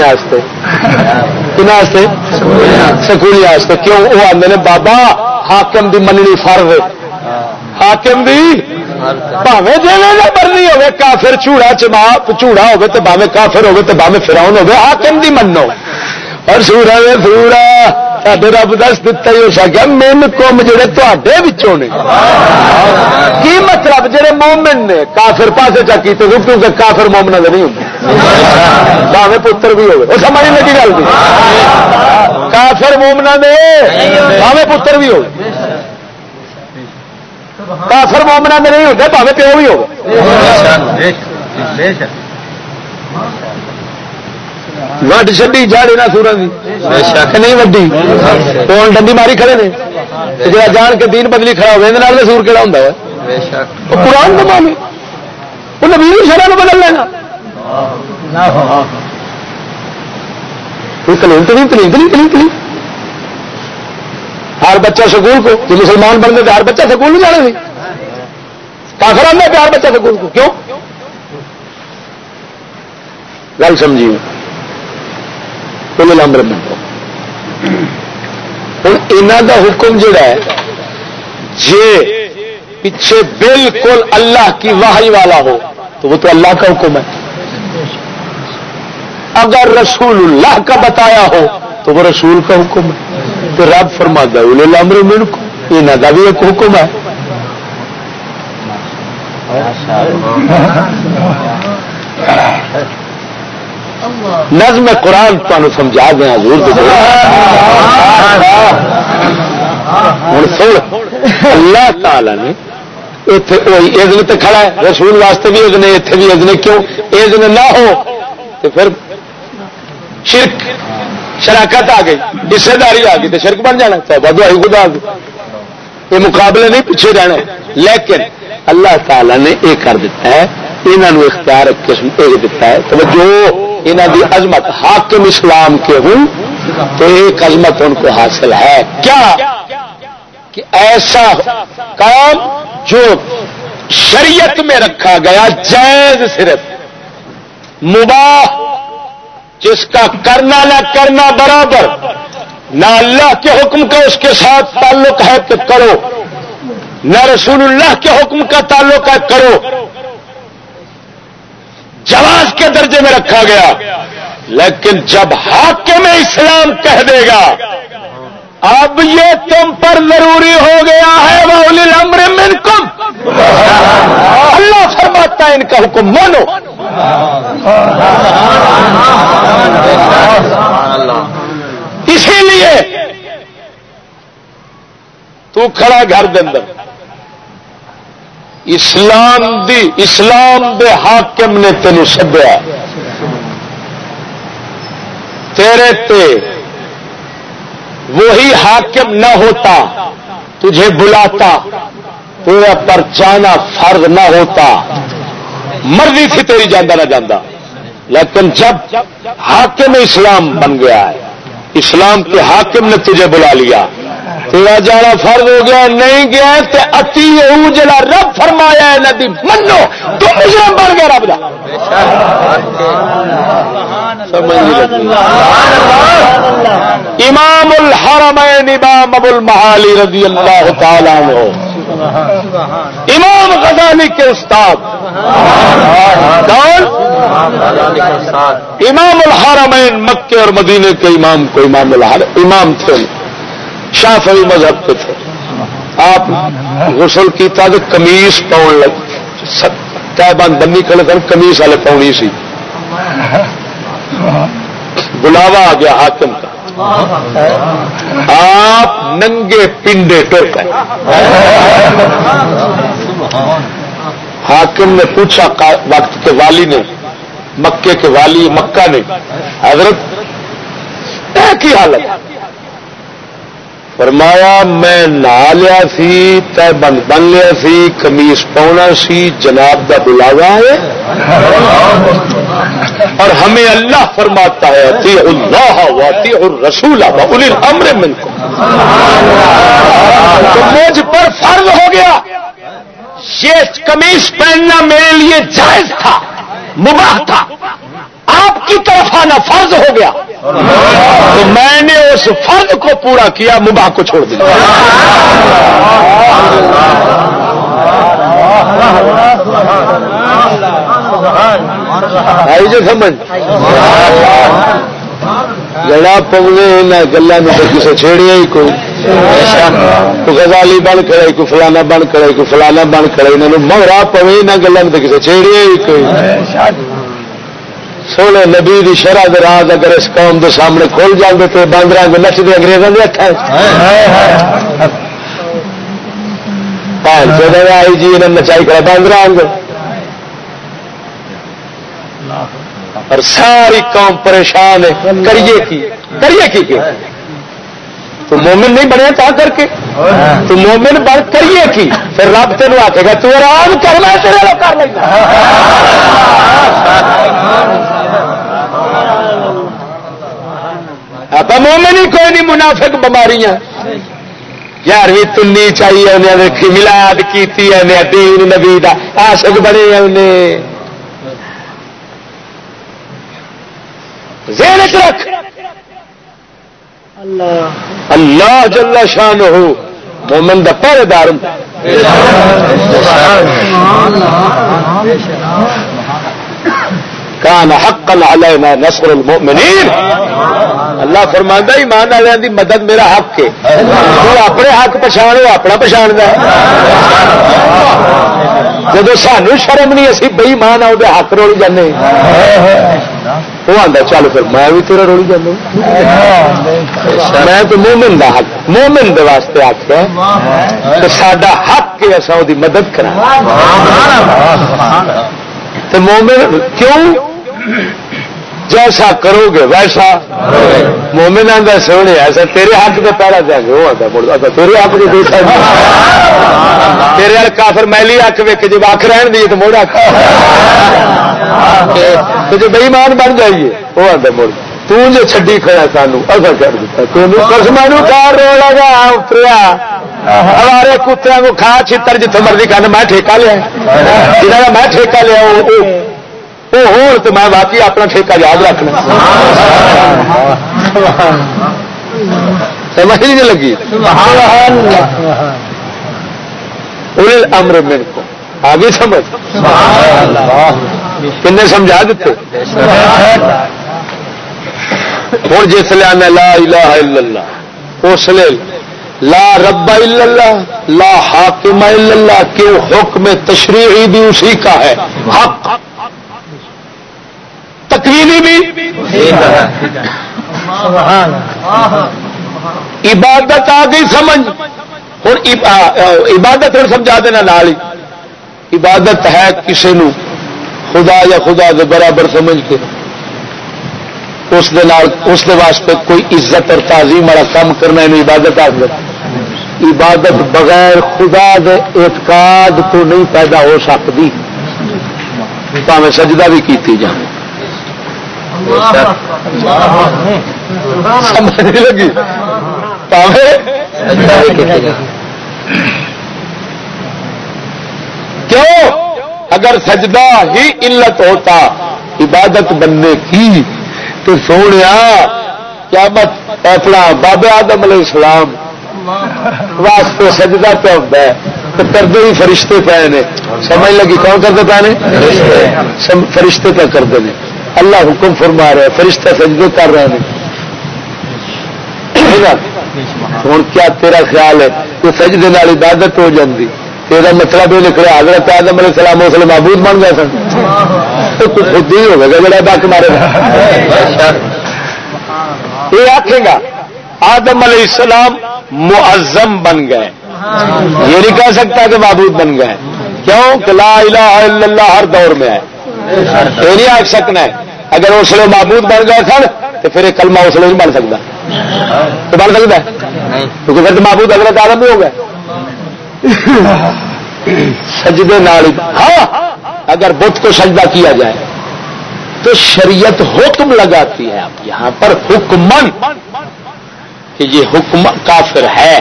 سکولی کیوں؟ وہ آدھے نے بابا حاکم دی مننی فرض۔ حاکم دی پاوے جی نہ برنی ہوے کافر چوڑا چما چوڑا ہوگے تو باوے کافر ہوگے تو باوے فراؤن ہوگے حاکم دی منو۔ اور سورا نے سورا تے رب دس دتا ہی ہو سکیا مین کم جڑے تے نے کی مطلب جڑے مومن نے کافر پاسے چا کی تو کیونکہ کافر مومنا نہیں ہوں باوے پتر بھی ہوگے وہ سمجھ لگی گل کافر مومنا نے باوے پتر بھی ہوگے کافر مومنا میں نہیں ہوتے پاوے پیو بھی ہو وڈ چڈی جاڑی نہ سورا کی نہیں وڈی کون ڈنڈی ماری کھڑے نے جا جان کے دین بدلی کھڑا ہوئے سور کہڑا ہوں قرآن تو مانی وہ نبی شرح بدل لینا clean clean clean clean clean clean ہر بچہ سکول کو جو مسلمان بن گئے ہر بچہ سکول نہیں جانے تھے کافر آدھا پیار بچہ سکول کو کیوں گل سمجھی پہلے لمبر ہوں یہاں کا حکم جڑا ہے جی پیچھے بالکل اللہ کی واہی والا ہو تو وہ تو اللہ کا حکم ہے اگر رسول اللہ کا بتایا ہو تو وہ رسول کا حکم ہے تو رب فرما دے لمر من کو یہاں کا بھی ایک حکم ہے نظم قرآن تمہیں سمجھا دیا ضرور ہوں سن، اللہ تعالی نے اتنے تو کھڑا ہے، رسول واسطے بھی ادنے اتنے بھی ادنے کیوں؟ یہ نہ ہو تو پھر شرک، شراکت آ گئی حصے داری آ گئی تو شرک بن جانا چاہے بدوائی خدا یہ مقابلے نہیں پیچھے رہنا لیکن اللہ تعالی نے یہ کر دیتا ہے یہاں اختیار، قسم یہ دیتا ہے تو جو یہاں کی عظمت، حاکم اسلام کے ہوں تو ایک عظمت ان کو حاصل ہے۔ کیا؟ کہ ایسا کام جو شریعت میں رکھا گیا، جائز صرف، مباح، جس کا کرنا نہ کرنا برابر، نہ اللہ کے حکم کا اس کے ساتھ تعلق ہے کہ کرو، نہ رسول اللہ کے حکم کا تعلق ہے کرو۔ جواز کے درجے میں رکھا گیا۔ لیکن جب حاکم اسلام کہہ دے گا، اب یہ تم پر ضروری ہو گیا ہے وہ امر منکم اللہ فرماتا ہے ان کا حکم مانو۔ اسی لیے تو کھڑا گھر دے اندر۔ اسلام دی اسلام دے حاکم نے تین سدیا تیرے تے وہی حاکم نہ ہوتا، تجھے بلاتا تیرا پر جانا فرض نہ ہوتا۔ مرضی تھی تیری جانا نہ جانا لیکن جب حاکم اسلام بن گیا ہے، اسلام کے حاکم نے تجھے بلا لیا۔ تیرا جانا فرض ہو گیا، نہیں گیا تو اتی جلا رب فرمایا ہے ندی منو تو مجرم بن گیا رب امام الحرمین، امام ابو المحالی رضی اللہ تعالیٰ عنہ۔ امام غزالی کے استاد۔ کون؟ امام الحرمین، مکے اور مدینے کے امام کو امام الحر، امام تھے۔ شافعی مذہب کے تھے۔ آپ غسل کیتا تو کمیس پاؤن لگ بند بنی کھڑے تھے کمیس والے پاؤنی سی۔ بلاوا آ گیا حاکم کا۔ آپ ننگے پنڈے ٹوک حاکم نے پوچھا وقت کے والی نے، مکے کے والی، مکہ نے، حضرت ایک ہی حالت؟ فرمایا، میں نہا لیا سی، تے بند بن لیا سی کمیس پاؤنا سی، جناب کا بلاوا ہے۔ اور ہمیں اللہ فرماتا ہے اتی اللہ واتی اور رسول امر من کو تو مجھ پر فرض ہو گیا، یہ کمیز پہننا میرے لیے جائز تھا، مباح تھا۔ آپ کی طرف آنا فرض ہو گیا تو میں نے اس فرض کو پورا کیا، مباح کو چھوڑ دیا۔ آئی جو سمجھ؟ گلا پونے ان گلوں تو کسی چھیڑیا ہی کوئی۔ گزالی بن کھڑے کوئی فلانا بن کھڑے کوئی فلانا بن کھڑے انہوں مغرا پوے ان گلوں تو کسی چھیڑیا ہی کوئی۔ سونے نبی دی شرح راز اگر اس قوم دے سامنے کھول جاندے کو نچتے انگریزوں کے ہاتھ بھن چودہ آئی جی انہیں نچائی کرا باندر اور ساری قوم پریشان ہے۔ کریے کی؟ کریے کی تو مومن نہیں بنیا تا کر کے۔ تو مومن بن کریے کی۔ پھر رب تین آخے گا، تو آرام کرنا تیرے کر لینا۔ آپ مومن ہی کوئی نہیں، منافق بیماریاں۔ یارویں تنی چاہیے انہیں دیکھی ملاد کیتی کی دین نبی کا آشک بنے انہیں۔ ذہن رکھ۔ اللہ جل شان ہو مومن دا پہرے دار کان حقا علینا نصر المؤمنین اللہ فرماندا ایمان والوں دی مدد میرا حق ہے۔ تو اپنے حق پچھان وہ اپنا پچھان ہے۔ جب سانو شرم نہیں اسی بئی مان آؤ حق رولی جانے وہ آتا چل پھر میں بھی تیرا رولی جانا میں تو مومن دا حق مومن دے واسطے آخیا تو سڈا حق کے اصا وہ مدد کرا مومن کیوں؟ جیسا کرو گے ویسا مومن آتا سونے، ایسا تیرے حق تو پہلا دیں گے وہ آتا مڑ آتا تیرے حق تو دیکھا تیرے ہر کافر میلی حق ویک جب اک رہن دی تو مڑ آخ تو جو بئیمان بن جائیے، وہ آتا مڑ۔ تجھے چڈی کھڑا سانو اصل کر دیتا تین قسم کار رو لگا، اتریا۔ ہمارے کتوں کو کھا، چھتر جتوں مرضی کھانا میں ٹھیکہ لیا۔ جہاں میں ٹھیکہ لیا، وہ ہو تو میں واقعی اپنا ٹھیکہ یاد رکھنا سمجھ نہیں لگی امر میرے کو آگے سمجھ کن سمجھا دیتے ہوں جس لیا لا الہ الا اللہ اس لیے لا رب الا اللہ لا حاکم الا اللہ کیوں حکم تشریحی بھی اسی کا ہے حق تکوینی بھی۔ عبادت آ گئی سمجھ۔ ہوں عبادت ہوں سمجھا دینا نال ہی۔ عبادت ہے کسی نو۔ خدا یا خدا کے برابر سمجھ کے۔ اس دے نال، اس دے واسطے کوئی عزت اور تعظیم والا کام کرنا ہے عبادت آ عبادت بغیر خدا دے اعتقاد تو نہیں پیدا ہو سکتی۔ پاوے سجدہ بھی کیتی جائے سمجھ نہیں لگی کیوں؟ اگر سجدہ ہی علت ہوتا، عبادت بننے کی، تو سونے کیا مت اپنا بابے آدم علیہ السلام واسطے سجدہ پہ ہوتا ہے۔ تو کرتے ہی فرشتے پے نے سمجھ لگی؟ کون کرتے پے نے فرشتے۔ پہ کرتے ہیں؟ اللہ حکم فرما رہے فرشتہ سجدے کر رہے ہیں۔ ہوں، کیا تیرا خیال ہے؟ کہ سجدے نال عبادت ہو جاتی تیرا مطلب یہ نکلا، حضرت آدم علیہ السلام اس لیے محبوب بن گئے سن۔ تو خود ہی ہوگا جڑا ڈک مارے گا۔ یہ آخے گا، آدم علیہ السلام معظم بن گئے۔ یہ نہیں کہہ سکتا کہ معبود بن گئے۔ کیوں؟ کہ لا الہ الا اللہ ہر دور میں ہے۔ یہ نہیں آ سکنا ہے۔ اگر اس لیے معبود بن گئے سن تو پھر ایک کلمہ اس لیے نہیں بن سکتا۔ تو بن سکتا ہے؟ کیونکہ پھر معبود اگر آدم بھی ہو گئے۔ سجدے نال ہاں اگر بت کو سجدہ کیا جائے تو شریعت حکم لگاتی ہے آپ یہاں پر حکمن۔ کہ یہ حکم کافر ہے۔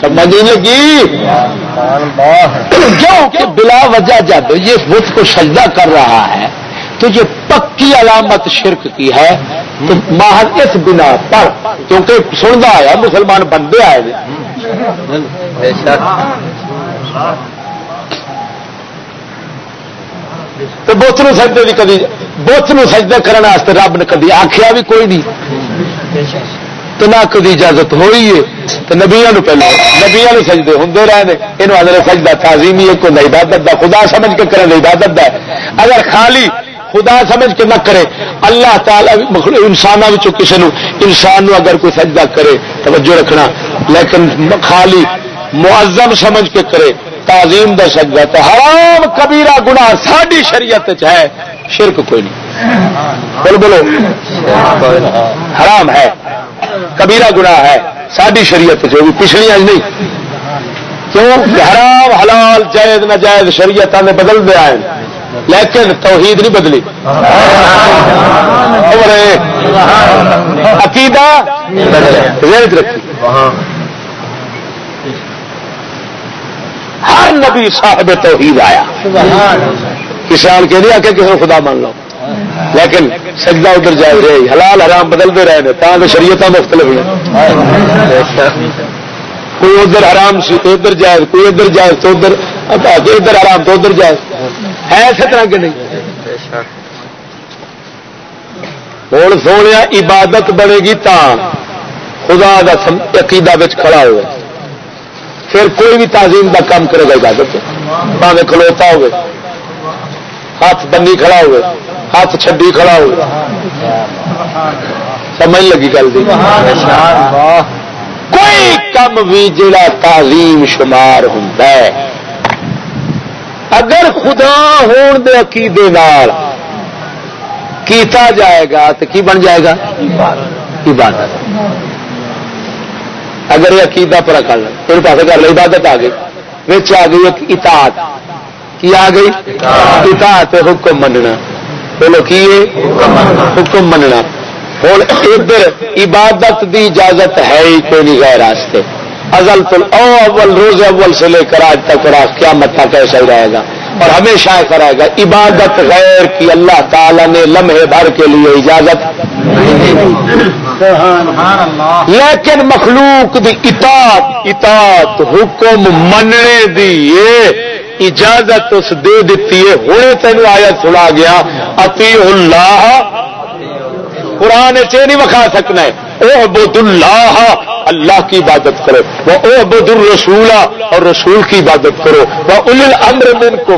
سمجھ لگی؟ کیوں؟ کہ بلا وجہ جب یہ بت کو سجدہ کر رہا ہے تو یہ پکی علامت شرک کی ہے۔ تو محض اس بنا پر کیونکہ سنتا آیا مسلمان بندے آئے تو بت نو سجدے کی کدی بت نو سجدہ کرنے رب نے کدی آخیا بھی کوئی نہیں۔ تو نہ کدی اجازت ہوئی ہے، تو نبیا پہلے نبیا سجدے ہوں رہے ہیں یہ آدھے سجدہ تعظیمی ایک ہوں عبادت دا، خدا سمجھ کے کریں عبادت دا۔ اگر خالی خدا سمجھ کے نہ کرے، اللہ تعالی انسان کسی نو، انسان نو اگر کوئی سجدہ کرے، توجہ رکھنا۔ لیکن خالی معظم سمجھ کے کرے، تعظیم دا سجدہ تو حرام کبیرہ گنا ساری شریعت ہے، شرک کوئی نہیں۔ بولو بولو۔ حرام ہے۔ کبیرہ گنا ہے ساری شریعت جو بھی پچھلی آج نہیں۔ کیوں؟ حرام حلال جائز نہ جائز شریعت نے بدل دیا ہے لیکن توحید نہیں بدلی۔ عقیدہ رکھی۔ ہر نبی صاحب توحید آیا۔ کسان کے لیے آ کے کسی خدا مان لو۔ لیکن سجدہ ادھر جائے رہے حلال حرام بدلتے رہے ہیں تاکہ شریعت مختلف ہیں کوئی ادھر حرام سی تو ادھر جائے کوئی ادھر جائے تو ادھر ادھر حرام تو ادھر جائے ہے اسی طرح کے نہیں؟ ہوں سونے عبادت بنے گی تا خدا کا عقیدہ کھڑا ہوا پھر کوئی بھی تعظیم کا کام کرے گا عبادت۔ پاوے کھلوتا ہوئے، ہاتھ بنی کھڑا ہوئے۔ ہاتھ چھڈی کھڑا ہوئے۔ سمجھ لگی گل کوئی کم بھی جڑا تعظیم شمار ہوں اگر خدا ہون دے عقیدے نال کیتا جائے گا تو کی بن جائے گا؟ عبادت۔ اگر یہ عقیدہ پورا کر لیں پھر پاس کر لیں عبادت آ گئی بچ آ گئی ایک اطاعت۔ کی آ گئی؟ اطاعت، حکم مننا۔ بولو کی حکم مننا۔ ہوں ادھر عبادت دی اجازت ہے ہی کوئی نہیں غیر راستے ازل تو او اول روز اول سے لے کر آج تک کیا مت تک ایسا ہی رہے گا۔ اور ہمیشہ ایسا رہے گا۔ عبادت غیر کی اللہ تعالی نے لمحے بھر کے لیے اجازت۔ لیکن مخلوق دی اطاعت اطاعت حکم مننے دی اجازت اس دے دیتی ہے۔ ہوں تین آیت سنا گیا اتی اللہ قرآن چ نہیں وکھا سکنا ہے۔ او بد اللہ اللہ کی عبادت کرو۔ وہ او بد الرسول، اور رسول کی عبادت کرو۔ وہ ال امر من کو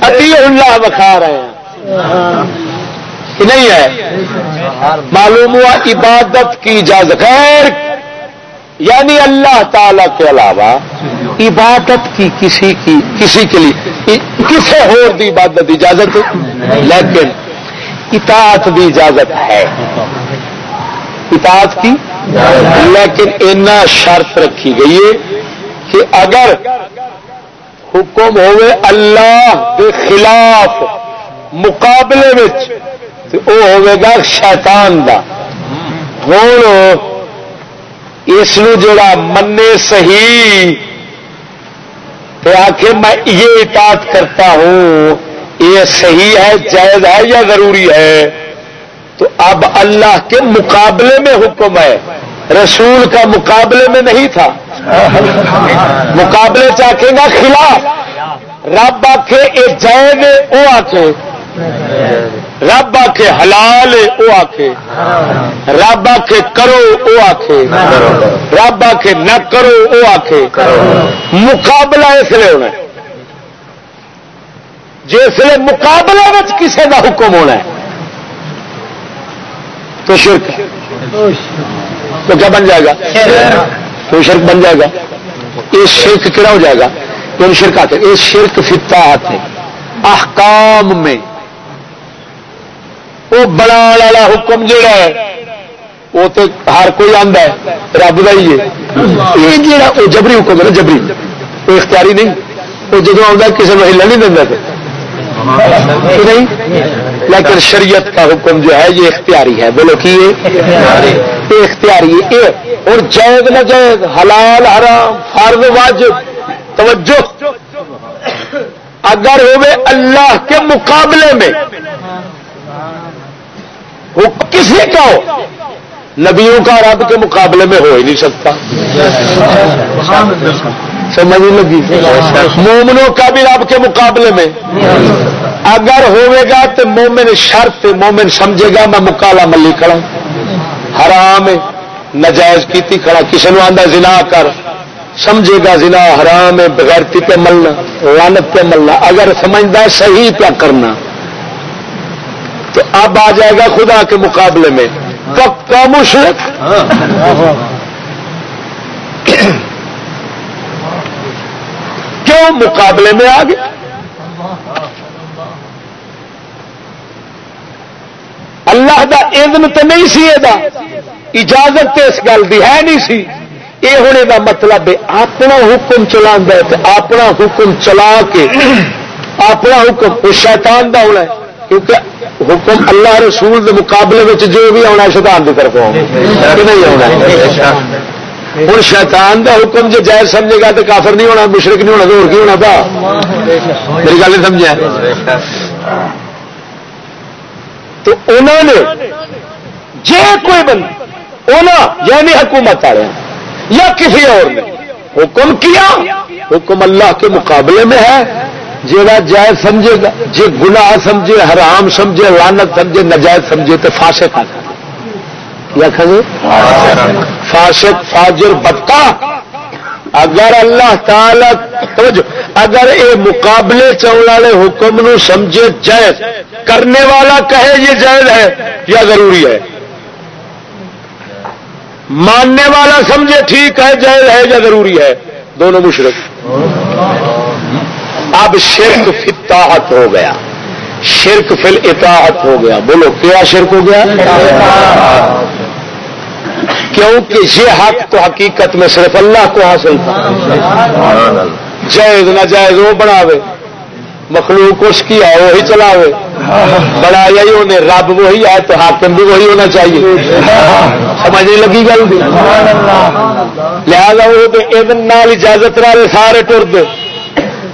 اتی اللہ وکھا رہے ہیں۔ نہیں ہے؟ معلوم ہوا عبادت کی اجازت۔ خیر۔ یعنی اللہ تعالی کے علاوہ عبادت کی کسی کی کسی کے لیے کسی اور دی عبادت، اجازت لیکن اطاعت بھی اجازت ہے۔ اطاعت کی؟ لیکن اینا شرط رکھی گئی ہے کہ اگر حکم ہوئے اللہ کے خلاف مقابلے وہ ہوئے گا شیطان دا۔ ہوں اس جڑا منے صحیح تو آخر میں یہ اطاعت کرتا ہوں، یہ صحیح ہے، جائز ہے یا ضروری ہے؟ تو اب اللہ کے مقابلے میں حکم ہے۔ رسول کا مقابلے میں نہیں تھا۔ مقابلے چاہے گا خلاف۔ رب آخے یہ جائز وہ آخے رب آخے حلال وہ آخے رب آخے کرو وہ آخے رب آخے نہ کرو وہ آخے مقابلہ اس لیے ہونا جس مقابلے میں کسی کا حکم ہونا ہے۔ تو شرک تو کیا بن جائے گا؟ تو شرک بن جائے گا۔ یہ شرک کہڑا ہو جائے گا؟ تو شرک آتے۔ یہ شرک فتا آتے احکام میں۔ وہ بنا والا حکم جڑا ہے، وہ تو ہر کوئی آتا ہے، رب کا ہی ہے۔ یہ جڑا وہ جبری حکم ہے نا، جبری۔ وہ اختیاری نہیں۔ وہ جب آتا کسی کو ہلا نہیں دینا نہیں؟ لیکن شریعت کا حکم جو ہے، یہ اختیاری ہے۔ بولو کہ یہ اختیاری ہے۔ اور جائز نہ جائز، حلال، حرام، فرض، واجب، توجہ۔ اگر ہوئے اللہ کے مقابلے میں وہ کسی کا ہو؟ نبیوں کا رب کے مقابلے میں ہو ہی نہیں سکتا۔ سمجھ لگی۔ مومنوں کا بھی رب کے مقابلے میں۔ اگر ہوئے گا تو مومن شرط مومن سمجھے گا، میں مکالا ملی کھڑا۔ حرام نجائز کیتی کھڑا۔ کسی نے آدھا زنا کر۔ سمجھے گا زنا حرام ہے بغیرتی پہ ملنا لانت پہ ملنا۔ اگر سمجھتا صحیح پہ کرنا۔ تو اب آ جائے گا خدا کے مقابلے میں۔ پکا مشرق؟ کیوں مقابلے میں آ گیا اللہ دا اذن تو نہیں سی یہ اجازت تو اس گل کی ہے نہیں سی۔ یہ ہونے کا مطلب ہے اپنا حکم چلا اپنا حکم چلا کے اپنا حکم شیطان کا ہونا ہے۔ کیونکہ حکم اللہ رسول کے مقابلے میں جو بھی آنا شیطان کی طرف نہیں آنا ہوں شیطان کا حکم جو جائز سمجھے گا تو کافر نہیں ہونا مشرق نہیں ہونا تو اور کی ہونا تھا میری گل نہیں سمجھا تو انہوں نے جی کوئی بند یعنی حکومت والے، یا کسی اور نے حکم کیا، حکم اللہ کے مقابلے میں ہے۔ جا جائز سمجھے گا جی گناہ سمجھے، حرام سمجھے لانت سمجھے، نجائز سمجھے تو فاسق یا جی؟ فاسق، فاجر بدکا اگر اللہ تعالی، توجہ، اگر یہ مقابلے چون والے حکم نو سمجھے، جائز۔ کرنے والا کہے یہ جائز ہے یا ضروری ہے؟ ماننے والا سمجھے ٹھیک ہے، جائز ہے یا ضروری ہے؟ دونوں مشرق اب شرک فتاحت ہو گیا۔ شرک فل اطاعت ہو گیا۔ بولو، کیا شرک ہو گیا؟ کیونکہ یہ حق تو حقیقت میں صرف اللہ کو حاصل تھا۔ جائز نہ جائز وہ بناوے۔ مخلوق اس کی ہے، وہی چلاوے۔ بنایا ہی انہیں رب وہی ہے تو حاکم بھی وہی ہونا چاہیے۔ سمجھ نہیں لگی گل لہذا وہ اجازت والے سارے ٹر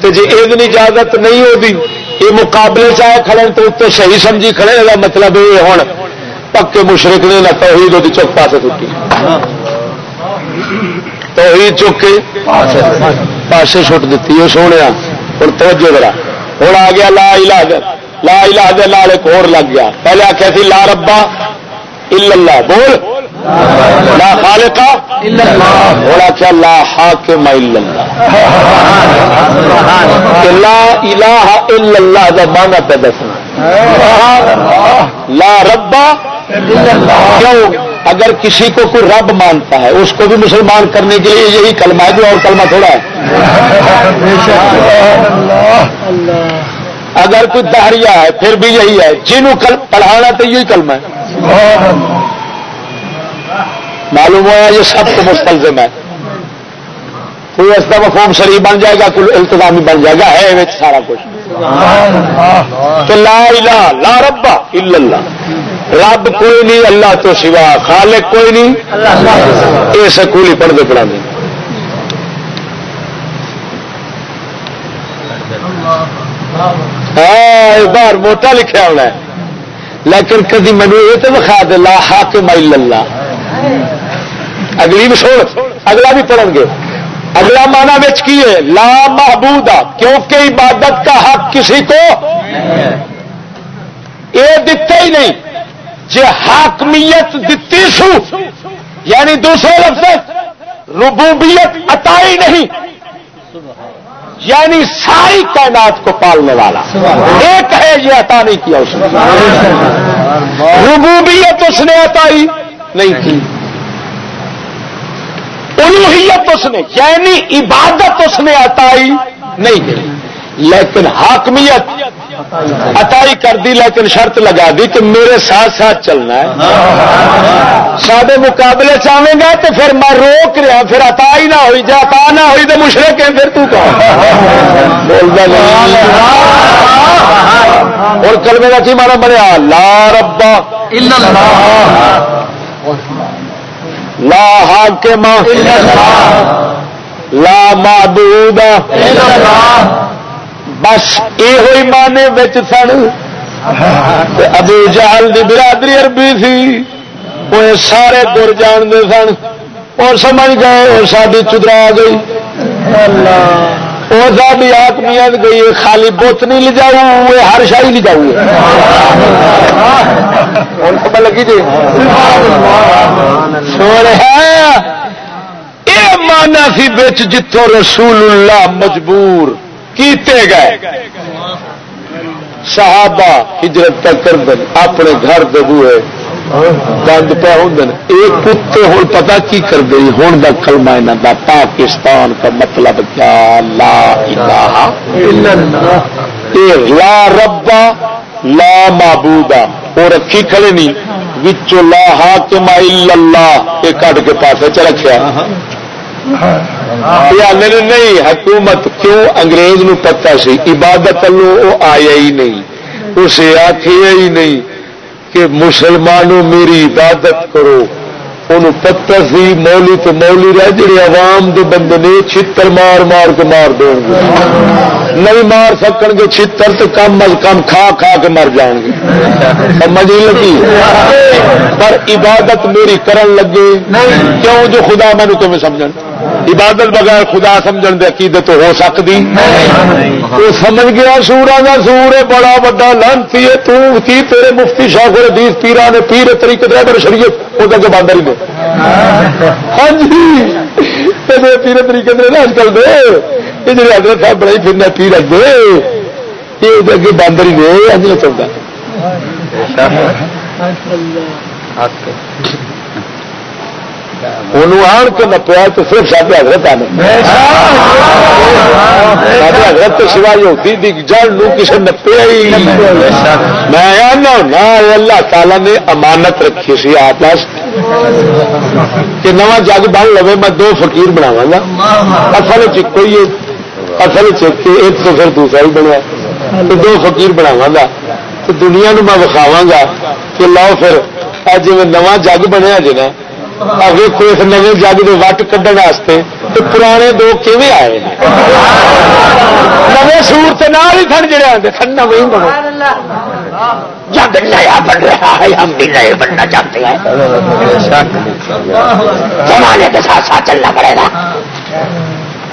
دے جی یہ اجازت نہیں ہوتی یہ مقابلے چاہے کھڑے تو اتنے صحیح سمجھی کھڑے کا مطلب یہ ہوں پکے مشرق نے نہ توحید وہ چک پاس چکی توحید چک کے پاسے چھٹ دیتی وہ سونے ہوں توجہ ذرا۔ ہوں آ گیا لا الہ لا الہ دے لال ایک اور لگ گیا۔ پہلے آخیا تھی لا ربا الا اللہ۔ بول۔ لا خالقا تھوڑا کیا لا حاکم الا اللہ۔ لا الہ الا اللہ دا مانا پہ دسنا۔ لا ربا کیوں؟ اگر کسی کو کوئی رب مانتا ہے، اس کو بھی مسلمان کرنے کے لیے یہی کلمہ ہے، جو اور کلمہ تھوڑا ہے۔ اگر کوئی دہریا ہے، پھر بھی یہی ہے۔ جنہوں پڑھانا تو یہی کلمہ ہے۔ معلوم ہوا یہ سب کو مستلزم ہے۔ کوئی اس کا مفہوم شریف بن جائے گا، کوئی التظامی بن جائے گا، ہے سارا کچھ۔ تو لا الہ، لا ربا الا اللہ۔ رب کوئی نہیں، اللہ تو سوا، خالق کوئی نہیں۔ ہاں، یہ سکولی پڑھتے پڑھا دیں بار موٹا لکھا ہونا ہے۔ لیکن کدی مجھے یہ تو دکھا دے، لا حاکم الا اللہ۔ اگلی بھی سوڑ اگلا بھی پڑھیں گے۔ اگلا مانا بچ کی ہے لا محبود کیونکہ عبادت کا حق کسی کو یہ دتا ہی نہیں۔ جی حاکمیت دتی سو یعنی دوسرے لفظ ربوبیت عطائی نہیں۔ یعنی ساری کائنات کو پالنے والا۔ ایک ہے یہ عطا نہیں کیا اس نے۔ ربوبیت اس نے عطائی۔ نہیں کی الوحیت اس نے یعنی عبادت اس نے عطائی نہیں کی۔ لیکن حاکمیت عطائی کر دی، لیکن شرط لگا دی کہ میرے ساتھ ساتھ چلنا ہے۔ سارے مقابلے چاہیں گا تو پھر میں روک رہا پھر عطا ہی نہ ہوئی جی عطا نہ ہوئی تو مشرق ہے پھر تو اور کلمے کا کی مانا بنیا؟ لا ربا لا حاکم لا معبود بس یہ مانے بچ سن ابو جہل دی برادری عربی سی وہ سارے گر جانتے سن اور سمجھ گئے اور ساری چدرا گئی۔ وہ ساری آتمیت گئی، خالی بت نہیں لے جاؤ ہر شاہی لے جاؤ لگی جی؟ سونے یہ مانا سی بچ جتوں رسول اللہ مجبور کیتے گئے۔ صحابہ ہجرت تک کر دن، اپنے گھر دے بوئے۔ بند پہ ہوں ایک کتے ہوں پتا کی کر گئی ہوں دا کلمہ انہوں دا پاکستان کا مطلب کیا؟ لا الہ اے لا ربا لا معبودا وہ رکھی کھڑے نہیں وچو لا حاکم الا اللہ۔ یہ کٹ کے پاسے چ رکھا نہیں حکومت کیوں انگریز نو پتا سی عبادت وہ آیا ہی نہیں اسے آخیا ہی نہیں کہ مسلمانوں میری عبادت کرو ان پتہ سی مولی تو مولی رہ جڑے عوام دے بندے نے چھتر مار مار کے مار دیں گے۔ نہیں مار سکن گے چھتر تو کم از کم کھا کھا کے مر جان گے۔ سمجھ نہیں لگی؟ پر عبادت میری کرن لگے۔ کیوں جو خدا مینو تمہیں سمجھ عبادت بغیر خدا سمجھ دے عقیدت ہو سکتی تو سمجھ گیا سورا کا سور ہے بڑا بڑا لانتی ہے تو کی تیرے مفتی شاہ حدیث پیرا نے پیر طریقے دے شریعت وہ تو باندر ہی دے۔ ہاں جی پیر طریقے دے نا چل دے یہ جی حضرت صاحب بڑا ہی پھرنا پیر اگے یہ اگے باندر ہی دے اج نہیں آن کے نپیا تو صرف سارے حضرت آنے۔ سارے حضرت تو ہوتی تھی جڑ لو کسی نپیا ہی میں آنا ہونا اللہ تعالی نے امانت رکھی سی آپ کہ نواں جگ بن لو میں دو فقیر بناوا گا۔ اصل کوئی اصل چیک ایک تو پھر دوسرا ہی بنیا۔ تو دو فقیر بناوا گا۔ تو دنیا نو میں وکھاوا گا کہ لو پھر۔ جی نواں جگ بنیا جی نا ویکو اس نئے جگ کے وٹ کھڈن تو پرانے دو کیون آئے نئے سور تو نہ ہی سن جڑے آتے سن نو بنو جگ نیا بن رہا ہے ہم بھی نئے بننا چاہتے ہیں زمانے کے ساتھ ساتھ چلنا پڑے گا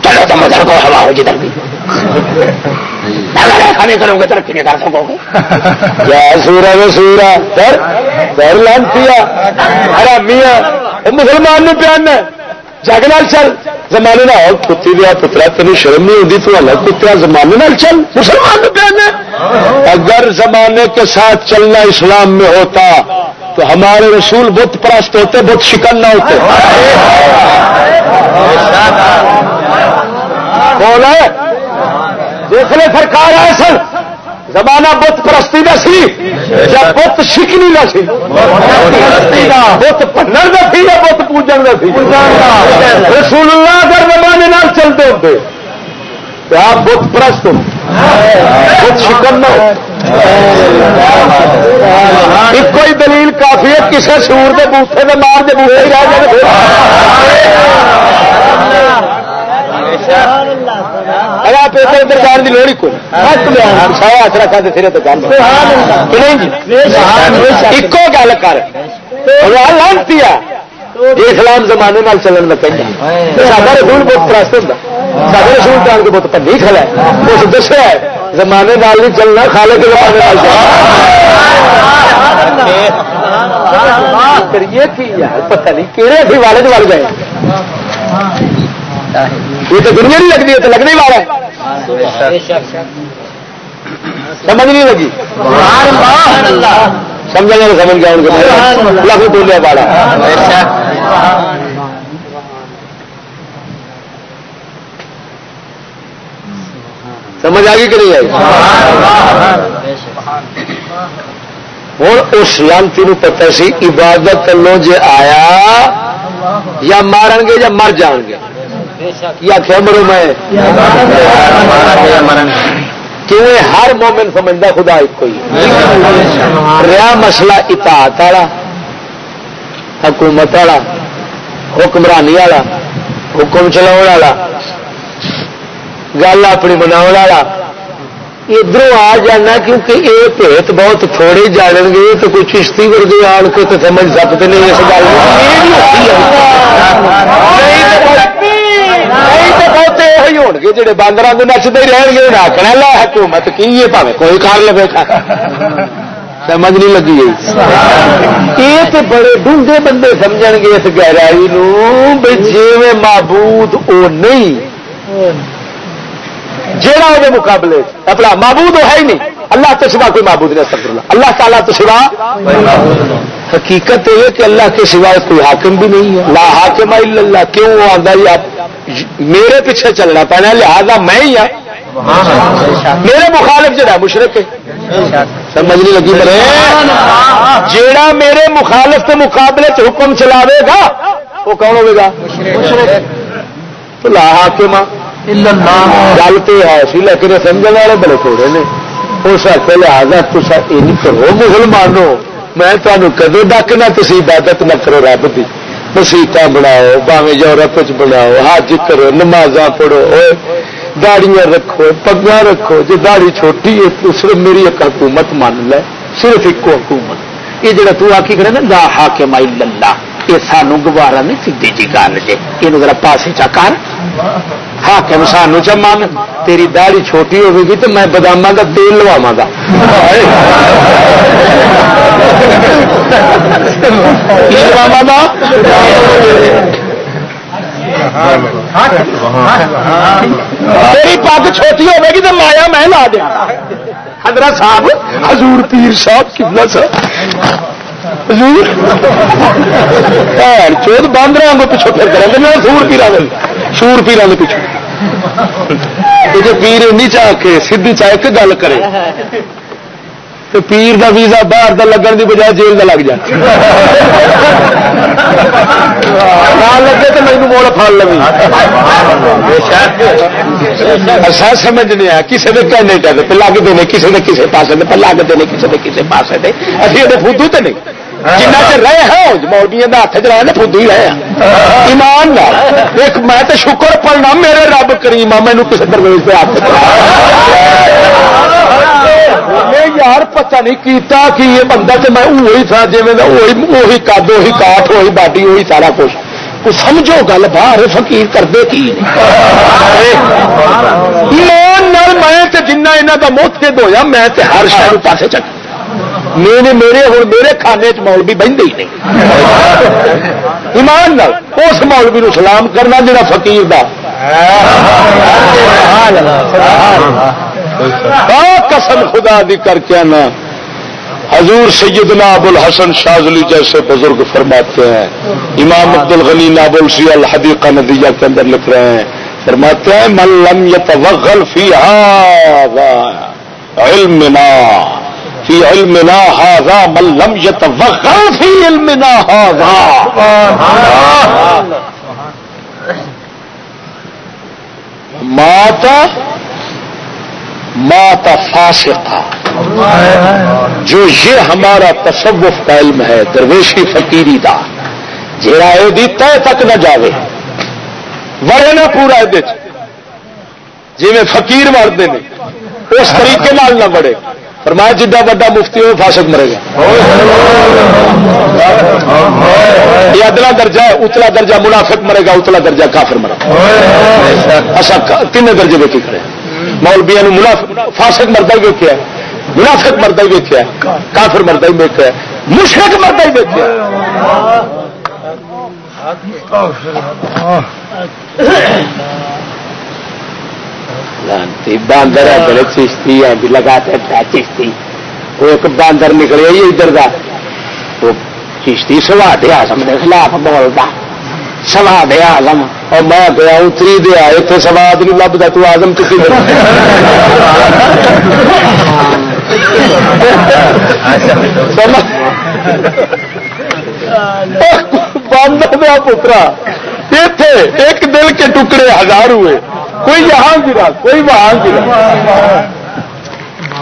چلو تو مدر کو ہوا ہو جدھر بھی کرو گے ترقی نہیں کر سکو گے کیا سورا سورا سر لانتی ارے میاں۔ مسلمان نے پیان جگ نال چل۔ زمانے نہ ہو کتی دیا پترا تین شرم نہیں ہوتی تو الگ کتیا زمانے نال چل۔ مسلمان نے پیان اگر زمانے کے ساتھ چلنا اسلام میں ہوتا، تو ہمارے رسول بت پرست ہوتے، بت شکن نہ ہوتے۔ کون ہے؟ دیکھ لے، سرکار ہے سر زمانہ بت پرستی کا سی، یا بت شکنی کا سی۔ بت پنر کا سی یا بت پوجن کا سی؟ رسول اللہ اگر زمانے نال چلتے ہوتے آپ بت پرست بت شکن ایک ہی دلیل کافی ہے کسی سور کے بوٹے کے مار کے بوٹے ہی پیسے جان کی لوڑ کوئی۔ سارا ہاتھ رکھا تو سرے تو گل ایک گل کر۔ لانتی اسلام زمانے نال چلن کا کہیں سارا رسول بہت پرست ہوتا سارے رسول جان کے بہت پنی کھلا اس دسیا زمانے نال نہیں چلنا خالے کے زمانے کریے پتہ نہیں کہڑے ابھی والد وال گئے۔ یہ تو دنیا نہیں لگتی تو لگنے والا ہے۔ سمجھ نہیں لگی؟ سمجھ گیا سمجھ گیا لکھ بولیا باڑا۔ سمجھ آ گئی کہ نہیں آئی؟ ہوں، اس لانتی پتا سی، عبادت لو جی آیا یا مارن گے یا مر جان گے۔ یا کیا مرو میں کیوں ہر مومن سمجھتا خدا ایک ہی رہا مسئلہ اطاعت والا حکومت والا حکمرانی والا حکم چلا والا گل اپنی بنا والا ادھر آ جانا کیونکہ یہ پیت بہت تھوڑے جان گے تو کوئی چشتی ورگے آن کے تو سمجھ سکتے نہیں اس گل بہتے یہ ہو گے جہے باندر نچتے رہن گے انہیں آخنا لا حکومت کی ہے پاوے کوئی کر لے سمجھ نہیں لگی یہ تو بڑے ڈونگے بندے سمجھ گے اس گہرائی جی معبود او نہیں جہاں وہ مقابلے اپنا معبود وہ ہے ہی نہیں اللہ تو سوا کوئی معبود نہیں سکتا اللہ۔ تعالیٰ تو سوا حقیقت یہ کہ اللہ کے سوا کوئی حاکم بھی نہیں ہے۔ لا حاکم اللہ۔ کیوں؟ آتا جی آپ میرے پیچھے چلنا پڑنا لہذا میں ہی ہوں میرے مخالف جڑا مشرق ہے۔ سمجھ نہیں لگی میرے جیڑا میرے مخالف کے مقابلے چ حکم چلاوے گا وہ کون ہوگا تو لا حاکم۔ گل تو ہے سی لیکن سمجھنے والے بڑے تھوڑے نے۔ اس ہفتے لہٰذا تصا یہ کرو مسلمانوں، میں تمہیں کدو ڈکنا تھی عبادت نہ کرو رب کی مسیت بناؤ باوے یورپ بناؤ، حج کرو نماز پڑھو داڑیاں رکھو پگا رکھو۔ جی داڑی چھوٹی ہے، تو صرف میری ایک حکومت مان لے، صرف ایک حکومت۔ یہ جڑا تو آخی کرے نا دا حاکم اللہ۔ یہ سانو گوارا نہیں سیدھی جی گل جی یہ ذرا پاسے چا کر۔ ہاں حاکم سانو چ من تیری داڑی چھوٹی ہوگی تو میں بادام کا تیل لوا گا۔ تیری پگ چھوٹی ہوگی تو مایا میں لا دیا۔ حضرت صاحب، حضور پیر صاحب کبلا صاحب۔ چوت باندر کو پیچھو پھر کریں سور پیرا سور پیرا دے پیچھے جی پیر چاہ کے سیدھی چاہ کے گل کرے تو پیر دا ویزا باہر دا لگن دی بجائے جیل دا لگ جائے لگے تو مجھے موڑ پھل لو ایسا سمجھنے آ کسی نے کہنے چاہتے پہ لگ دینے کسی نے کسی پاسے پہ لگ دینے کسی نے۔ کسی پاسے فدو تو نہیں۔ جنہ رہے کا ہاتھ چ رہے فدو ہی رہے ہیں۔ ایمان ایک میں تو شکر پڑنا میرے رب کریم مینو کسی درویش پہ ہاتھ یار پتہ نہیں کیتا کہ یہ بندہ تو میں وہی تھا جی وہی کد وہی کاٹ وہی باڈی وہی سارا کچھ کو سمجھو گل باہر فقیر کرتے کی ایمان میں جنہ یہاں کا موت ہویا میں ہر شہر پاسے چک میرے میرے ہوں، میرے کھانے چ مولوی بہتے ہی نہیں۔ ایمان اس مولوی نو سلام کرنا جڑا فقیر دا۔ قسم خدا دی کر کے نا حضور سیدنا ابو الحسن شاذلی جیسے بزرگ فرماتے ہیں۔ امام عبد الغنی نابل سی الحدیقہ ندیہ کے اندر لکھ رہے ہیں۔ فرماتے ہیں، من لم يتوغل فی علمنا فی علمنا هذا من لم يتوغل فی علمنا هذا. ماتا ماتا فاسقہ جو یہ ہمارا تصوف کا علم ہے، درویشی فقیری دا جہاں یہ طے تک نہ جاوے۔ وڑے نہ پورا یہ جی میں فقیر مرد نے، اس طریقے نال نہ بڑے فرمایا جدا وا مفتی ہو فاسق مرے گا۔ یہ ادلا درجہ ہے، اتلا درجہ منافق مرے گا، اتلا درجہ کافر مرا اچھا تین درجے دیکھی کھڑے مولبیا منافق فاسق مرد ہی ویکیا منافق مرد ہی ویکیا کافر مرد ہی ویکیا مشرق مرد ہی باندر ہے چشتی ہے لگاتے چشتی؟ وہ ایک باندر نکلے ہی ادھر کا وہ چشتی سوا آزم کے خلاف بولتا۔ سوا دے آزم۔ اور میں گیا اتری دیا اتنے سواد نہیں لبتا تو آزم چکی باندر دیا پترا۔ ایک دل کے ٹکڑے ہزار ہوئے۔ کوئی یہاں گرا کوئی وہاں گرا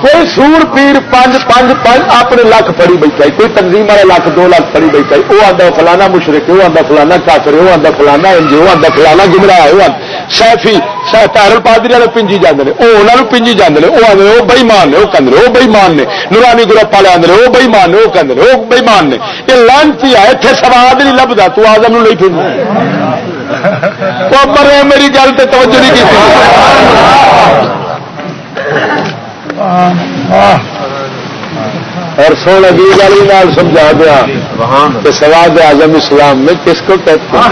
کوئی سور پیر پانچ پانچ پانچ اپنے لکھ پڑی بیٹھا کوئی تنظیم والے لکھ دو لاکھ پڑی بیٹھا وہ آتا فلانا مشرق وہ آتا فلانا کافر وہ آتا فلانا انج وہ آتا فلانا گمراہ وہ سیفی پیرل پادری والے پنجی جانے وہ انہوں پنجی جانے وہ آدھے وہ بئیمان نے وہ کہتے وہ بئیمان نے۔ نورانی گروپ والے آدھے وہ بئیمان نے وہ کہتے وہ بئیمان نے۔ یہ لانتی ہے اتنے سواد نہیں لبتا تو آدم نہیں پھر مرے میری گل تو توجہ نہیں کی اور سونے بھی گل سمجھا دیا کہ سواد اعظم اسلام میں کس کو کہتے ہیں؟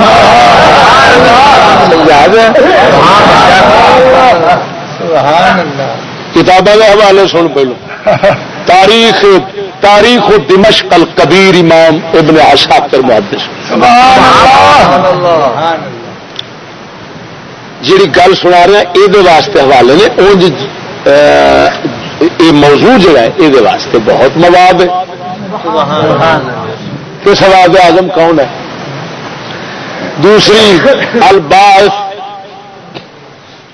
سمجھا دیا؟ کتابوں کے حوالے سن پہلو۔ تاریخ تاریخ و دمشق الکبیر امام ابن عشاقر محدث۔ جیڑی گل سنا رہے ہیں یہ واسطے حوالے نے، اونج یہ موضوع جو ہے یہ واسطے بہت مواد ہے۔ کہ سواد اعظم کون ہے؟ دوسری الباس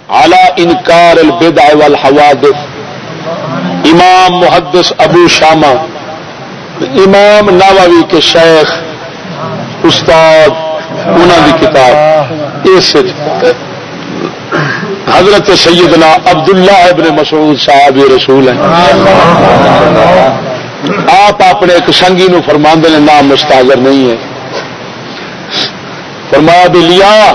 اعلی انکار البدع والحوادث۔ امام محدث ابو شامہ، امام ناوی کے شیخ، استاد انہوں کی کتاب اس حضرت سیدنا عبداللہ ابن مسعود صاحب رسول ہیں۔ آپ اپنے ایک سنگی نو فرما نے، نام مستاجر نہیں ہے۔ فرمایا بھی لیا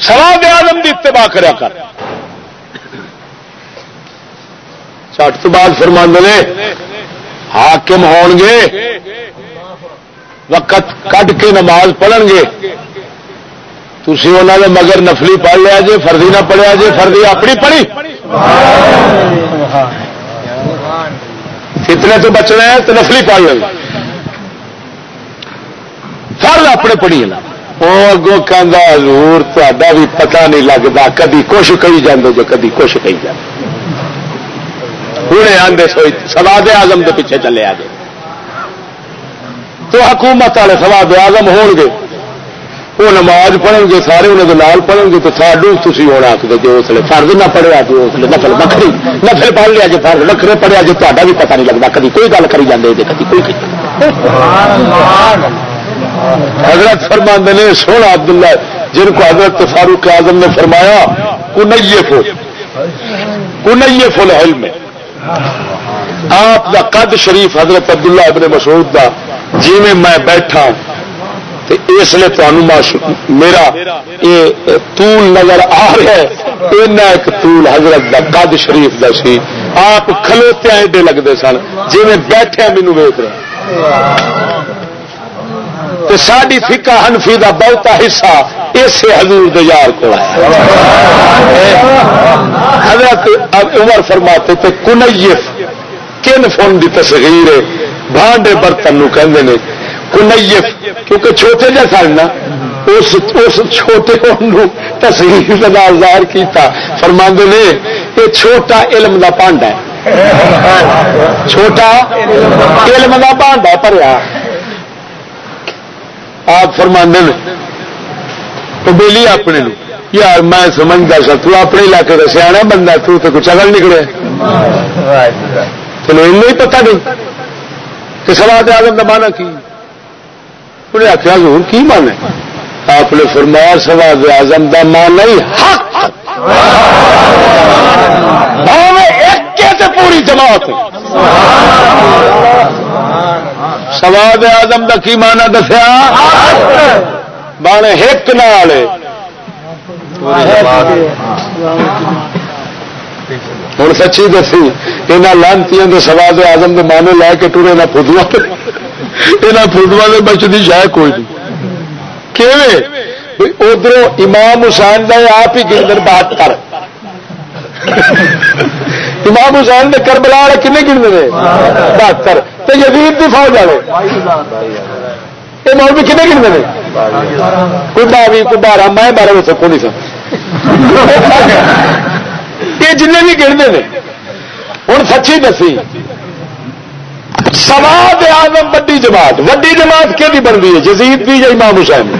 سواد آدم کی اتباع کریا کر۔ چٹ تو بعد فرما نے حاکم ہون گے وقت کٹ کے نماز پڑھن گے تھی انہوں نے مگر نفلی پڑھ لیا جی فردی نہ پڑھیا جی فردی اپنی پڑھی اتنے تو بچنا ہے تو نفلی پڑھ لیں فرد اپنے پڑھی وہ اگوں کہ حضور تا بھی پتہ نہیں لگتا کدی کچھ کہی جاندے جو کدی کچھ کہی جاندے ہوں آدھے سوئی، سواد آزم کے پیچھے چلے آ جائے تو حکومت والے سواد آزم ہو گے۔ وہ نماز پڑھن گے، سارے انہوں لال پڑھن گے، تو ساڈو تھی ہونا آخر جو اس لیے فرض نہ پڑھیا جی اس لیے نفل وکری نفل پڑھ لیا جی فرض وکرے پڑھیا جی تا بھی پتا نہیں لگتا کدی کوئی گل کری جانے کدی کوئی حضرت فرماند نے، سونا عبد اللہ جن کو حضرت فاروق اعظم نے فرمایا کنئیے فو کنئیے فل حل میں آپ دا قد شریف حضرت عبداللہ ابن مسعود دا جی میں میں بیٹھا اس لیے تمہیں میرا یہ طول نظر آ رہا ہے اینا ایک طول حضرت دا قد شریف دا سی۔ آپ کھلوتے ایڈے لگتے سن جی میں بیٹھے مینو ویک رہے ساری فکا ہنفی دا بہتا حصہ اسے حضور دار کو آیا۔ حضرت عمر فرماتے تھے، کنیف، کن فون کی تصغیر بھانڈے برتن کہ کنیف، کیونکہ چھوٹے جا سن نا، اس چھوٹے تصغیر تصویر ظاہر کیتا۔ فرماند نے، یہ چھوٹا علم دا پانڈا ہے۔ چھوٹا علم دا پانڈا پریا آپ فرماند تو بولی اپنے یار میں سمجھتا سا تو اپنے علاقے کا سیاح بندہ تو تو کچھ اگل نکلے۔ چلو ہی پتہ نہیں۔ کہ سواد آدم کا مانا کی؟ انہیں آخیا ضرور کی مان ہے؟ آپ نے فرمایا سواد آزم کا مان نہیں پوری جماعت۔ سواد آزم کا کی مانا دسیا؟ بانے ہک نال ہوں سچی دسی یہاں لانتی سواد آزم کے مانے لے کے ٹورے نہ فدو یہاں فدو کے بچتی شاید کوئی نہیں ادھر امام حسین کا آپ ہی گردر بات کر امام حسین نے کربلا والے کنے گنتے ہیں بہتر تو یزید کی فوج والے یہ مولوی کنے گنتے ہیں کوئی باوی کوئی بارہ میں بارہ بچے کو نہیں سر یہ جن بھی گنتے ہیں ہوں سچی دسی سواد آدم وڈی جماعت وڈی جماعت کہ بنتی ہے جزید بھی یا امام حسین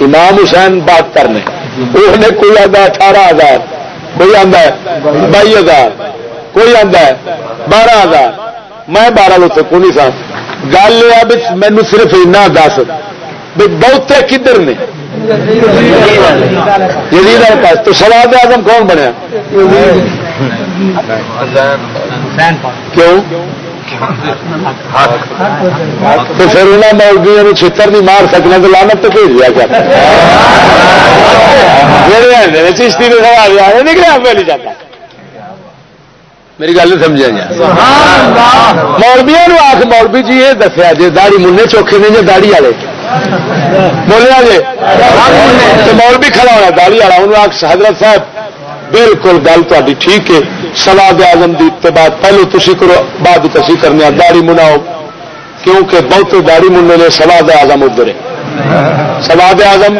امام حسین بات کرنے انہیں کوئی آتا اٹھارہ ہزار کوئی آتا ہے بائی ہزار کوئی آتا ہے بارہ ہزار میں بارہ لوگ کو نہیں سا۔ گل یہ مینو صرف اینا دس بہتے کدھر نے؟ جدید پاس۔ تو سواد آدم کون بنیا؟ کیوں؟ تو پھر انہیں مولویوں چھتر نہیں مار سکنا تو لانت تو بھیج دیا کیا؟ میرے چشتی نے سوال آیا نکلے پہلی جاتا۔ میری گل نہیں سمجھا گیا مولبیا آخ مولوی جی یہ دسیا جی داڑی منہ چوکھے نے جی داڑی والے۔ بولیا جی۔ مولوی کھڑا ہونا داڑی والا انہوں آخ حضرت صاحب بالکل گل تاری ٹھیک ہے۔ سواد آزم کی اتباع پہلو تھی کرو بعد تھی کرنے داڑی مناؤ۔ کیونکہ بہت داڑی منہ نے سواد آزم ادھر سواد آزم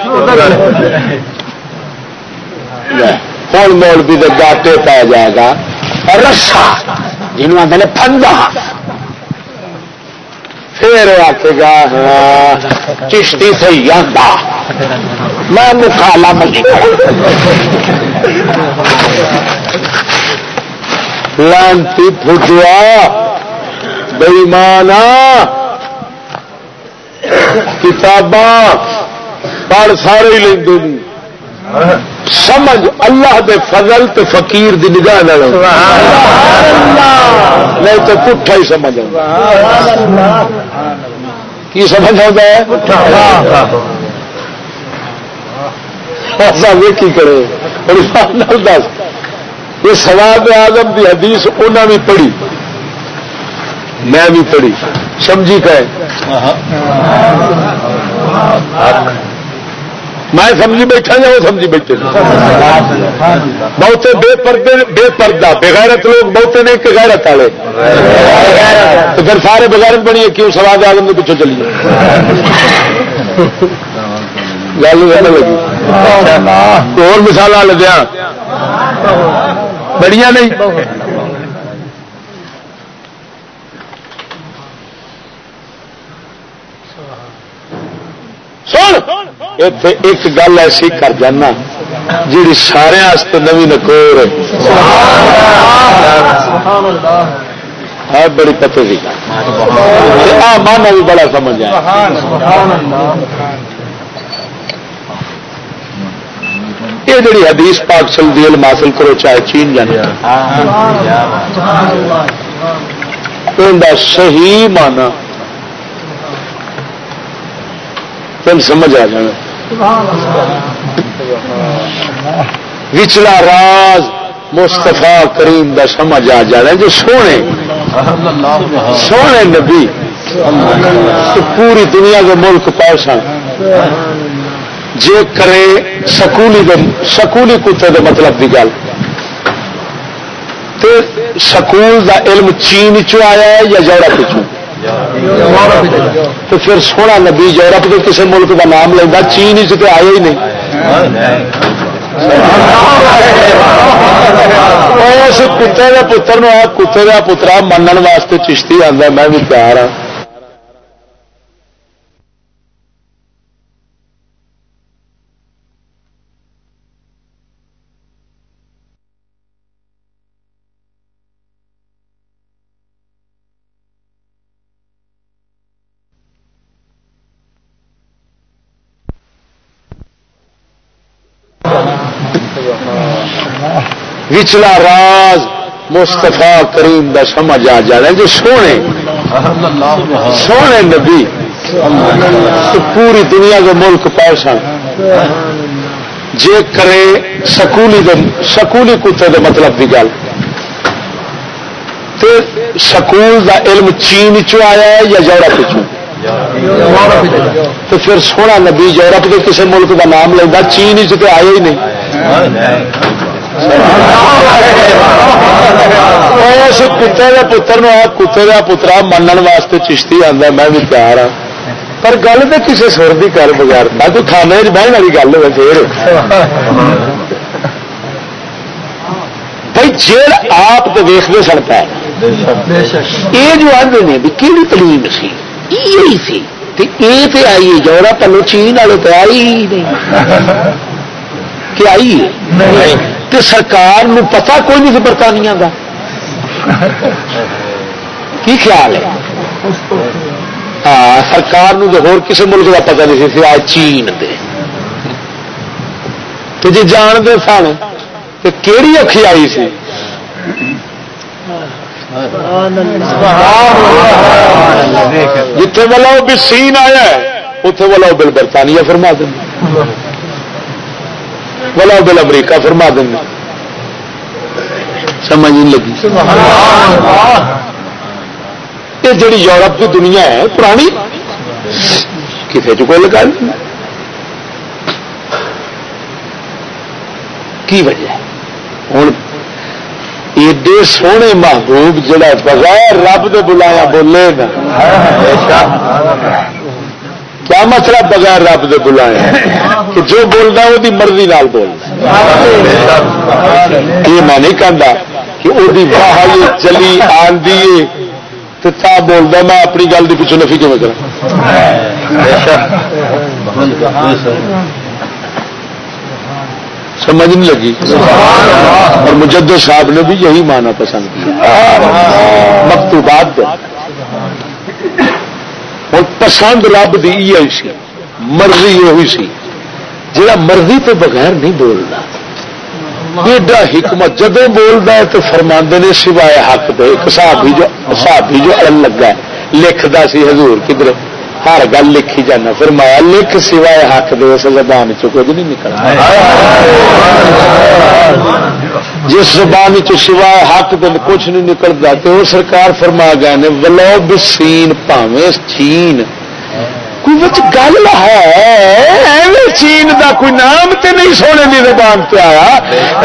ہوں مولوی کے گاٹے پایا جائے گا۔ رسا جنوب آدھے پنجا پھر آتے گا ہاں، چشتی سی آتا میں مکالا ملی لانتی فٹوا بےمانا۔ کتاباں پڑھ سارے ہی لیں سمجھ اللہ دے فضل تو فقیر دی نگاہ نہیں تو پٹھا ہی سمجھ کی سمجھ آتا ہے؟ ایسا ویکھی کرے؟ اور دس. یہ سواد آدم کی حدیث انہیں بھی پڑھی. میں بھی پڑھی. سمجھی کہ میں سمجھی بیٹھا یا وہ سمجھی بیٹھے؟ بہتے بے پردے، بے پردہ، بغیرت لوگ بہتے نہیں کہ غیرت والے۔ تو پھر سارے بغیرت بنی کیوں سواد آدم کے پیچھے چلیے؟ گل لگی۔ اور مثال لگیا بڑیاں نہیں۔ سن۔ ایک گل ایسی کر جانا جی سارے نوی نکور بڑی پتے کی مانا بھی بڑا سمجھ آیا یہ جڑی حدیث پاک چل دی علم حاصل کرو چاہے چین جانے صحیح مانا تم سمجھ آ جانا وچلا راز مستفا کریم دا سمجھ آ جانا جو سونے سونے نبی پوری دنیا کے ملک پاسا جے کرے سکولی سکولی کتے دے مطلب کی گل۔ سکول دا علم چین چ آیا ہے یا جوڑا پچھو تو پھر سونا نبی یورپ کے کسی ملک کا نام لینا چین چ آیا ہی نہیں۔ اس کتے کا پتر کتے کا پترا منن واسطے چشتی آتا میں بھی پیار ہوں وچلا راز مستفا کریم دا سمجھ آ جانا جو سونے سونے نبی۔ پوری دنیا کے ملک پیسہ جے کرے سکولی دے، سکولی کتے دے مطلب کی گل۔ سکول دا علم چین چ آیا ہے یا یورپ چ تو پھر سونا نبی یورپ کے کسی ملک کا نام لینا چین چ آیا ہی نہیں۔ اس کتے کا پتر کتے کا پترا منن واسطے چشتی آتا میں بھی تیار ہوں پر گل تو کسی سر کی کر بغیر، میں تو کھانے بہن والی گل ہو پھر بھائی جیل آپ تو ویختے سڑتا ہے یہ جو آدھے نے بھی کہڑی تلیم سی؟ یہ سی۔ یہ تو آئی جوڑا پلو چین والے تو آئی نہیں۔ کہ آئی ہے؟ تو سرکار نو پتا کوئی نہیں برطانیہ کا کی خیال ہے؟ ہاں سرکار کسی ملک کا پتا نہیں سی، آج چین دے۔ تو جی جانتے سن تو کہڑی اکھی آئی سی؟ جتھے والا وہ بھی سین آیا ہے اتے والا بل برطانیہ فرما دیں والا بل امریکہ فرما دیں سمجھ نہیں لگی یہ جڑی یورپ کی دنیا ہے پرانی کسی چ کوئی لگا کی وجہ ہوں ایڈے سونے محبوب جڑا بغیر رب دے بلایا بولے نا کیا مسئلہ بغیر رب دے بلایا کہ جو بولتا وہ مرضی نال بولتا یہ میں نہیں کہتا کہ وہ باہر چلی آدھی تو تا بولتا میں اپنی گل کی پچھو نفی کیوں کرا سمجھ نہیں لگی۔ اور مجد صاحب نے بھی یہی مانا پسند کیا۔ مکتوبات اور پسند رب دی آئی سی، مرضی یہ سی۔ جا مرضی تو بغیر نہیں بولتا ایڈا حکمت جدو بولتا ہے تو فرما نے سوائے حق دے، ایک صحابی جو صحابی جو ال لگا لکھتا سی حضور کدھر، ہر گل لکھی جانا۔ پھر مایا لکھ سوائے حق دے، اس زبان چ کچھ نہیں نکلنا جس زبان چ سوائے حق دے کچھ نہیں نکلتا تو وہ سرکار فرما گئے نے، ولو بسین پاوے چین. کوئی گل ہے؟ چین دا کوئی نام تے نہیں سونے کی زبان پہ آیا۔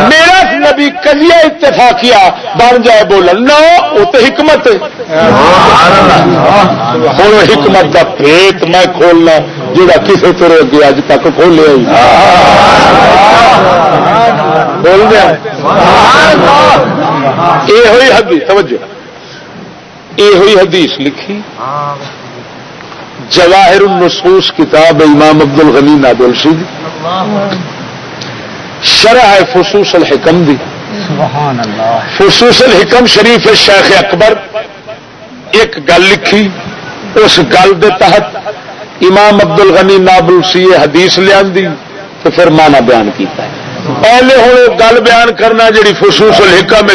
میرا نبی کلیا اتفاقیا بن جائے بولن، نو وہ تو حکمت ہوں حکمت دا پیٹ میں کھولنا جا کسی طرح اگے اج تک کھولیا ہی بول دیا۔ یہ ہوئی حدیث توجہ۔ یہ ہوئی حدیث لکھی۔ جواہر النصوص کتاب امام عبد الغنی نادل سی شرح ہے فصوص الحکم دی۔ فصوص الحکم شریف شیخ اکبر ایک گل لکھی۔ اس گل دے تحت امام عبد الغنی نابل سی حدیث لیا تو پھر مانا بیان کیتا ہے۔ پہلے ہوں گل بیان کرنا جی فسوس الحکم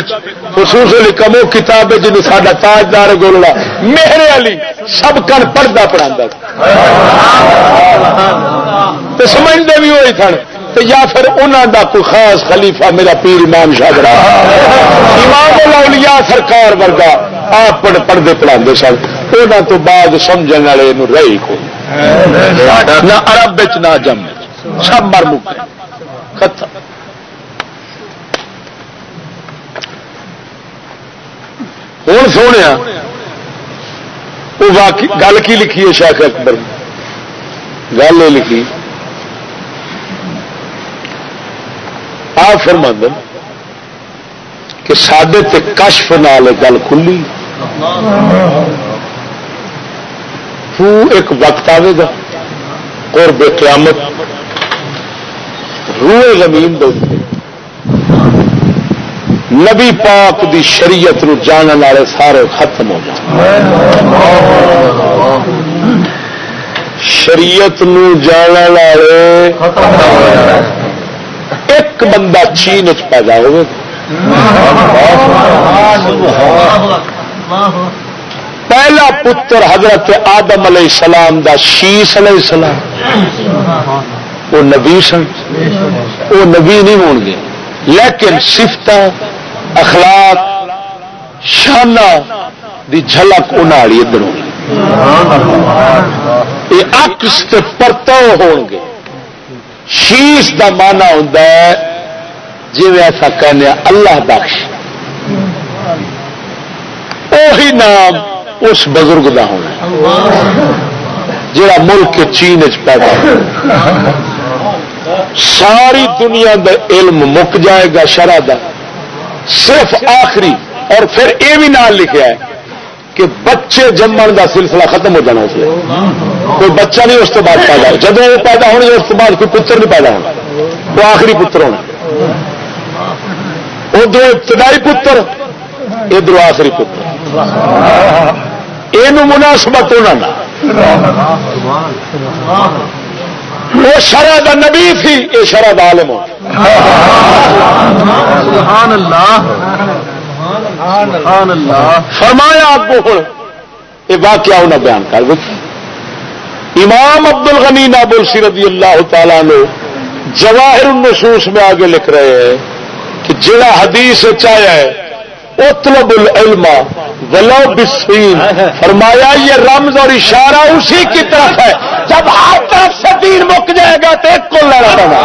فسوس الحکم، وہ کتاب ہے جن سا تاجدار گولڑا میرے علی سب کن پڑھتا پڑھا تو سمجھتے بھی ہوئی سن۔ یا پھر انہوں دا کوئی خاص خلیفہ میرا پیر امام شاہ امام الاولیاء سرکار ورگا آپ پڑھتے پڑھا سن۔ انہوں تو بعد سمجھنے والے رہی کو نہ عرب نہ جم سب مر مکے ہوں سونے وہ گل کی لکھی ہے شاخ اکبر گل یہ لکھی۔ آ فرمند کہ سڈے تے کشف نال گل کھلی۔ ایک وقت آئے گا اور بے قیامت۔ روئے زمین دے نبی پاک دی شریعت نو جان والے سارے ختم ہو جائے شریعت نو جان والے ایک بندہ چین چ پیدا ہو پہلا پتر حضرت آدم علیہ السلام دا شیش علیہ السلام۔ وہ نبی سن۔ وہ نبی نہیں ہو گے۔ لیکن سفت اخلاق شانہ دی جھلک اناڑی ادھر یہ اکس پرتو ہو گے۔ شیش دا مانا ہوں جی ایسا کہنے اللہ بخش وہی نام اس بزرگ دا ہونا جڑا ملک چین چ پیدا ساری دنیا دا علم مک جائے گا، شرح دا۔ صرف آخری اور پھر یہ بھی نام لکھا ہے کہ بچے جمن دا سلسلہ ختم ہو جانا اس لیے کوئی بچہ نہیں اس بعد پیدا جب وہ پیدا ہونے اس بعد کوئی پتر نہیں پیدا ہونا۔ وہ آخری پتر ہونا۔ ادھر ابتدائی پتر ادھر آخری پتر۔ یہ مناسبت ہونا وہ شرح دا نبی تھی یہ شرح دا عالم ہو۔ فرمایا آپ کو ہوں یہ واقعہ انہیں بیان کر دیکھ امام عبد الغنی نابل سی رضی اللہ تعالیٰ نے جواہر النصوص میں آگے لکھ رہے ہیں کہ جڑا حدیث چاہیا ہے اطلب العلم ولو بسین فرمایا، یہ رمز اور اشارہ اسی کی طرف ہے۔ جب ہر طرف سے دین مک جائے گا تو ایک کو لڑا پڑا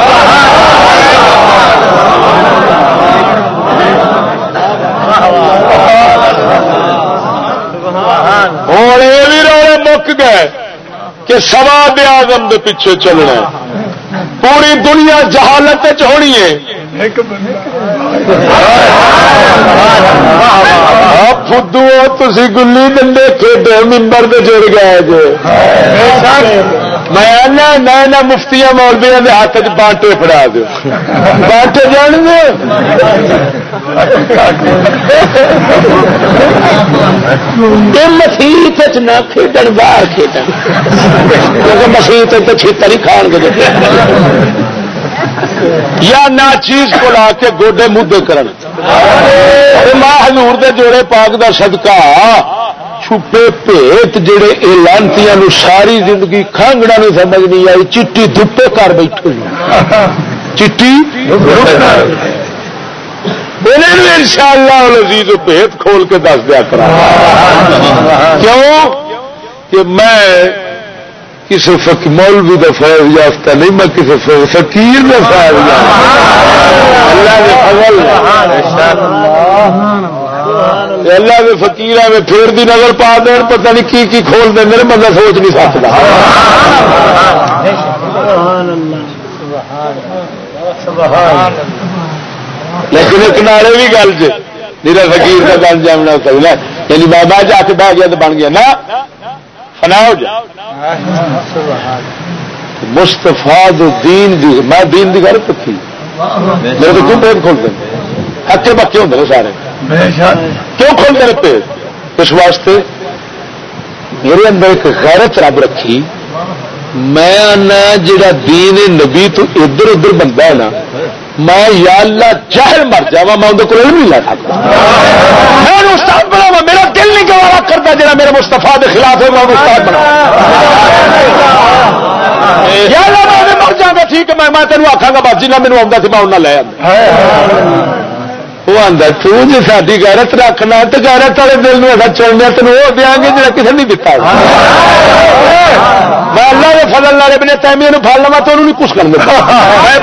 ہوں، یہ بھی روڑے مک گئے کہ سوا آدم دے پیچھے چلنا۔ پوری دنیا جہالت ہونی ہے۔ فدو تھی گلی ڈنڈے کھیڈے ممبر کے جڑ گئے جی میں نہ مفتیاں مولبیا کے ہاتھ چ بانٹے فڑا دو بانٹے جان گے مسیت نہ کھیڈن باہر کھیڈن کیونکہ مسیت تو چھتر ہی کھان گے یا نہ چیز کو لا کے گوڈے مدے کرن۔ ماں حضور دے جوڑے پاک دا صدقہ، چھپے پیت جڑے اے لانتی ساری زندگی کھانگڑا نہیں سمجھ نہیں آئی، چٹی دھپے کر بیٹھے چٹی ان شاء اللہ لذیذ پیت کھول کے دس دیا کرا۔ کیوں؟ کہ میں کسی فک مولوی کا فیض یافتہ نہیں میں کسی فقیر کا فیض اللہ کے فکیر میں پھر بھی نظر پا دین، پتہ نہیں کی کی کھول دیں میرے بندہ سوچ نہیں سکتا۔ لیکن ایک نعرے بھی گل جی میرا فکیر کا گل جامنا سکنا یعنی بابا جا کے بہ گیا تو بن گیا نا فنا ہو جا مستفا دین دی، میں دین دی گل پکی میرے تو کیوں پیٹ کھولتے ہیں ہکے بکے ہوں سارے۔ کیوں کھولتے ہیں پیٹ اس واسطے میرے اندر ایک غیرت رب رکھی۔ میں جڑا دین نبی تو ادھر ادھر بنتا ہے نا، میں یا اللہ جہل مر جا میں اندر کو نہیں لا سکتا۔ میں استاد بنا میرا دل نہیں گوارا کرتا جا میرے مستفا کے خلاف ہے، میں استاد بنا مر جاگا ٹھیک ہے، میں تینوں آخا گا، بس نہ مینو آتا سی، میں انہیں لے آ وہ آتا تھی ساری گیرت رکھنا تو گیرت والے دل میں اگر چلنا تین وہ دیا گے جا کسی نہیں دتا میں اللہ کے فضل لوا تو انہوں نے کچھ کر دیا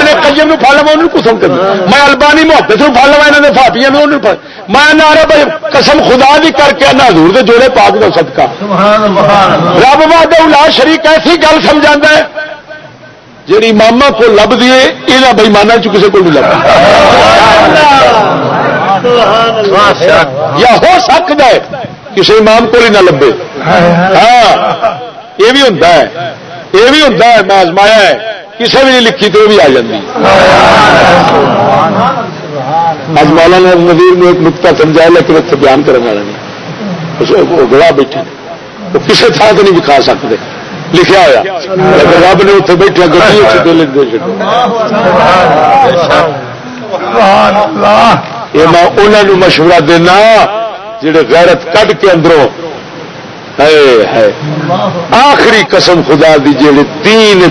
میں کئیم پڑ لوا انہوں نے کچھ کر میں البانی محبت لوا یہاں نے میں انہوں بھائی قسم خدا بھی کر کے نہ حضور دے جوڑے پاک دو صدقہ رب واد لا شریک ایسی گل سمجھا ہے جی ماما کو لب دیے یہ بئیمانہ چ کسی کو نہیں لگتا یا ہو سکتا ہے کسی امام کو نہ لبے۔ ہاں یہ بھی ہوتا ہے۔ یہ بھی ہوتا ہے، میں آزمایا ہے۔ کسی بھی نہیں لکھی تو بھی آ جاتی آج مولانا نظیر نے ایک نقطہ سمجھایا، لیکن اتنے بیان کرنے والا نہیں۔ گواہ بیٹھے۔ وہ کسی تھان سے نہیں دکھا سکتے۔ لکھا ہوا رب نے اتنے گڈی لکھ دے یہ میں انہوں مشورہ دینا جڑے غیرت کڈ کے اندروں ہے آخری قسم خدا دی جی تین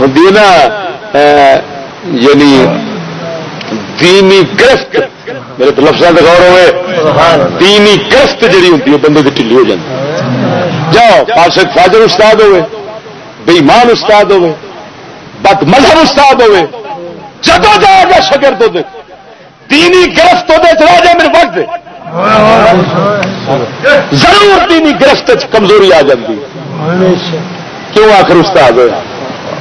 ہوتی نا یعنی دینی گرفت. میرے تو لفظ کا غور ہوئے. دینی گرفت جی ہوتی ہے بندے کی ٹھلی ہو جاتی جاؤ پاسک فاجر استاد ہوئے بےمان استاد ہوئے بد مذہب استاد ہوئے جدو جائے گا شگرد دینی گرفت ہوتے چلا جائے، میرے وقت ضرور دینی گرفت کمزوری آ جاتی کیوں آخر استاد ہوا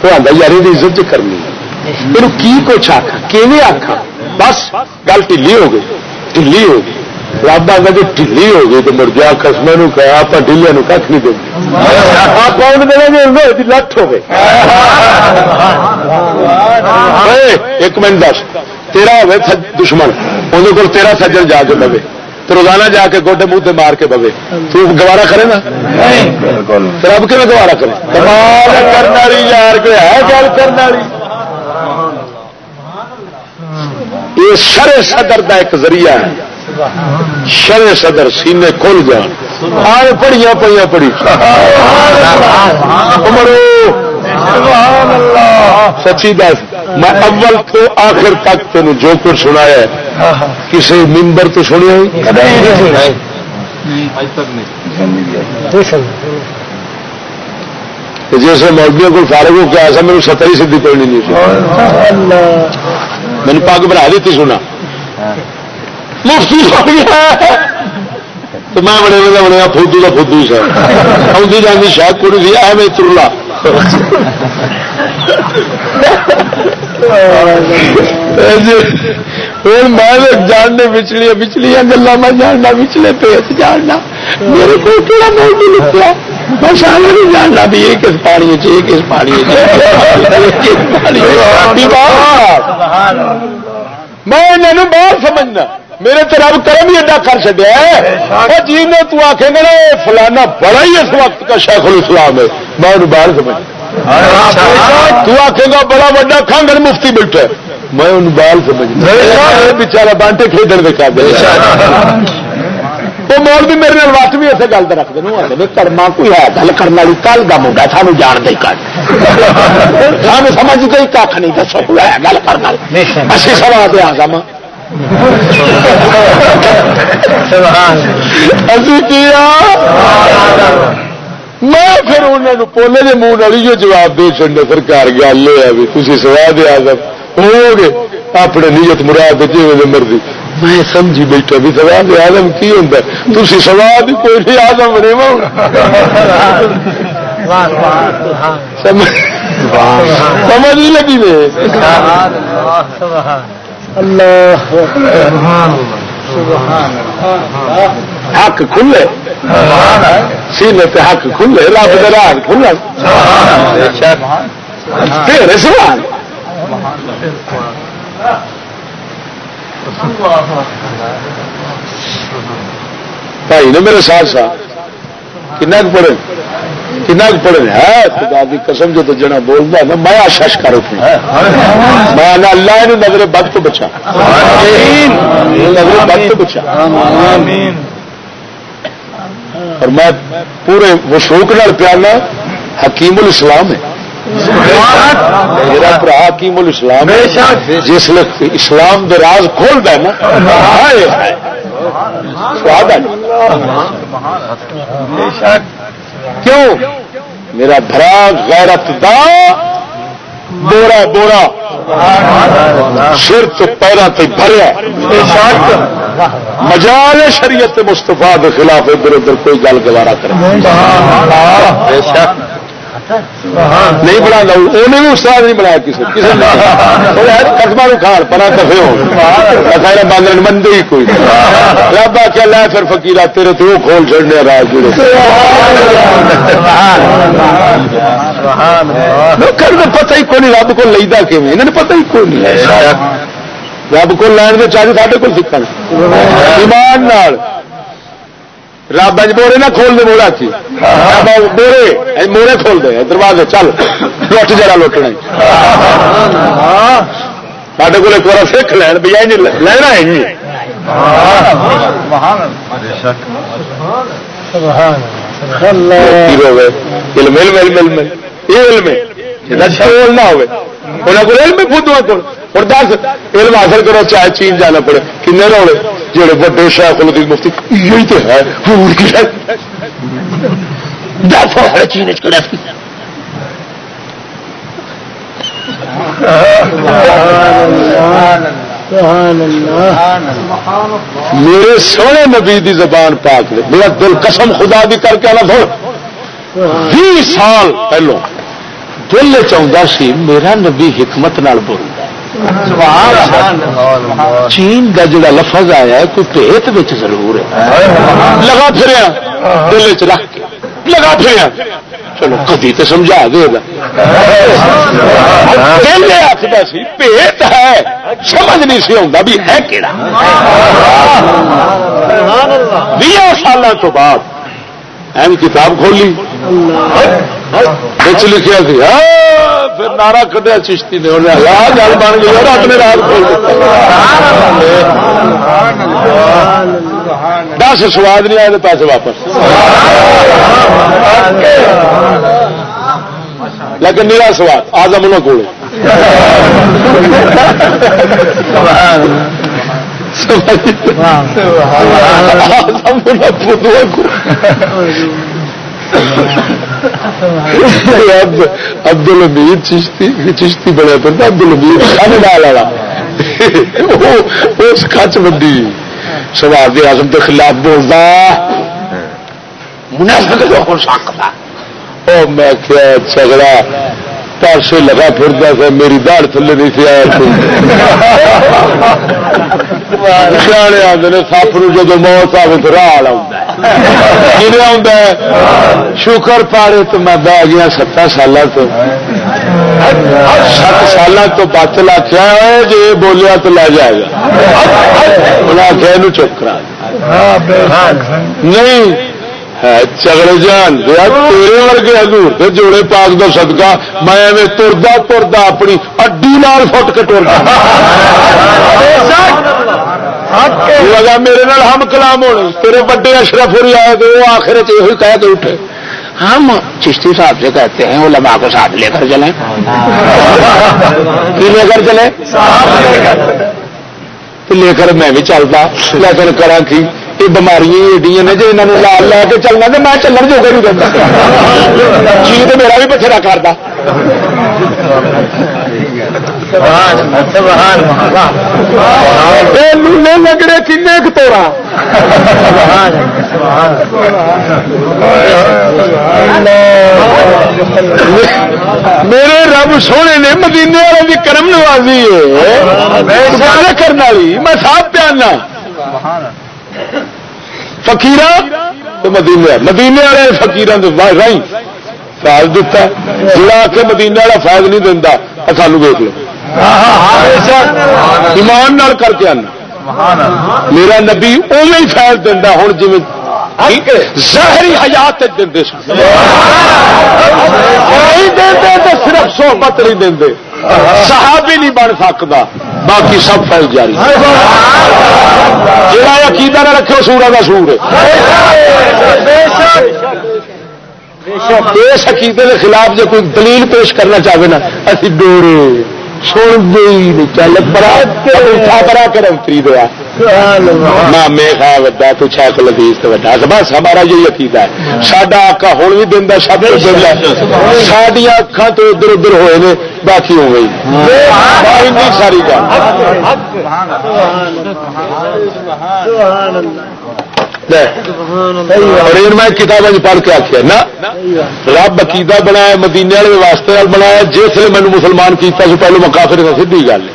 وہ آتا یار یہ عزت کرنی ہے. میرے کی کچھ آخا کیون آخا بس گل ٹھلی ہو گئی ٹھلی ہو گئی رب آتا کہ ٹھلی ہو گئی تو مڑ گیا خسمے کہا آپ ڈیلیا کھ نہیں دیں آپ کون دیں گے لٹ ہو گئے ایک منٹ دس تیرا ہوے دشمن اندر کو تیرا سجن جا کے لگے تو روزانہ جا کے گوڈے منہ سے مار کے بگے تو گوارا کرے نا رب کہ گوارا کرے کرنے یار کوئی ہے گل کرنے یہ شر صدر کا ایک ذریعہ ہے۔ شر صدر سینے کھل جان۔ آئے پڑھیا پہ پڑھی۔ سچی دس، میں اول تو آخر تک تین جو کچھ سنایا کسی ممبر تو سنیا جیسے مولویوں کو فارغ ہو کے ایسا میرے ستر سدھی کوئی نہیں میں نے پگ بنا دیتی سنا مفتی تو میں بڑے بڑے بڑے فوتو کا فوتو سر آدھی جانی شاید کوئی سی ایم ترلا میں جاننے بچلیاں بچلیاں گلا میں جاننا بچلے پیس جاننا میرے کو کہڑا موڈ نہیں لکھا جاننا بھی یہ کس پانی چ کس پانی میں انہوں باہر سمجھنا۔ میرے تو رب کرم ہی ایڈا کر چڈیا جی نے تو آخے گا نا فلانا بڑا ہی اس وقت کا شیخ الاسلام ہے۔ میں انہوں باہر سمجھ تو آخے گا بڑا وا کھانگڑ مفتی بیٹھا میں ان بال سمجھ بچارا بانٹے دکھا دے وہ مول بھی میرے وقت بھی اسے گل رکھ دیں کرما کوئی ہے گل کرنے والی کل کا منڈا سانو جان دے کر سانو سمجھتے ہی کھ نہیں دسو ہے گل کرنا اسی سوا دیا ماں۔ میں پھر انہوں نے پونے کے منہ والی جو جواب دے چڑے سرکار گل یہ بھی تھی سوا دیا ہو گے اپنے نیت مراد جی مرضی۔ میں سمجھی بیٹھا بھی سوا دے آدم کی ہوں تھی سوا بھی کوئی نہیں آدم بنے سمجھ نہیں لگی اللہ۔ حق کھلے۔ سینے پہ حق کھلے رب دراز کھلے تیرے سوال۔ بھائی نے میرے ساتھ ساتھ کن پڑھے کن پڑھے ہے خدا کی قسم جو تو جنا بولتا نا میں شش کر اٹھنا میں اللہ نے نظر بد تو بچا نظر بد تو بچا اور میں پورے وشوک نال پیانا حکیم الاسلام ہے میرا برا حکیم الاسلام جس اسلام دے راز کھول دے نا سواد کیوں؟ میرا برا غیرت دا بورا بورا۔ سر تو پیرا تے بھریا۔ مجال شریعت مستفا کے خلاف ادھر ادھر کوئی گل گوارا کرے۔ نہیں بنا لو، انہیں بھی استاد نہیں بنایا، کسی کسی قسمہ بھی کھان پنا کفے ہو۔ باندر مندے ہی کوئی۔ رب آ کے لے پھر فکیر تیرے تو کھول چڑنے راج جڑے۔ پتہ ہی کوئی رب کو لیدا کہ انہیں پتہ ہی کوئی نہیں رب کو لین کے چاہیے سارے کو سیکھنا ایمان رب اج بورے نہ کھول دے موڑا کی بورے مورے کھول دے۔ دروازے، چل۔ لٹ جرا لوٹنا سڈے کو ایک بار سیکھ لین بھی لینا ہے علم علم علم علم۔ علم نہ ہوئے فوٹو اور دس، علم حاصل کرو، چاہے چین جانا پڑے۔ کن روڑے جڑے وڈے شاہ کو مفتی، یہی تو ہے، حضور کی شاید چین میرے سونے نبی دی زبان پاک دے میرا دل قسم خدا بھی کر کے آنا تھوڑا بیس سال پہلو دل چاہتا سی میرا نبی حکمت نال بولتا چین کا جڑا لفظ آیا ہے کوئی پیت ضرور ہے۔ لگا پھر دل چ رکھ کے۔ لگا پھر چلو کدی سمجھا دے گا۔ آخر سی پیت ہے۔ سمجھ نہیں سی آتا بھی ہے کہڑا بھی سال تو بعد این کتاب کھولی۔ بچ لکھا سی۔ پھر نارا کٹیا چشتی نے۔ انہیں گل بن گئی اور اپنے رات کھول دس سواد نہیں آئے پیسے واپس۔ لیکن میرا سواد، آزم انہوں کو عبد الحمید چشتی چشتی بڑا پڑتا عبد الحمید سن ڈال والا اس کچ بندی سوال کے آزم کے خلاف بولتا منافق ہو سکتا میں کیا جھگڑا پاسے لگا پھرتا تھا میری داڑ تھلے نہیں سی آیا سیانے آتے سپ نو جب موت آئے تو راہ آ شکر پاڑے تو میں بہ گیا ستر سال تو۔ سات سال تو بچ لاکھیا جی بولیا تو لے جائے گا۔ انہیں آخیا چپ کرا نہیں ہے چگڑے جان تیرے ورگے ہزور سے جوڑے پاک دو سدکا میں ایویں تردا تردا اپنی اڈی نال فٹ کے ٹر لگا میرے نال ہم کلام ہونے، تیرے بڑے اشرف ہوئی آئے تو وہ آخر یہ کہہ کے اٹھے۔ ہم چشتی صاحب سے کہتے ہیں، وہ لمبا کو ساتھ لے کر چلیں۔ لے کر چلے لے کر میں بھی چلتا، لیکن کرا کی؟ یہ بیماریاں ایڈیاں نے جی انہوں لال لے کے چلنا تو میں چلن جو نہیں دینا جی تو میرا بھی بتھیرا کرتا لگڑے کن توڑا میرے رب سونے نے مدینے والے کی کرم نوازی ہے کرنے والی میں صاحب پیانا فکیر مدینے مدینے والے فکیران رائی فائد دتا جڑا کے مدینے والا فائد نہیں دینا سانو ویک لو۔ ایمان نال کر کے آنا۔ میرا نبی اوے ہی فائد دینا ہوں جی ظاہری حیات دے صرف صحبت نہیں دے صحابی نہیں بن سکتا، باقی سب فیل جاری۔ جہاں عقیدہ نہ رکھے سورا کا سور اس عقیدے کے خلاف جو کوئی دلیل پیش کرنا چاہے نا، اسی ڈورے سن دے چل برا برا کر اتری دیا مامے تو تو بس ہمارا یہ عقیدہ ہے۔ آکا ہوں بھی دینا سب سڈیا اکھان تو ادھر ادھر ہوئے نے، باقی ہو گئی۔ ساری گل میں کتاب پڑھ کے آخیا نا؟ رب عقیدہ بنایا مدینے والے واسطے بنایا جس نے مینو مسلمان کیا پہلو میں کافر تھا سی گل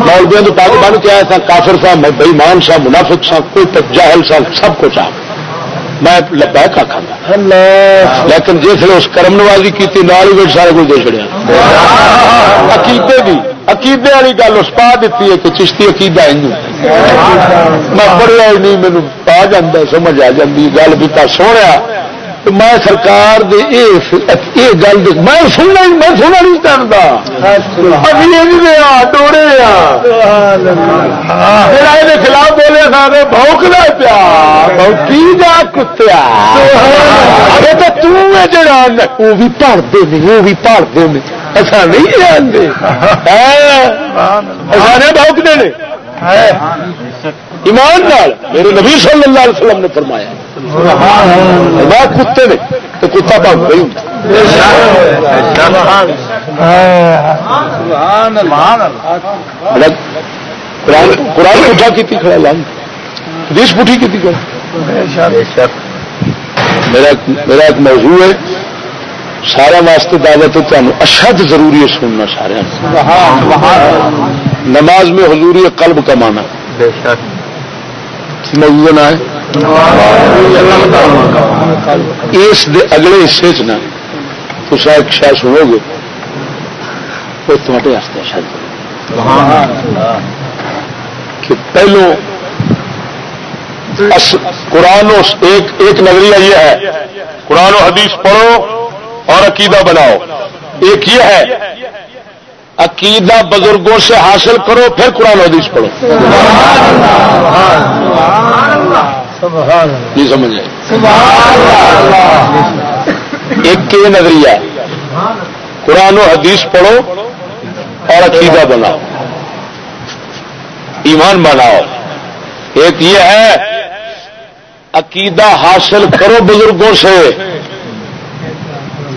مولبیا تو پگ بن کے آیا تھا کافر سا بےمان سا منافق سا کوئی جاہل سا سب کچھ آ میں لبا کھا لیکن جس نے اس کرم نوازی کی سارے کچھ دے چڑیا عقیدے بھی عقیدے والی گل اس پا دیتی ہے کہ چشتی عقیدہ میں پڑھیا ہی نہیں مینو پا جا سمجھ آ جاتی گل بھی سویا میں سرکار گل میں سننا میں سننا نہیں چاہتا ڈوڑے میرا خلاف بولے سارے بوکنا پیا۔ بوکی جا کتیا تو جڑا وہ بھی پڑھتے نہیں وہ بھی پڑھتے نہیں۔ نہیں جانتے۔ سارے ایمان نال میرے نبی صلی اللہ علیہ وسلم نے فرمایا کتے نے تو کتا بھاگ گئی۔ قرآن پٹھا کی کھڑا لانگ۔ دیش پٹھی کی کھڑا میرا ایک موضوع ہے۔ سارا واسطے دعوت ہے تمہیں اشد ضروری ہے سننا سارے۔ نماز میں حضوری قلب کا مانا موضوع نہ ہے؟ اس اگلے حصے چ ایک شاید سنو گے، وہ تھوڑے شاید کہ پہلو قرآن ایک ایک نظریہ یہ ہے، قرآن و حدیث پڑھو اور عقیدہ بناؤ۔ ایک یہ ہے، عقیدہ بزرگوں سے حاصل کرو، پھر قرآن و حدیث پڑھو۔ یہ سمجھ ایک کے نظریہ قرآن و حدیث پڑھو اور عقیدہ بناؤ۔ ایمان بناؤ۔ ایک یہ ہے، عقیدہ حاصل کرو بزرگوں سے۔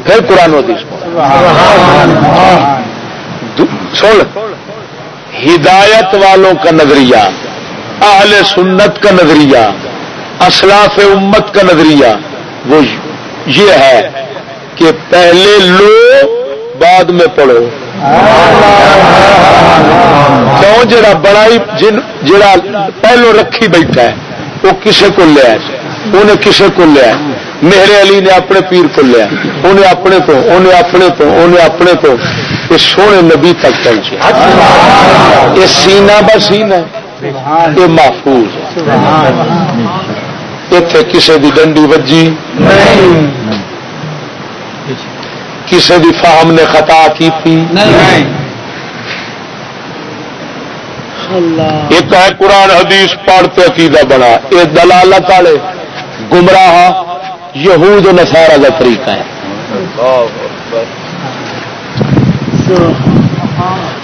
پھر قرآن حدیث چھوڑ ہدایت والوں کا نظریہ، اہل سنت کا نظریہ اسلاف امت کا نظریہ، وہ یہ ہے کہ پہلے لو، بعد میں پڑھو۔ کیوں جڑا بڑائی جن جڑا پہلو رکھی بیٹھا ہے، وہ کسے کو لیا انہیں کسے کو لیا میرے علی نے اپنے پیر کو لیا، انہیں اپنے تو، انہیں اپنے تو، انہیں اپنے تو۔ یہ سونے نبی تک پہنچے۔ یہ سینا ب سینا یہ محفوظ اتے کسی کی ڈنڈی وجی۔ کسی بھی فہم نے خطا کی تھی ایک ہے قرآن حدیث پڑھتے عقیدہ بنا۔ یہ دلالت والے گمراہ یہود نسارا کا طریقہ ہے۔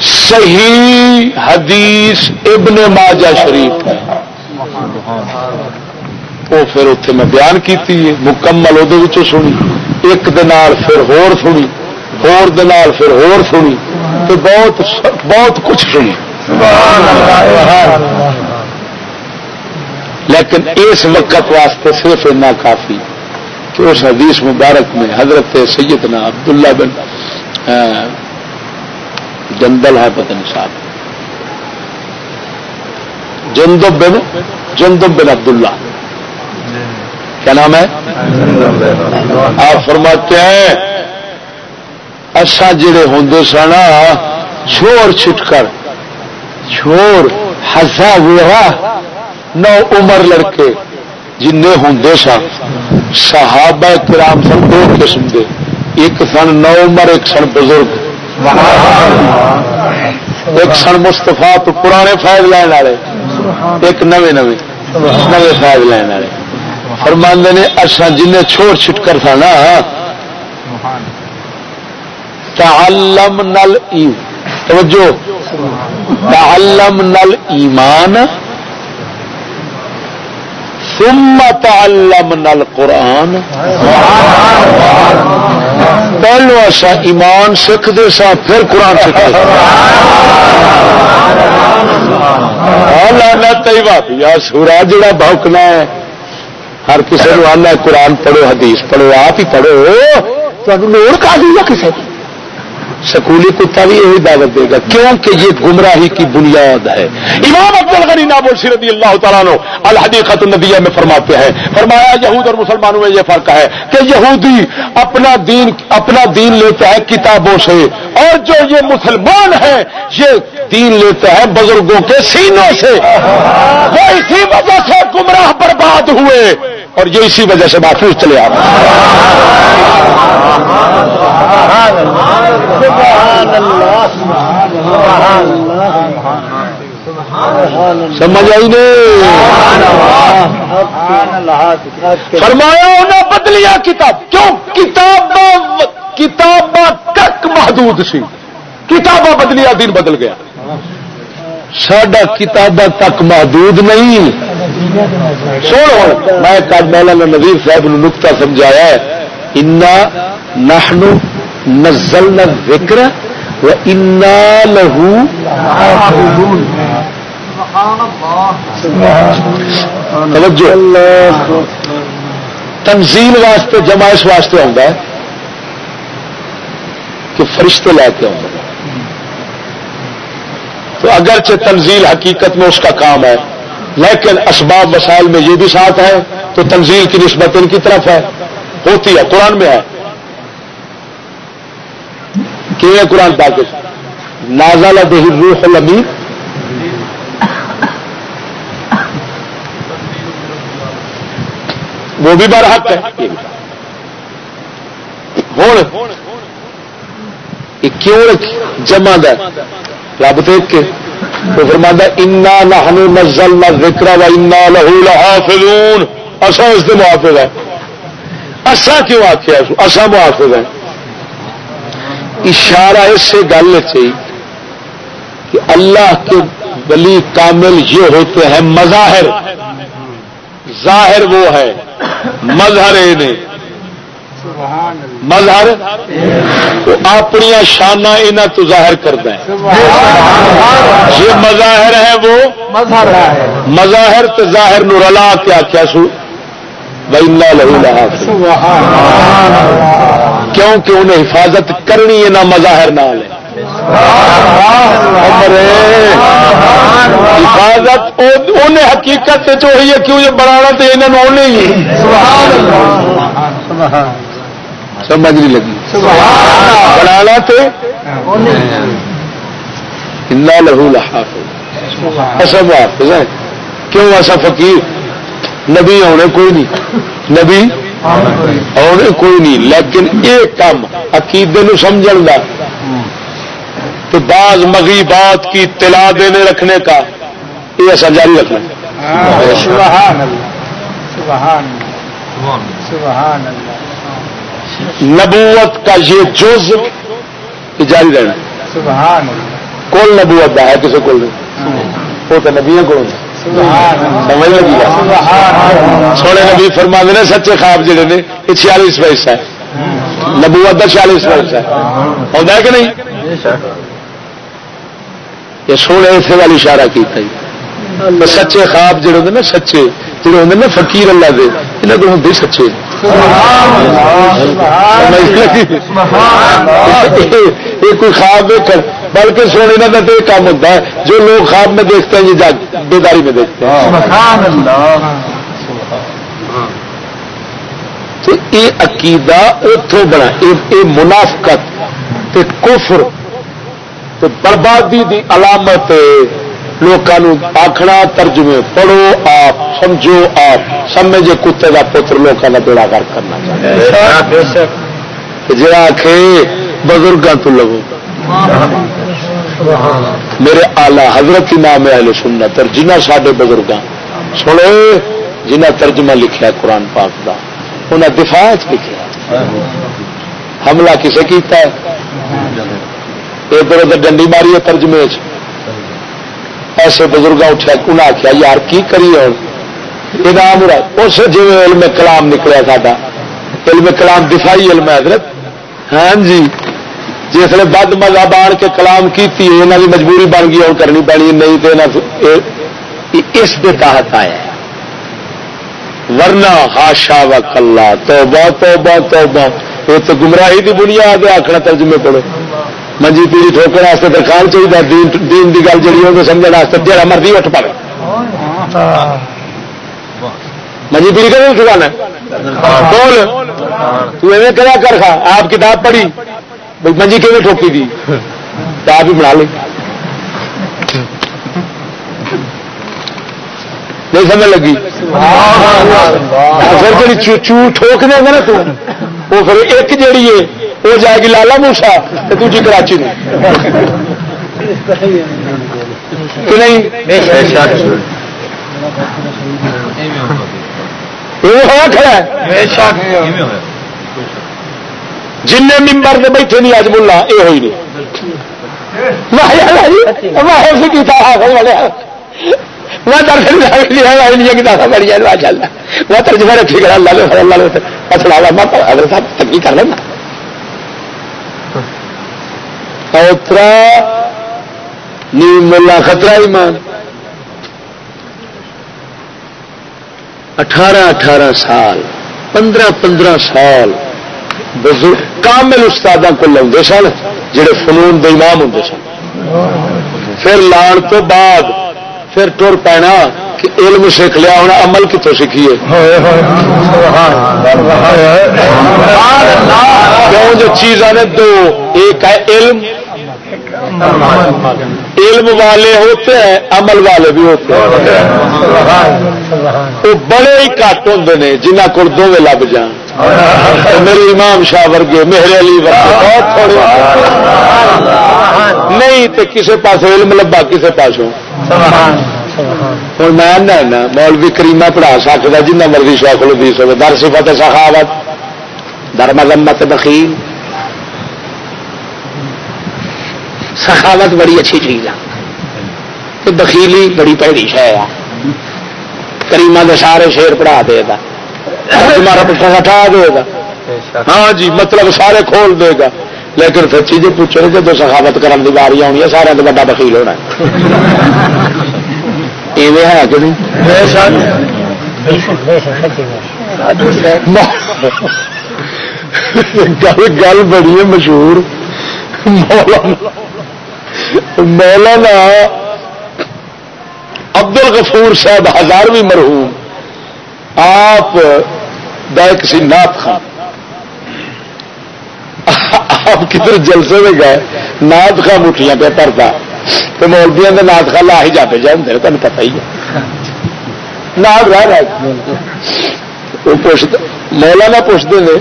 صحیح حدیث ابن ماجہ شریف ہے۔ وہ پھر اتنے میں بیان کی مکمل وہ سنی۔ ایک دال پھر ہور سنی، ہور دال پھر ہور سنی۔ تو بہت بہت کچھ سنی۔ لیکن اس وقت واسطے صرف اتنا کافی۔ کہ اس حدیث مبارک میں حضرت سیدنا عبداللہ بن جندل ہے پتن صاحب۔ جندب بن جندب بن عبداللہ۔ کیا نام ہے؟ آپ فرماتے ہیں اصا جڑے ہوں سن چھوڑ چھٹ کر چھوڑ ہسا ہوا نو عمر لڑکے۔ جن ہوں سن، صحابہ کرام سن، دو قسم کے ایک سن نو عمر ایک سن بزرگ۔ ایک سن مستفا پرانے فائد لین والے۔ ایک نوے نوے نوے فائد لین والے۔ فرماندے نے اچھا جن چھوڑ چھٹ کر تھا نا تعلم نل توجہ۔ تعلم نل ایمان ثم تعلم نل قرآن پہلو ایسا ایمان سیکھتے سا پھر قرآن سیکھتے لانا تئی بات یا سورا جڑا بھوکنا ہے۔ ہر کسی نے آنا قرآن پڑھو، حدیث پڑھو، آپ ہی پڑھو۔ لوڑ کا دیا کسی کی سکولی کتا بھی یہی دعوت دے گا، کیونکہ یہ گمراہی کی بنیاد ہے۔ امام عبد الغنی نابل رضی اللہ تعالیٰ نو الحدیقت النبیہ میں فرماتے ہیں، فرمایا یہود اور مسلمانوں میں یہ فرق ہے کہ یہودی اپنا دین اپنا دین لیتا ہے کتابوں سے، اور جو یہ مسلمان ہیں، یہ دین لیتا ہے بزرگوں کے سینوں سے۔ وہ اسی وجہ سے گمراہ برباد ہوئے۔ اور یہ اسی وجہ سے محفوظ چلے آپ۔ سمجھ آئی نہیں؟ فرمایا انہیں بدلیا کتاب کیوں؟ کتاب کتاب تک محدود سی۔ کتاباں بدلیا دن بدل گیا۔ سڈا کتاباں تک محدود نہیں۔ سو میں کل مولانا نظیر صاحب نے نقتا سمجھایا ہے۔ انا نحنو نزلنا الذکر و انا لہو توجہ۔ تنزیل واسطے، جمع اس واسطے آتا ہے کہ فرشتے لے کے آؤں۔ تو اگرچہ تنزیل حقیقت میں اس کا کام ہے لیکن اسباب وسائل میں یہ بھی ساتھ ہے تو تنزیل کی نسبت ان کی طرف ہے، ہوتی ہے، قرآن میں ہے۔ کیوں ہے قرآن پاک نازال دہی روح المی وہ بھی برحق ہے۔ ہوں۔ کیوں جمع رب دیکھ کے تو فرمانا انا نہ نزل نہ ذکر و انا لہو لحافظون اصا اس کے محافظ ہے اصا کیوں آخیا اصا محافظ ہے اشارہ اس سے گل چاہیے کہ اللہ کے ولی کامل یہ ہوتے ہیں، مظاہر۔ ظاہر وہ ہے، مظہر نے مظہر اپنی شانہ انہ تو ظاہر کرتا ہے یہ مظاہر ہے وہ مظاہر تو ظاہر نو رلا کیا کیا سو بہنا لہو لہا کیونکہ انہیں حفاظت کرنی ہے نہ مظاہر نہ لے حفاظت انہیں حقیقت جو ہوئی ہے کیوں یہ بنانا تو انہوں نے ہی۔ سمجھ نہیں لگی۔ بنانا تو لہو لحاف ایسا محافظ ہے کیوں ایسا فقیر؟ نبی آنے کوئی نہیں۔ نبی آنے کوئی نہیں۔ لیکن یہ کام عقیدے نو سمجھن کا تو بعض مغیبات کی اطلاع دینے رکھنے کا یہ ایسا جاری رکھنا۔ نبوت کا یہ جز جاری رہنا کول نبوت ہے؟ کسی کو وہ تو نبیا کو سمجھ لگی سونے نبی فرما نے سچے خواب جڑے نے یہ چھیالیس وائس ہے۔ نبوت کا چھیالیس وائس ہے۔ آتا کہ نہیں؟ یہ سونے اسے والی اشارہ کیا سچے خواب جڑے ہوتے نا سچے جڑے ہوتے نا فقیر اللہ دے یہاں کو ہوں سچے۔ یہ کوئی خواب بلکہ سونے کا تو یہ کام ہوتا ہے۔ جو لوگ خواب میں دیکھتے ہیں یہ بیداری میں دیکھتے ہیں۔ تو یہ عقیدہ اتوں بنا یہ منافقت کفر تو بربادی دی علامت لوگوں آخنا ترجمے پڑھو آپ سمجھو آپ سمجھے کتے کا پتر لوگوں کا بیڑا کر کرنا جا آخ بزرگوں تو لگو۔ میرے آلہ حضرت نام اہل سنت اور جنہ سڈے بزرگ سنو جنہ ترجمہ لکھا قرآن پاک کا انہیں دفاع لکھا حملہ کسے کیتا ہے؟ ادھر ادھر ڈنڈی ماری ہے ترجمے ایسے بزرگ اٹھا انہیں آخیا یار، کی کریے ہوں یہ اس جی علم کلام نکلیا سا علم کلام دفاعی علم حضرت۔ ہاں جی۔ جس نے بد مزہ بان کے کلام کی یہاں کی مجبوری بن گئی اور کرنی پڑی نہیں تو اس کے تحت آیا ورنہ ہاشا و کلا تو بہت تو بہت تو بہت یہ تو گمراہی کی بنیاد آخنا ترجمے پڑھو۔ منجی پیڑی ٹھوکر واسطے درخان چاہیے دین کی گل جی ہوگی سمجھنے واسطے جہاں مرضی اٹھ پڑے۔ منجی پیڑی کدھر ٹھکانا بول تو کرا کر کھا، آپ کتاب پڑھی۔ منجی کیون ٹھوکی دی؟ تو آپ ہی بنا لی نہیں سمجھ لگی؟ پھر جی چو ٹھوک دے گا نا تو، وہ پھر ایک جیڑی ہے۔ وہ جائے گی لالا موسا دوجی کراچی میں۔ کہ نہیں؟ جن ممبر نے بیٹھے نہیں اج ملا یہ ہوئی نہیں۔ میں درشن جی، بڑی ہے میں ترجمہ رکھی کرا لا لو لا لو اچھا اگر صاحب تکی کر لینا۔ اوترا نیو ملا خطرہ ایمان۔ اٹھارہ اٹھارہ سال، پندرہ پندرہ سال بزرگ کامل استادوں کو لے سن، جڑے فنون دے امام ہوں سن۔ پھر لان تو بعد پھر ٹر پینا۔ کہ علم سیکھ لیا ہونا عمل کتوں سیکھیے کیوں؟ جو چیزاں نے دو ایک ہے علم۔ علم والے ہوتے ہیں عمل والے بھی ہوتے ہیں۔ وہ بڑے ہی کٹ ہوں نے جنہ کو دونوں لب جان۔ میرے امام شاہ ورگے میرے علی ورگے بہت تھوڑے نہیں تو کسی پاس علم لبا کسی پاسوں۔ ہاں۔ ہوں۔ میں مولوی کریما پڑھا سکتا جنہ مرضی شوق لو دی سکے در صفت سخاوت، در مذمت بخیل۔ سخاوت بڑی اچھی چیز ہے۔ بخیلی بڑی پیڑی شہ ہے۔ کریما دے سارے شیر پڑھا دے گا۔ تمہارا پٹھا ہٹا دے گا۔ ہاں جی مطلب سارے کھول دے گا۔ لیکن سچی جی پوچھو جب سخاوت کرنے کی باری آنی ہے، سارے کا بڑا بخیل ہونا ایویں ہے کہ نہیں؟ گل گل بڑی ہے مشہور۔ مولانا عبد الغفور صاحب ہزارویں مرحوم۔ آپ بیک سی نات خان۔ آپ کدھر جلسے میں گئے؟ نات خان اٹھیاں پہ پڑتا تو مولبیا کے نات خان لا ہی جاتے جائے ہوں تمہیں پتا ہی ہے۔ نات رہ رہا وہ پوچھتے مولانا پوچھتے ہیں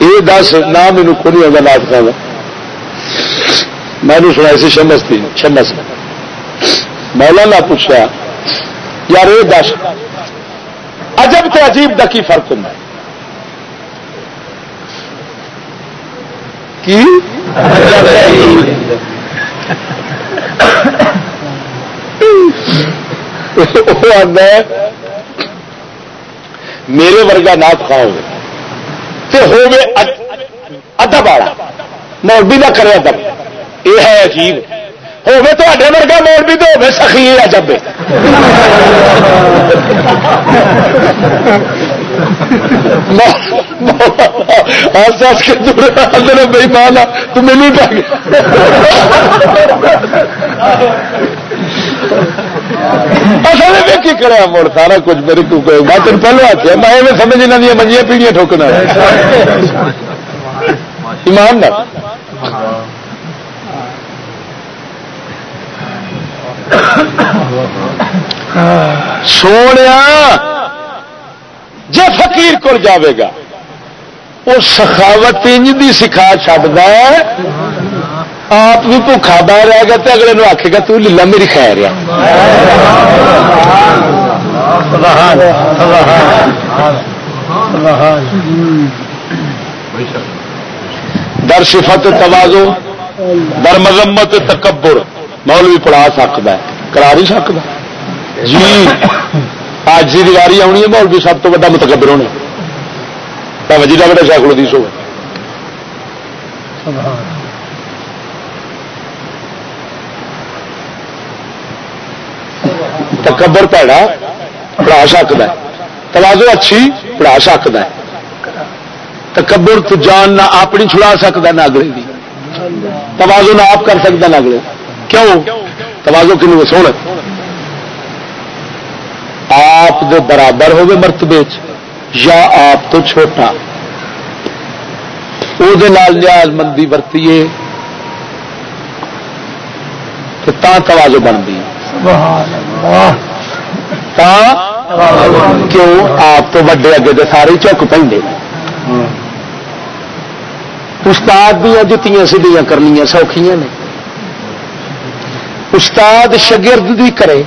یہ دس، نہ میرے کو نہیں آتا نات خان میں نے سنا سی شمس تھی شمس۔ مولانا پوچھا، یار یہ دس، عجب تو عجیب کا کی فرق ہوں کی؟ میرے ورگا نات تو ہو ادب والا۔ مولوی نہ کرے ادب۔ یہ ہے عجیب۔ ہوگے تو ورگا مولوی تو ہوگی سخی ہے اجب بھائی مانا تو مینو پا اصل کی کرا مڑ، سارا کچھ میرے کو میں تین پہلو آخیا میں سمجھ یہاں دیا منجیا پیڑیاں ٹھوکنا۔ ایمان سونے جی فقیر کو جاوے گا وہ سخاوت انج سکھا چڈتا ہے آپ بھی بھوکھا بہ رہے گا تو اگلے نو آخے گا تو لیلا میری خیر ہے۔ در صفت توازو در مذمت تکبر۔ مولوی پڑھا سکتا ہے کرا نہیں سکتا جی۔ آج جی دیواری آنی ہے، مولوی سب تو وا متکبر ہونا پہ جی بڑا شاخ لدیس ہو تکبر پیڑا پڑھا سکتا ہے۔ توازو اچھی پڑھا سکتا ہے۔ تکبر تو جان نہ اپنی چھڑا سکتا نہ اگلے کی توازو نہ آپ کر سکتا نہ اگلے۔ کیوں؟ توازو کنو سونے آپ دے برابر ہوگے مرتبے یا آپ تو چھوٹا۔ وہ لیاز مندی ورتیے۔ تو توازو بنتی۔ کیوں؟ آپ تو وڈے اگے تو سارے چک پہ استاد دیا جتیاں سیدیاں کرنی سوکھیاں نے۔ استاد شگرد بھی کرے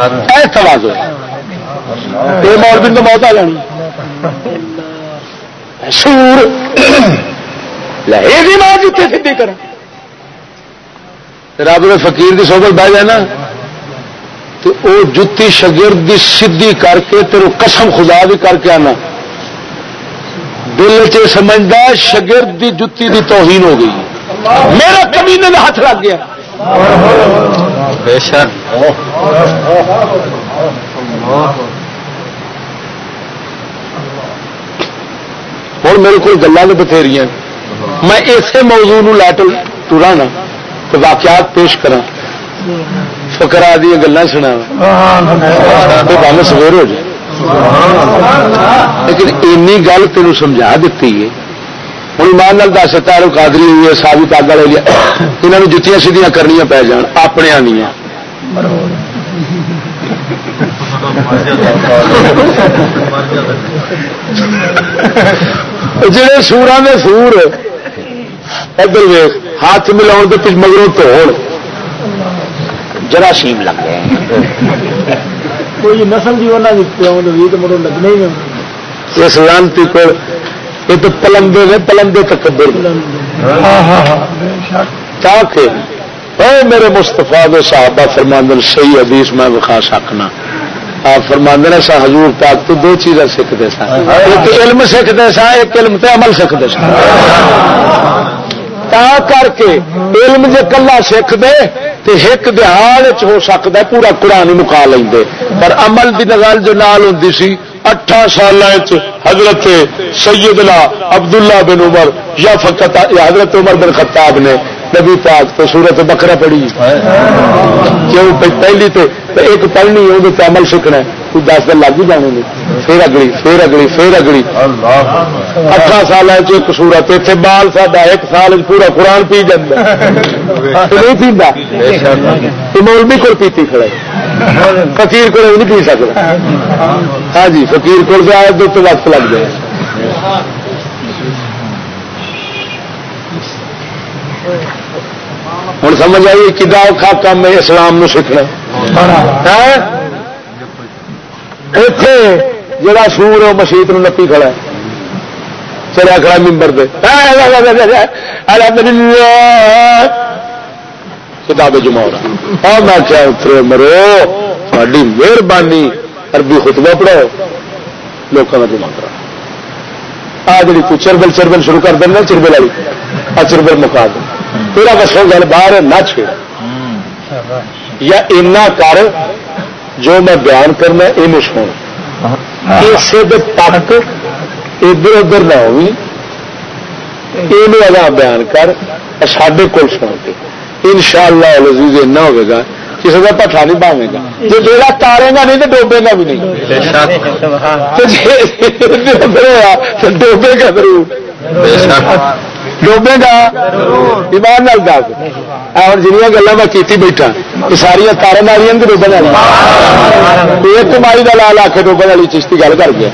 اے توازو یہ مولوی تو موت آ جانی۔ سور۔ یہ ماں جتے سیدھی کر رب نے فقیر کی سوبت بہ جائے نا تو وہ جتی شگرد کی سیدھی کر کے تیرو قسم خدا بھی کر کے آنا۔ دل چ سمجھتا شگرد جتی کی توہین ہو گئی۔ میرا کمی نے ہاتھ لگ گیا۔ ہوں میرے کو گلا نے بتھیری میں اسی موضوع لٹ ٹورا نا تو واقعات پیش کرا فکرا دیا گلا سنا بل سویر ہو جائے۔ لیکن اینی گل تین سمجھا دیتی ہے۔ ہوں مان نال دس تارو قادری ہوئی ہے سابی پاگا لے لیا یہاں جتیاں سیدیاں کرنی پی جان اپنے آنی جڑے سورا نے سور ادھر ویخ ہاتھ ملاؤ تو کچھ مگروں تو جراثیم لگ گئے کوئی نسل کی انہوں نے تو مڑو لگنے ہی اس لانتی کو یہ تو پلندے نے پلندے تکبر تاکہ اے میرے مستفا دے صحابہ فرماندن صحیح حدیث میں وکھا سکنا آپ فرماندن سا حضور پاک تو دو چیزیں سیکھتے سا ایک علم سیکھتے سا ایک علم تے عمل سیکھتے سا تا کر کے علم جے کلا سیکھ دے تے ایک دہاڑ ہو سکتا ہے پورا قرآن مکا لیں پر عمل دی نگل جو نال ہوں سی اٹھا سال حضرت سیدنا عبداللہ بن عمر یا فقط یا حضرت عمر بن خطاب نے نبی پاک تو سورت بکرا پڑھی۔ کیوں؟ پہلی تو ایک پڑھنی وہ عمل سیکھنا ہے۔ کوئی دس دن لگ ہی جانے گے پھر اگلی پھر اگلی پھر اگلی۔ اٹھا سال ایک سورت اتنے بال سا ایک سال پورا قرآن پی جانا نہیں پیتا مولوی کو پیتی کھڑے فقیر کو نہیں پی سکتا ہاں جی فقیر کو آئے تو وقت لگ جائے ہوں سمجھ آئی کدا اوکھا کام ہے اسلام نو سیکھنا اتے جڑا سور وہ مسیت نپی کھڑا ہے چلیا کھڑا ممبر دے کتاب جمع ہاں میں کیا اترے مرو تھوڑی مہربانی، عربی خطبہ پڑھاؤ۔ لوگوں کا جمع کرا آ جی تو چربل چربل شروع کر دینا چربل والی۔ آ چربل مکا دیں تیرا بسوں گل، باہر نہ چھیڑ یا اینا کر، جو میں بیان کرنا یہ سن اسے تک ادھر ادھر نہ ہوئی یہ بیان کر سڈے کول سن کے ان شاء اللہ لذیذ ایسا ہوگا کسی کا پٹھا نہیں پاوے گا۔ جو جا تارے گا نہیں تو ڈوبے گا بھی نہیں۔ جی، ڈوبے گا ضرور۔ ڈوبے گا۔ ایمان نال دس ہوں جنیا گلا میں کی بیٹھا، یہ ساری تارے والی ڈوبن والی۔ ایک مائی کا لال آ کے ڈوبن والی چشتی گل کر گیا۔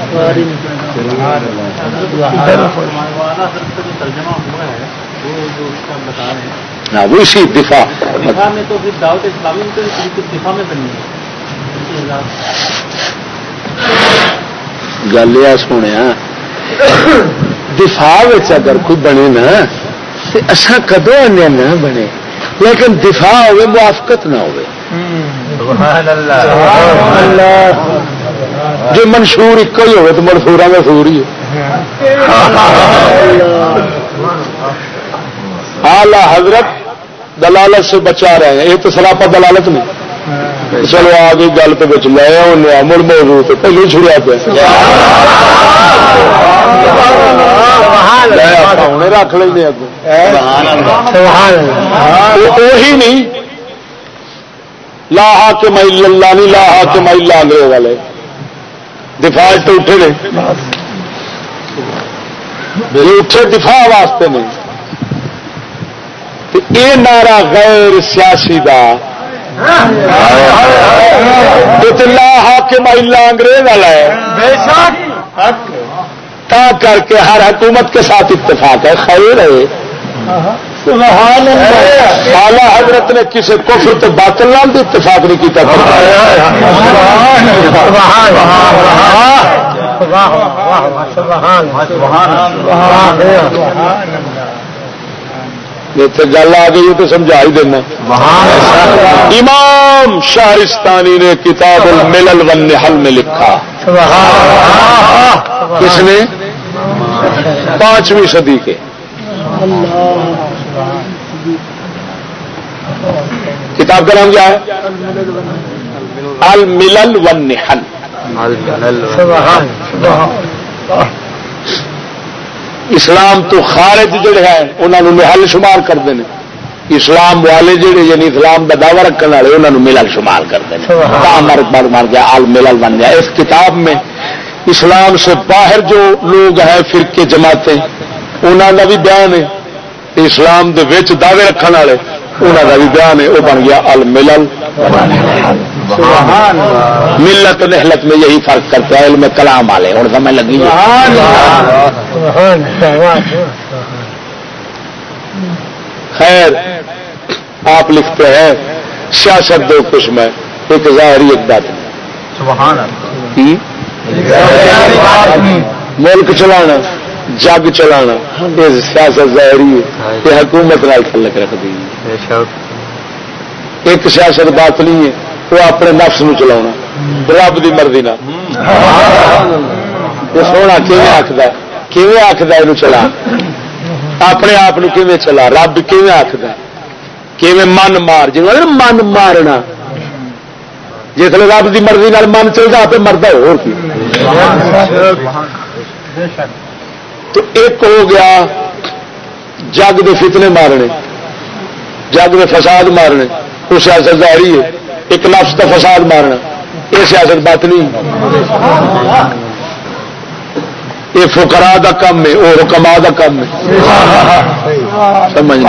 وہ جو اس کا بتا رہے ہیں اسی دفاع میں تو دعوت اسلامی دفاع میں بنی گل یہ سونے دفاع اگر کوئی بنے نا تو اصا کدو آنے نہ بنے۔ لیکن دفاع ہوے موافقت نہ ہو جو منشور ایک ہی ہوئے تو منصورا میں سور ہی آلہ حضرت دلالت سے بچا رہے ہیں۔ یہ تو سراپا دلالت نہیں۔ چلو آ گئی گل تو بچ لیا مڑ موضوع تو پہلے چھڑیا پیا۔ رکھ لیں وہی نہیں۔ لاہا کے مائی لا نہیں لاہا کے مائی لانگرے والے۔ دفاع تو اٹھے نے اٹھے دفاع واسطے نہیں۔ یہ نعرہ غیر سیاسی کا لا کے مائلہ انگریز والا ہے۔ تا کر کے ہر حکومت کے ساتھ اتفاق ہے، خیر ہے۔ اعلی حضرت نے کسی کفر تو باطل نام بھی اتفاق نہیں کیا گل آ گئی تو سمجھا ہی دینا۔ امام شہرستانی نے کتاب الملل والنحل میں لکھا۔ کس نے؟ پانچویں صدی کے۔ کتاب کا نام کیا ہے؟ الملل والنحل اسلام تو خارج جڑے ہیں انہوں نے محل شمار کرتے ہیں اسلام والے جڑے یعنی اسلام کا دعوی رکھنے والے انہوں نے ملل شمار کرتے ہیں مر مر گیا آل ملل بن گیا۔ اس کتاب میں اسلام سے باہر جو لوگ ہیں فرقے جماعتیں انہوں کا بھی بیان ہے۔ اسلام دے وچ دعوے رکھنے والے انہوں کا بھی بیان ہے وہ بن گیا الملل۔ ملت نہلت میں یہی فرق کرتا ہے علم کلام والے ہوں سمجھ لگی خیر آپ لکھتے ہیں سیاست دو قسم میں ایک ظاہری ایک بات ملک چلانا۔ جگ چلانا یہ سیاست ظاہری ہے۔ یہ حکومت نال تعلق ہے۔ ایک سیاست بات نہیں ہے وہ اپنے نفس نو چلا رب کی مرضی نہ سونا کیون آخد کیون آخد یہ چلا؟ اپنے آپ چلا؟ رب کیون آخد کیون من مار؟ جی من مارنا۔ جس رب کی مرضی من چلتا آپ مرد ہو تو ایک ہو گیا، جگ کے فتنے مارنے، جگ کے فساد مارنے۔ وہ سیاست ظاہری ہے، ایک نفس کا فساد مارنا۔ یہ سیاست بات نہیں یہ فکرا کا کم ہے وہ حکما کا کم ہے۔ سمجھ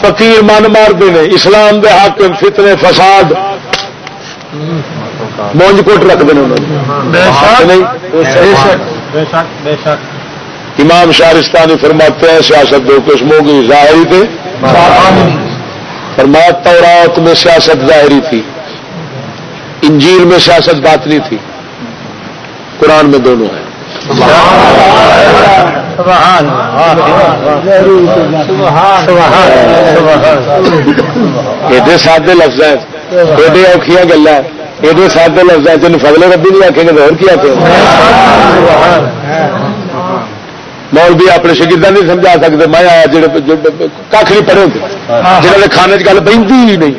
فقیر من مارتے ہیں اسلام دے حاکم، فتنے، فساد۔ مونج کوٹ رکھتے ہیں امام شارستانی فرماتے ہیں سیاست دو قسموں کی ظاہری تھے فرمایا تورات میں سیاست ظاہری تھی انجیل میں سیاست باطنی تھی۔ قرآن میں دونوں ہیں۔ ایڈے سادے لفظ ہیں ایڈے اوکھیا گلا ایڈے سادے لفظ ہیں تین فضل ربی نہیں آخیں گے اور کیا مول بھی اپنے شگردہ نہیں سمجھا سکتے، میں آیا جڑے کھ نہیں پڑھے جہاں کھانے گل بہتی ہی نہیں۔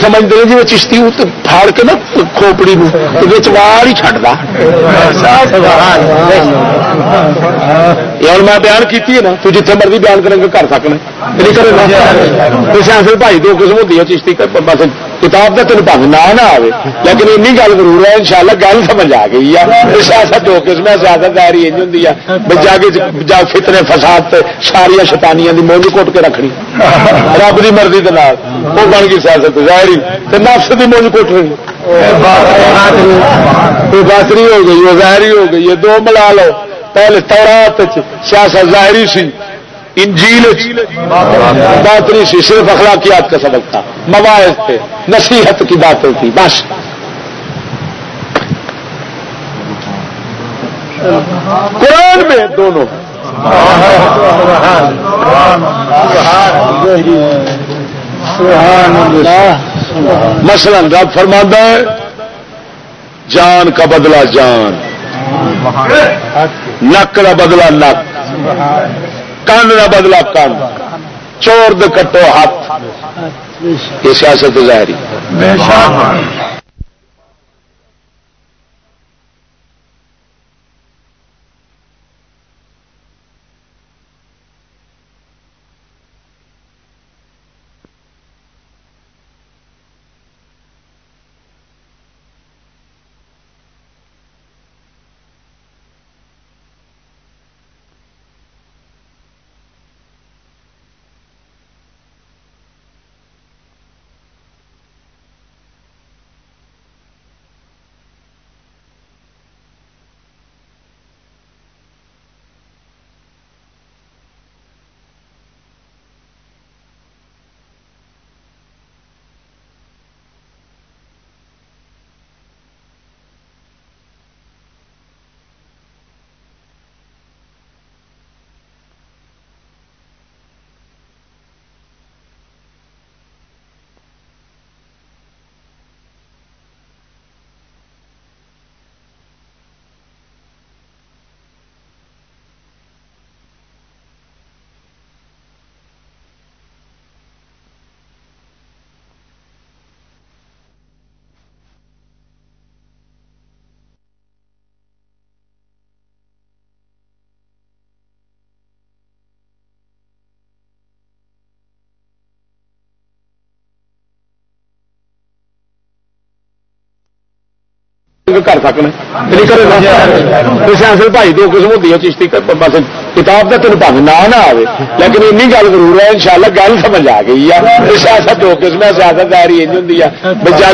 سمجھتے ہیں جی چشتی پھاڑ کے نا کھوپڑی وار ہی چڑھتا چڈتا اور میں بیان کی نا تو جتنے مرضی بیان کریں گے کر سکنا سیاست بھائی دو قسم ہوتی ہے چشتی بس کتاب کا تین پنگ نہ نہ آئے لیکن این گل ضرور ہے ان شاء اللہ گل سمجھ آ گئی ہے سیاست دو قسم ہے سیاست داری یہ ہوں جا جا فتنے فساد ساریا شتانیاں کی مونج کوٹ کے رکھنی رب کی مرضی کے وہ بن گئی سیاست ظاہری نفس کی مونج کوٹ رہی باسری ہو گئی وہ ظاہری ہو گئی یہ دو ملا لو پہلے تورات سیاست ظاہری سی، انجیل باتری سی، صرف اخلاقیات کا سبق تھا۔ مواعظ تھے، نصیحت کی باتیں تھی، بس۔ قرآن میں دونوں۔ مثلا رب فرما ہے، جان کا بدلا جان۔ نک کا بدلا نک۔ کن کا بدلا کن۔ چور دے کٹو ہاتھ۔ یہ سیاست ظاہری۔ کر سکنا نہیں کرے سیاست بھائی دو قسم ہوتی ہے چشتی بس کتاب کا تین پاس نہ نہ آئے لیکن این گل ضرور ہے ان شاء اللہ گل سمجھ آ گئی ہے سیاست دو قسم ہے سیاست داری یہ ہوں جا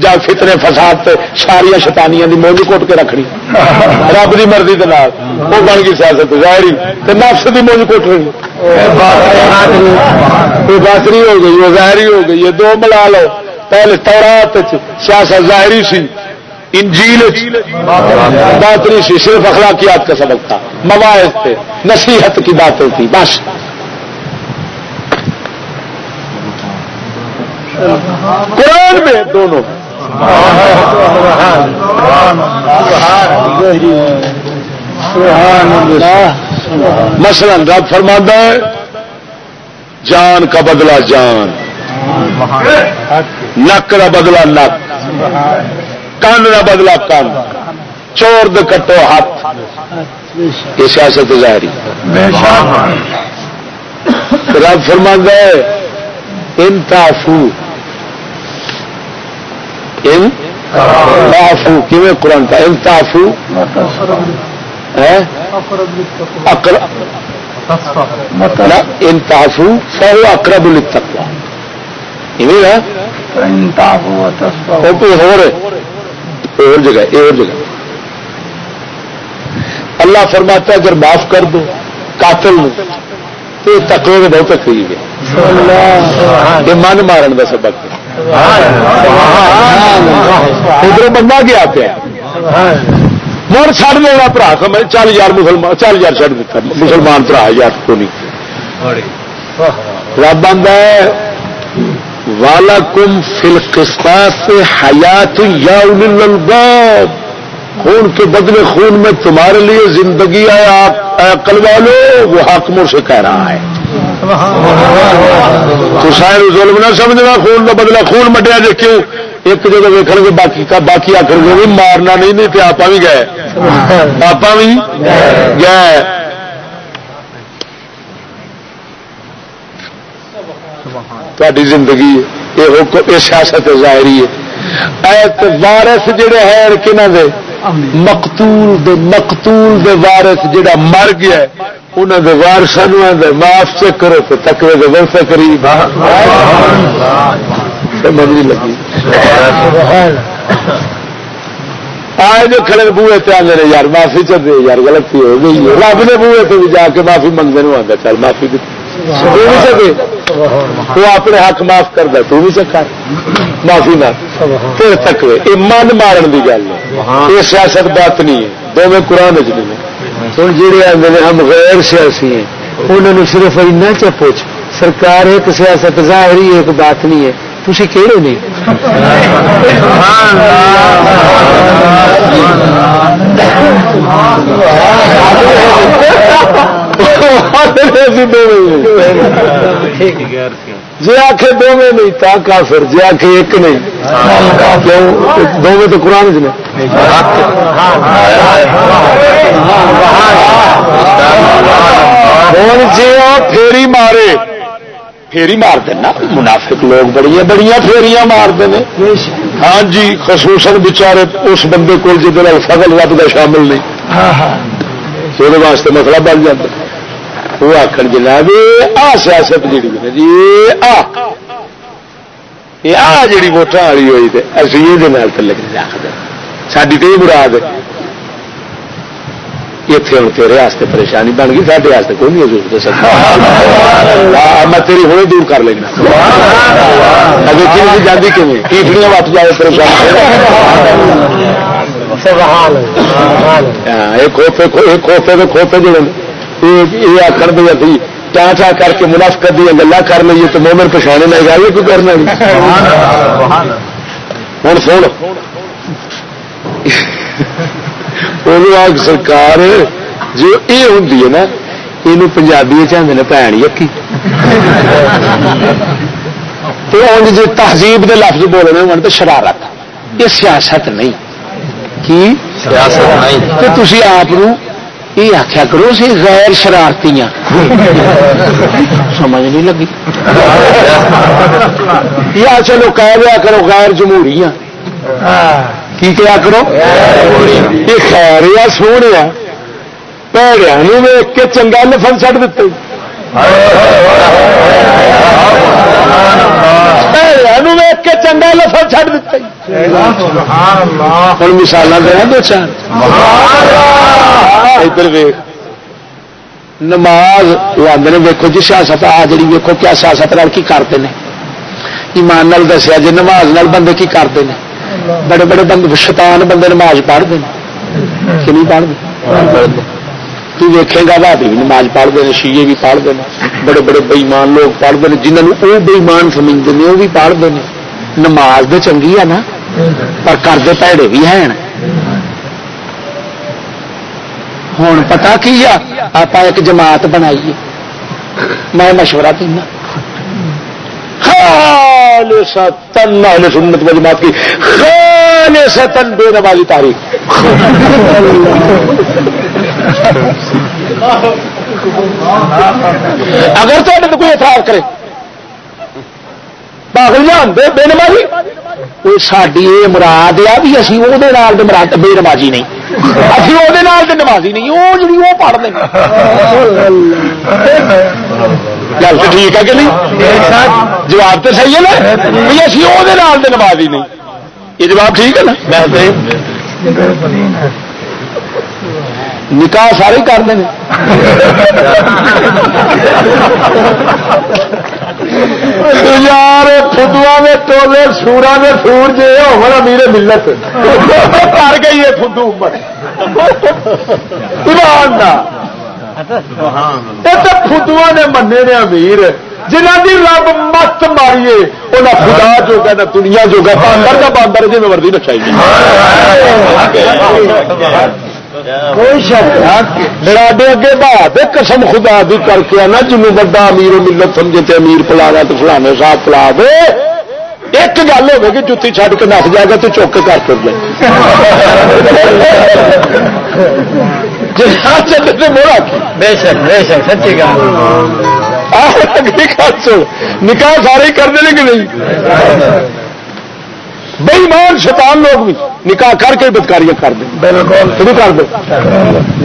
جا فتنے فساد ساریا شتانیاں کی مونج کٹ کے رکھنی رب کی مرضی کے وہ بن گئی سیاست ظاہری نفس کی مونج کٹ رہی باسری ہو گئی وہ ظاہری ہو گئی یہ دو ملا لو پہلے تورات سیاست ظاہری سی انجیل باطنی سی صرف اخلاقیات کا سبق تھا۔ مواعظ تھے نصیحت کی باتیں تھی۔ بس قرآن میں دونوں۔ مثلا رب فرما ہے، جان کا بدلا جان۔ نک کا بدلا نک۔ کن کا بدلا کن چور د کٹو ہاتھ۔ یہ سیاست ظاہری رب فرما ہے ان تافو ان تافو کیون قرآن کا؟ ان تافو ان تافو سہو اقرب التقوا اور جگہ اور جگہ اللہ فرماتا ہے اگر معاف کر دو قاتل تو تقوی میں بہت قریب ہے۔ یہ من مارن کا سبق ادھر بندہ گیا پیا۔ مر چڑ دینا برا سمجھ چل یار مسلمان چل یار چڑ دیتا۔ مسلمان برا یار کو نہیں رب آدھا والا کم فل قسط حیات یا خون کے بدلے خون میں تمہارے لیے زندگی ہے آپ عقل والو وہ حاکموں سے کہہ رہا ہے۔ تو شاید ظلم نہ سمجھنا خون کا بدلا خون مٹیا جی کیوں ایک جگہ ویک گے باقی کا باقی آخر گے مارنا نہیں نہیں تو آپ بھی گئے۔ آپ بھی گئے۔ تاری زندگی یہ سیاست ظاہری ہے۔ وارس جڑے ہیں کنہ دے؟ مقتول دے مقتول دے وارس جڑا مر گیا انہوں دے وارسا معاف چیک کرو تو تکوے دے ورثہ قریب سمجھ لگی۔ آئے جو کھڑے بوئے تے آدھے نے یار معافی چل رہی یار غلطی ہو گئی رب نے بوئے تے بھی جا کے معافی منگتے نہیں آتا چل معافی دیتی وہ اپنے حق معاف کر دے تو بھی چکا معافی نہ. پھر تک یہ من مارن کی گل ہے. یہ سیاست بات نہیں ہے. دونوں قرآن چ نہیں ہوں جہے آدھے ہم غیر سیاسی ہیں انہوں نے صرف اینا چ. پوچھ سرکار ایک سیاست ظاہری ایک بات نہیں ہے. تھی کہڑے نہیں جی آخ دو نہیں تا کافر جی آخ ایک نہیں۔ دونوں تو قرآن چ ہوں جی پھیری مارے۔ پھیری مار دینا منافق لوگ بڑی بڑی پھیریاں مار دینے۔ ہاں جی خصوصاً بچارے اس بندے کو جی فضل رب کا شامل نہیں۔ وہ واسطے مسئلہ بن جاتا۔ وہ آخر جناب آ سیاست جیڑی ہے جی آ۔ یہ جی ووٹان والی ہوئی تو اسی یہ تھلے آخر ساری تو یہ مراد اتنے ہوں تیرے واسطے پریشانی بن گئی سارے واسطے کوئی نہیں ضرورت میں تیری ہونے دور کر لینا۔ اگر کی جاتی کیون کیفڑیاں وٹ جائے پریشانی کھوتے تو کھوتے جڑے یہ آخر بھی ابھی چا کر کے منافقت دیا گلا کر لیے تو مومن پچھانے گا یہ کوئی کرنا ہوں سن آگ سرکار جو یہ ہوں نا یہ پنجابی چاہتے بھن یقی جی تہذیب کے لفظ بولنے ہو تو شرارت۔ یہ سیاست نہیں۔ کی؟ تھی آپ یہ آخیا کرو سی غیر شرارتی سمجھ نہیں لگی۔ یا چلو کہہ دیا کرو غیر جمہوری کی کیا کرو؟ یہ خیر یا سونے پیڑیا ویک کے چنگا لفظ چڑھ دیتے۔ پیڑیا ویک کے چنگا لفظ چڑھ دیتے۔ ہوں مثال دیا دو چار ادھر ویخ نماز وہ آدھے ویکو جی سیاست، آ جی ویکو کیا سیاست کی کرتے ہیں ایمان نال دسیا جی نماز نال بندے کی کرتے ہیں بڑے بڑے بندے، شیطان بندے نماز پڑھتے ہیں کہ نہیں پڑھتے؟ تو ویکے گا بھابی بھی نماز پڑھتے ہیں شیے بھی پڑھتے ہیں بڑے بڑے بئیمان لوگ پڑھتے ہیں جنہوں وہ بئیمان سمجھتے ہیں وہ بھی پڑھتے ہیں نماز تو چنگی ہے نا۔ پر کرتے پیڑے بھی ہیں ہوں پتا کی آپ ایک جماعت بنائیے میں مشورہ دینا تن سنت و جماعت کی تن بے نمازی تاریخ اگر تو کوئی اعتراض کرے پاگل جان دے بے نمازی وہ ساری یہ مراد آ بھی اسی وہ مراد بے نمازی نہیں ابھی وہ نمازی نہیں وہ جی وہ پڑھ دیں گل تو ٹھیک ہے کہ نہیں؟ جواب تو صحیح ہے نا؟ بھی اسی وہ نمازی نہیں۔ یہ جواب ٹھیک ہے نا؟ نکاح سارے کر دیں یار فدوا میں ٹولے سورا میں سور جی ہونا میرے ملت۔ کر گئی ہے فدو فدوا نے منے نے امیر۔ جنہ کی رب مت ماریے وہ نہ خدا جو نہ دنیا جو گا باندر کا باندر جی میں وردی نچائی لڑاڈے اگے بات قسم خدا دی کر کے آنا جنوب بڑا امیر ملت سمجھے تے امیر پلا رہا تو فلانے صاحب پلا دے۔ ایک گل ہوگی کہ جتی چھڈ کے نس جائے گا تو چوک کر کر شک بے شک سچی گل۔ نکاح سارے کر دیں کہ نہیں بےمان شیطان لوگ بھی۔ نکاح کر کے بدکاریاں کر دیں۔ شروع کر دو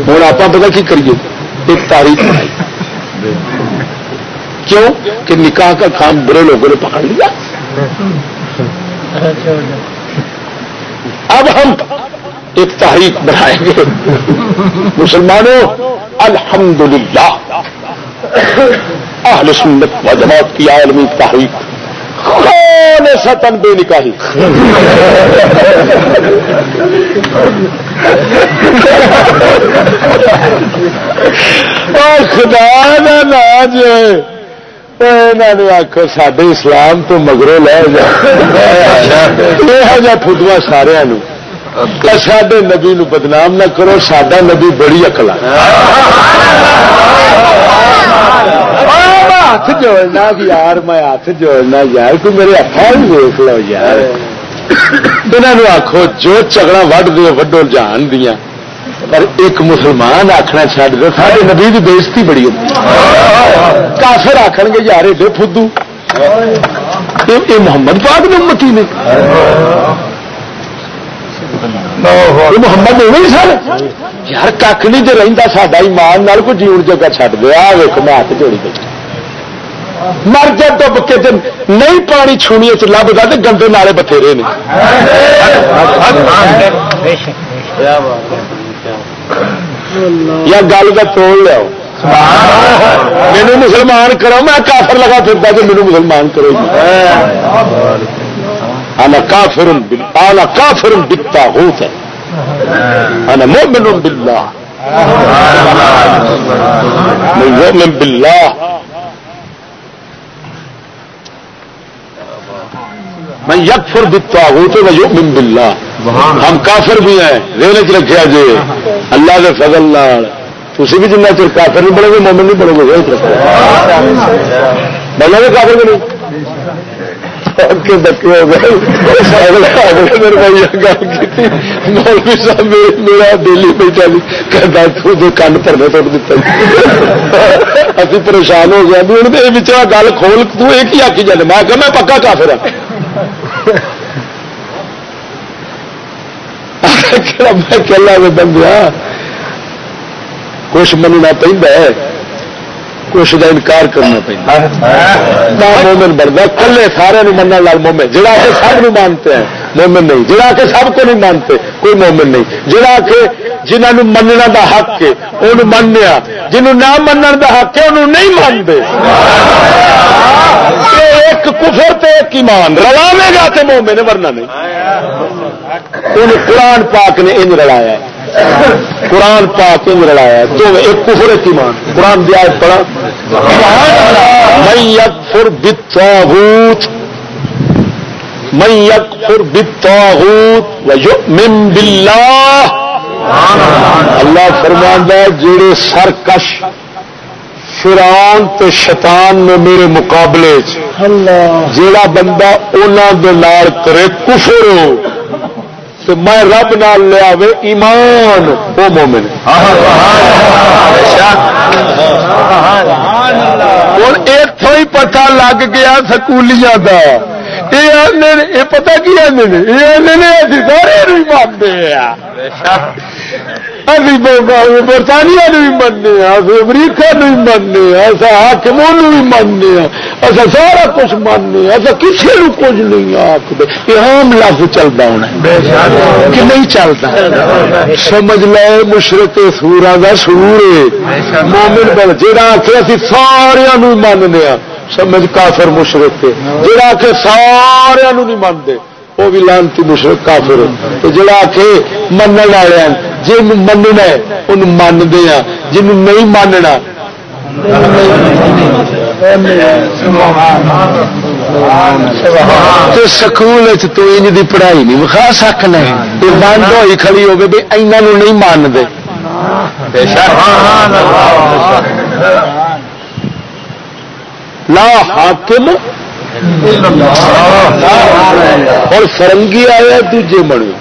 ہوں آپ پتا کی کریے؟ ایک تاریخ۔ کیوں؟ کہ نکاح کا کام برے لوگوں نے پکڑ لیا۔ اب ہم ایک تاریخ بنائیں گے۔ مسلمانوں الحمدللہ۔ اہل سنت و جماعت کی عالمی تاریخ۔ ستن بے نکاہی خدا نا جو آخو سڈے اسلام تو مگرو لے جا۔ فٹوا سارا سڈے نبی نو بدنام نہ کرو سڈا نبی بڑی اکلا ہاتھ جوڑنا یار میں ہاتھ جوڑنا یار کوئی میرے ہاتھ دیکھ لو یار۔ انہوں آخو جو چگڑا وڈ دو وڈو جان دیا پر ایک مسلمان آخنا چڈ دو سارے نبی کی بےزتی بڑی ہوتی کافر آخ گے یار ایڈے فدو یہ محمد پاک نے امتی نے محمد نہیں سر یار کھ نہیں جو رہتا سا ایمان کو جیون جگہ چڈ دیا ویک میں ہاتھ جوڑی گئی مر جا ڈب کے نہیں پانی چھونی لبتا تو گندے نالے بتھیرے نے یا گل کا توڑ لیا مینو مسلمان کرو میں کافر لگا پھرتا کہ میرے مسلمان کرو آنا کافر آنا کافر بکتا ہوتا ہے مومن باللہ مومن باللہ میں یک فر دتا ہوں تو یؤمن باللہ ہم کافر بھی ہیں ریل چ رکھا جی. اللہ کے فضل تھی بھی جنہیں چر کافر نہیں بڑھو گے مومن نہیں بڑھو گے ریل چ بولو گے کافر بھی نہیں میرا ڈیلی پہ چلی. کہتا کن پرنے توڑ دیتا ابھی پریشان ہو گیا ہوں گل کھول تو ایک ہی آکی جانے میں کہ میں پکا کافر ہوں میں کلا میں بندیا کچھ مننا پہ کچھ کا انکار کرنا پہنا مومن بنتا کلے سارے من لال مومن۔ جڑا کہ سب نو مانتے ہیں، مومن نہیں۔ جڑا کہ سب کو نہیں مانتے، کوئی مومن نہیں۔ جڑا کہ جنہوں مننا دا حق ہے وہ منیا۔ جنہوں نہ من دا حق ہے انہوں نہیں مانتے۔ ایک کفر تے ایک ایمان، رلاوے گا تو مومن، ورنہ نہیں۔ قرآن پاک نے انج رلایا قرآن پاک انج رلایا؟ دو ایک کفر ایک ایمان قرآن دیا پڑا میں یکفر بالطاغوت میں یکفر بالطاغوت ویؤمن باللہ۔ اللہ فرماندا جڑے سرکش فران تے شیطان نے میرے مقابلے جیڑا بندہ انہوں دے نال کرے کفر تو میں رب نال لیا ایمان، او مومن۔ ہوں اتوں ہی پتا لگ گیا سکولیاں کا یہ پتا کی آدھے یہ آدھے سارے مانتے ابھی برطانیہ نے بھی مننے ابھی امریکہ نے بھی مننے ایسا حاکموں بھی مننے ایسا سارا کچھ مننے ایسا کسی کو کچھ نہیں آخر یہ عام لفظ چلتا ہونا کہ نہیں چلتا؟ سمجھ لے، مشرق سورا کا سور مومن بل جہاں آخر اسی سارا مننے سمجھ، کافر، مشرق جہاں آخر سارا نہیں منتے وہ بھی لانتی مشرق، کافر۔ تو جڑا آ کے من والے جن مننا ان منتے ہیں۔ جن نہیں ماننا سکول تو انج دی پڑھائی نہیں وکھا سکنا بند ہوئی کھڑی ہو گئی اینا نو نہیں مانتے لا حاکم اور فرنگی آیا دوجے بنے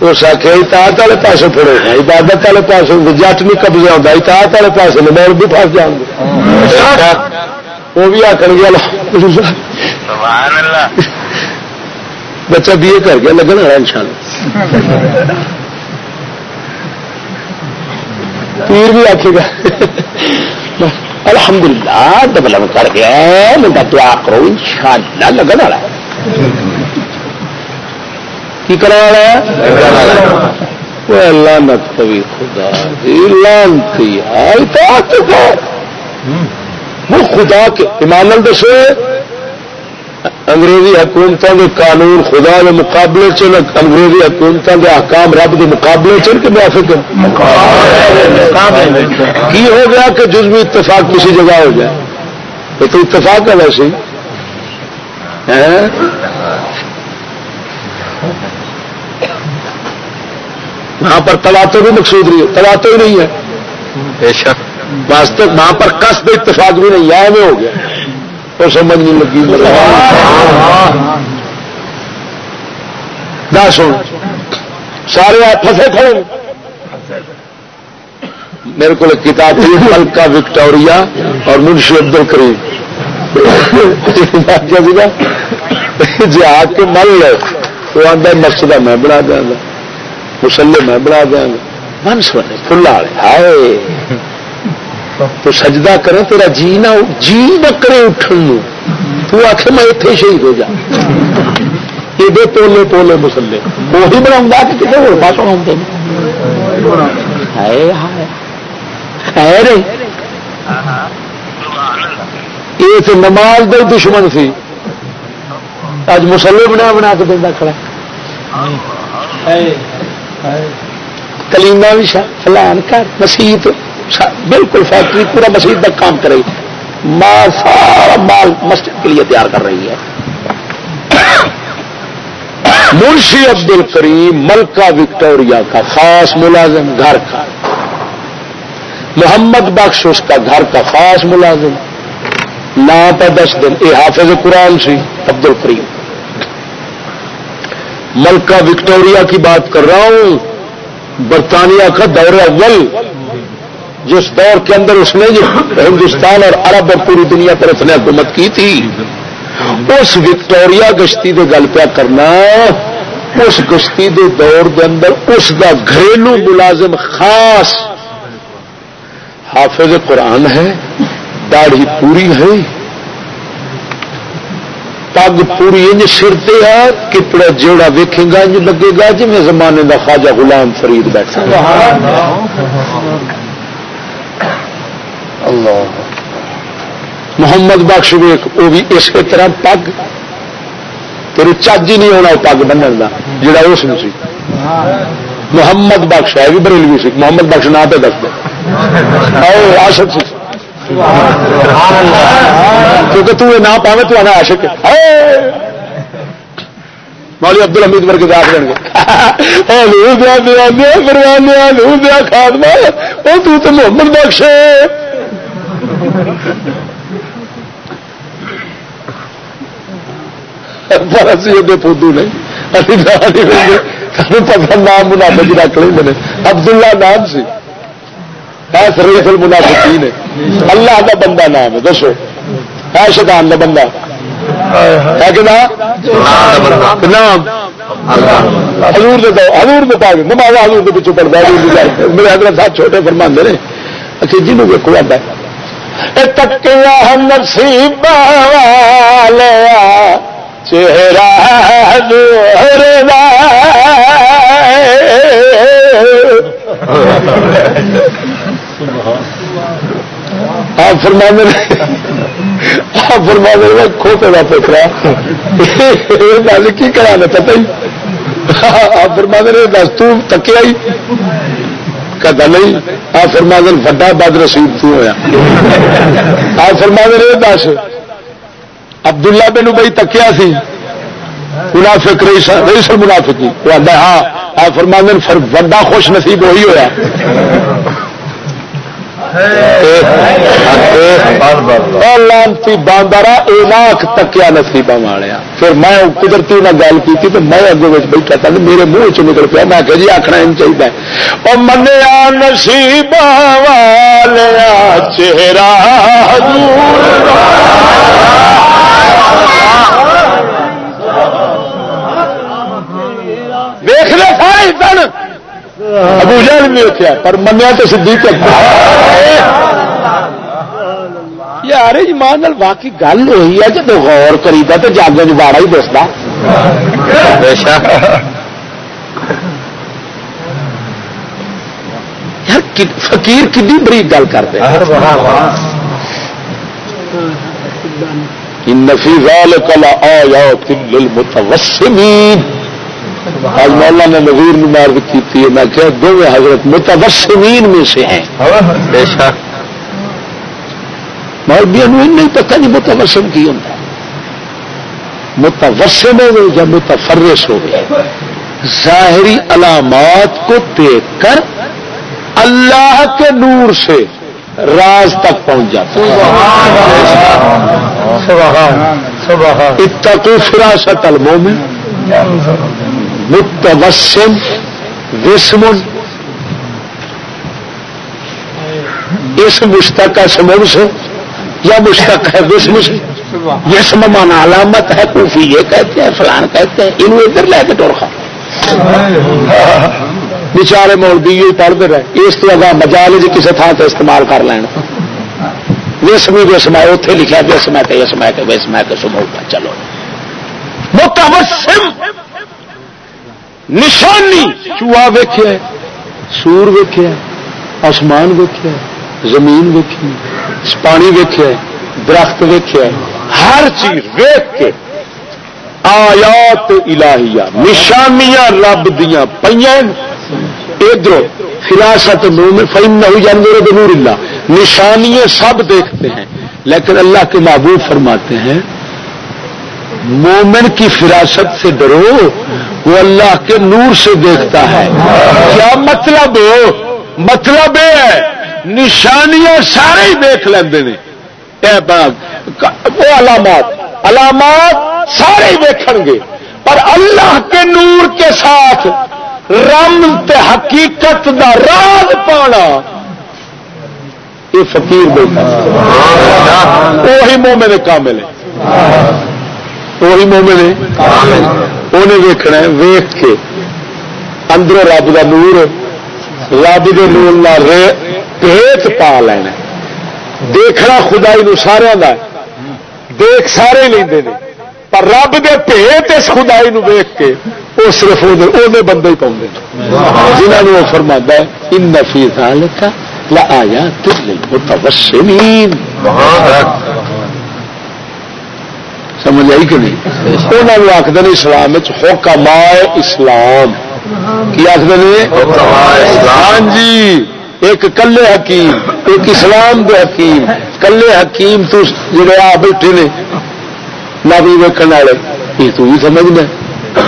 اس آخیا اتحاد والے پاس پڑے عبادت والے پاس جٹ نہیں قبضہ ہوتا اتحاد والے پاس مول بھی پاس جان گے وہ بھی آخر گیا بچہ بی اے کر گیا لگن والا انشان پیر بھی آخے گا۔ الحمد للہ کر گیا میں دعا کرو ان شاء اللہ لگن والا کی کرا والا لانت پوی خدا لانتی وہ خدا کے ایمان دسے انگریزی حکومتوں کے قانون خدا کے مقابلے چ انگریزی حکومتوں کے احکام رب کے مقابلے چل کے موافق کی ہو گیا کہ جزوی اتفاق کسی جگہ ہو جائے؟ تو اتفاق ہے ویسے وہاں پر تباتو بھی مقصود رہی ہے تباتو ہی نہیں ہے۔ واسطے وہاں پر قصد اتفاق بھی نہیں ہے ہو گیا۔ اور سمجھ نہیں لگی۔ نہ سن۔ سارے آپ پھنسے کھڑے میرے کو کتاب تھی ملکہ وکٹوریا اور منشی عبد الکریم جی آ کے مل لے تو آدھا مسجد میں بنا دیا گا۔ مسلے میں بنا دیا گا۔ من سونے فلا ہائے۔ تو سجدہ کرے تیرا جی نہ جی نہ کرے اٹھن تو آخ میں اتنے شہید ہو جا۔ یہ پولے پولے مسلے وہی بنا کہ کتنے ہو پاس یہ تو نماز دے دشمن سی۔ اج مسلے بنا بنا کے دینا کھڑا کلیما بھی فلان کر مسیت بالکل فیکٹری، پورا مسجد تک کام کرے مال، سارا مال مسجد کے لیے تیار کر رہی ہے۔ منشی عبد الکریم ملکہ وکٹوریا کا خاص ملازم گھر کا۔ محمد بخش اس کا گھر کا خاص ملازم۔ نا پر دس دن۔ یہ حافظ قرآن سی، عبد الکریم۔ ملکہ وکٹوریا کی بات کر رہا ہوں۔ برطانیہ کا دور اول، جس دور کے اندر اس نے ہندوستان اور عرب اور پوری دنیا پر اس نے حکومت کی تھی۔ اس وکٹوریا گشتی کے گل پیا کرنا۔ اس کشتی دے دور دے اندر اس دا گھریلو ملازم خاص حافظ قرآن ہے۔ داڑھی پوری ہے۔ پگ پوری انج سرتے ہے۔ کپڑا جوڑا ویکھے گا انج لگے گا جی میں زمانے دا خواجہ غلام فرید بیٹھا۔ اللہ۔ محمد بخش ویخ وہ بھی اس طرح پگ تیری چج ہی نہیں ہونا پگ بننے کا جڑا اس میں سی۔ محمد بخش، ہے بھی بریلوی سی۔ محمد بخش نہ پہ دس دے۔ آشک سی۔ کیونکہ تو یہ نہ پاوے تو آنا عاشق مولی عبد الحمید ورگے داخ دیں گے۔ بروانے دیا خاتمہ وہ تو محمد بخش پر اسی فوٹو نہیں۔ پتا نام منافق رکھ لیں عبد اللہ نام سی۔ سریف المنافقین ہے۔ اللہ کا بندہ نام ہے، دسو۔ ہے شیطان کا بندہ۔ ہے کہ نام؟ حضور دے دو، حضور دے پاگ نماز حضور دے پیچھے پڑتا ہے میرے حضرت صاحب چھوٹے فرماندے نے۔ اچھا جنہوں کو آتا ہے تکیا نصیب والیا چہرہ حضور دا۔ آپ فرما آپ فرما کھوتے کا پوکھرا گل کی کرا پتا ہی۔ آپ فرما دس تکیا ہی۔ کہتا نہیں، آپ فرما دن وڈا بد رسید تو ہوا آپ فرما دس عبداللہ بینو بھائی تکیا سی۔ منافق، رئیس منافق ہاں آپ فرما دن وڈا خوش نصیب وہی ہوا لانتی باندارا ایلاک تکیا نصیبہ مالیا پھر میں قدرتی نہ گل کی تو میں اگوں بیٹھا تھا میرے منہ چ نکل پیا۔ میں کہ جی آخنا ان چاہیے اور منیا نصیب والیا، چہرہ دیکھ لے سارے سن ابو جہل بھی اتیا پر منیا تو صدیق یار، ایمان واقعی گل ہوئی ہے جب غور کریدا تو جاگ جاڑا ہی دستا یار فقیر کدی بریک گل کرتے نفی وال کلا آ جاؤ کل متوسمین آج نے نظیر مار کی میں کہ دونوں حضرت متوسمین میں سے ہیں۔ مولبیا نہیں پتا نہیں متوسم کی ہوں متوسم ہو یا متفرس ہو ظاہری علامات کو دیکھ کر اللہ کے نور سے راز تک پہنچ جاتا اتقو فراست المومن۔ متوسم وسم اس مشتق کا سمون سے یا مشتق ہے وسم سے وسم مانا علامت ہے کوفی یہ کہتے ہیں فلان کہتے ہیں انہوں ادھر لے کے ٹورخا بچارے مولوی یہ پڑھتے رہے اس تو اگا مجال جی کسی تھان سے استعمال کر لینا وسمی وسم ہے اتنے لکھا وسم ہے کہ وسم ہے کہ وسم ہے کہ سمو چلو متوسم نشانی! چوہا ویخیا سور ویخیا آسمان ویخیا زمین ویکھی پانی ویخیا درخت ویخیا ہر چیز ویخ کے آیات الہیہ، نشانیاں رب دیا پہ ادھر فراست میں فلم نہ ہوئی جانور نور اللہ نشانیاں سب دیکھتے ہیں، لیکن اللہ کے محبوب فرماتے ہیں مومن کی فراست سے ڈرو وہ اللہ کے نور سے دیکھتا ہے۔ کیا مطلب؟ مطلب یہ ہے نشانیاں سارے ہی دیکھ لیں وہ علامات علامات سارے ہی دیکھ گے۔ پر اللہ کے نور کے ساتھ رم تے حقیقت دا راز پانا۔ یہ فقیر دیکھا وہی مومن کامل ہے۔ وہی مومن ہے انہیں ویکنا ویخ کے اندروں رب کا نور رب کے نور ریت پا لینا دیکھنا خدائی نو سارا دیکھ سارے لے پر رب دے پیت اس خدائی نو ویخ کے وہ صرف وہ بندے ہی پاؤں جنہوں وہ فرما ہے ان نفی کا آیا متوسمین سمجھ آئی کہ نہیں؟ انہوں نے آخر اسلام حکم اسلام۔ کی آخر ہاں جی ایک کلے حکیم، ایک اسلام دے حکیم۔ کلے حکیم تو جڑے آ بیٹھے نے، نہ بھی ویکن والے۔ یہ تو بھی سمجھنا،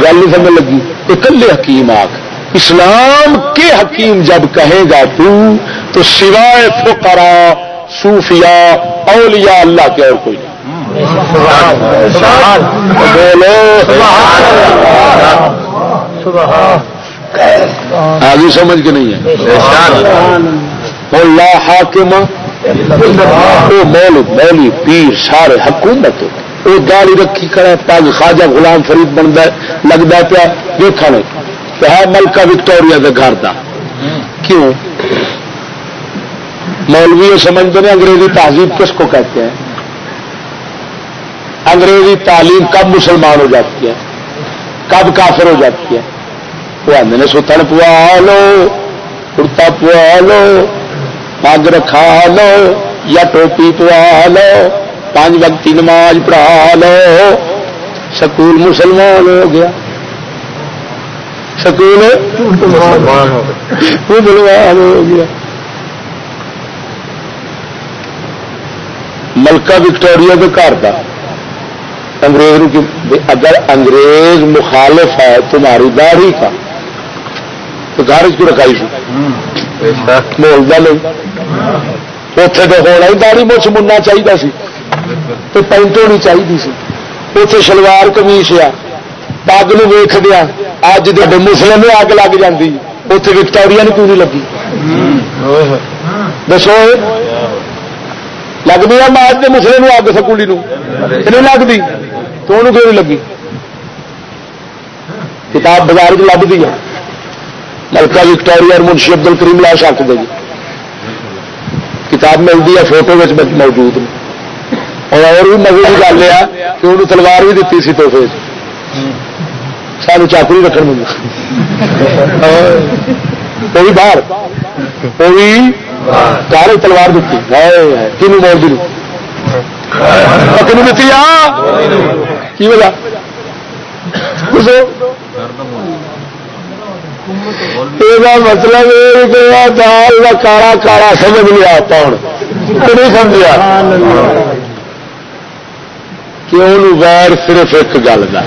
گل نہیں سمجھ لگی۔ یہ کلے حکیم آخ اسلام کے حکیم جب کہے گا تو تو سوائے فقرا صوفیا اولیاء اللہ کے اور کوئی نہیں۔ آگے سمجھ کے نہیں ہے۔ لا حاکم، وہ مول، مولی، پیر، سارے حکومت، وہ گاڑی رکھی کرے پگ خواجہ غلام فرید بنتا لگتا پیا دیکھا ہے ملکہ وکٹوریا کے گھر کا کیوں؟ مولوی سمجھتے ہیں، انگریزی تہذیب کس کو کہتے ہیں؟ انگریزی تعلیم کب مسلمان ہو جاتی ہے؟ کب کافر ہو جاتی ہے؟ وہ آدھے نے ستن پوا لو کرتا پوا لو پگ رکھا لو یا ٹوپی پوا لو پانچ وقتی نماز پڑھا لو۔ سکول مسلمان ہو گیا۔ سکول مسلمان ہو گیا۔ ملکہ وکٹوریا کے گھر کا انگریز اگر انگریز مخالف ہے تمہاری داڑھی کا۔ تو گھر کو رکھائی سی بولتا نہیں۔ اتے تو ہونا ہی داڑھی مچھ مننا چاہیے سی۔ تو پینٹ ہونی چاہیے سی۔ اتے شلوار کمیش آ۔ پگ ویخ دیا۔ اج دے مسلم میں اگ لگ جاتی اتے وکٹوریا نے کیوں نہیں لگی؟ دسو۔ لگتی ہے ماج کے مسلے اگ سکولی نہیں لگتی تو انہوں کیوں نہیں لگی کتاب بازار چ لبھی ہے ملکہ وکٹوریا منشی ابدل کریم لا شک دے کتاب ملتی ہے فوٹو موجود اور اور بھی مزے کی گل ہے کہ انہوں تلوار بھی دیتی سی توحفے سانو چاکو رکھنے وہ بھی باہر وہ بھی کار تلوار دیتی کنو مول دی کنو دیتی کی وجہ؟ مطلب دال کا کالا کالا سمجھ نہیں آتا نہیں سمجھا کہ غیر صرف ایک گل کا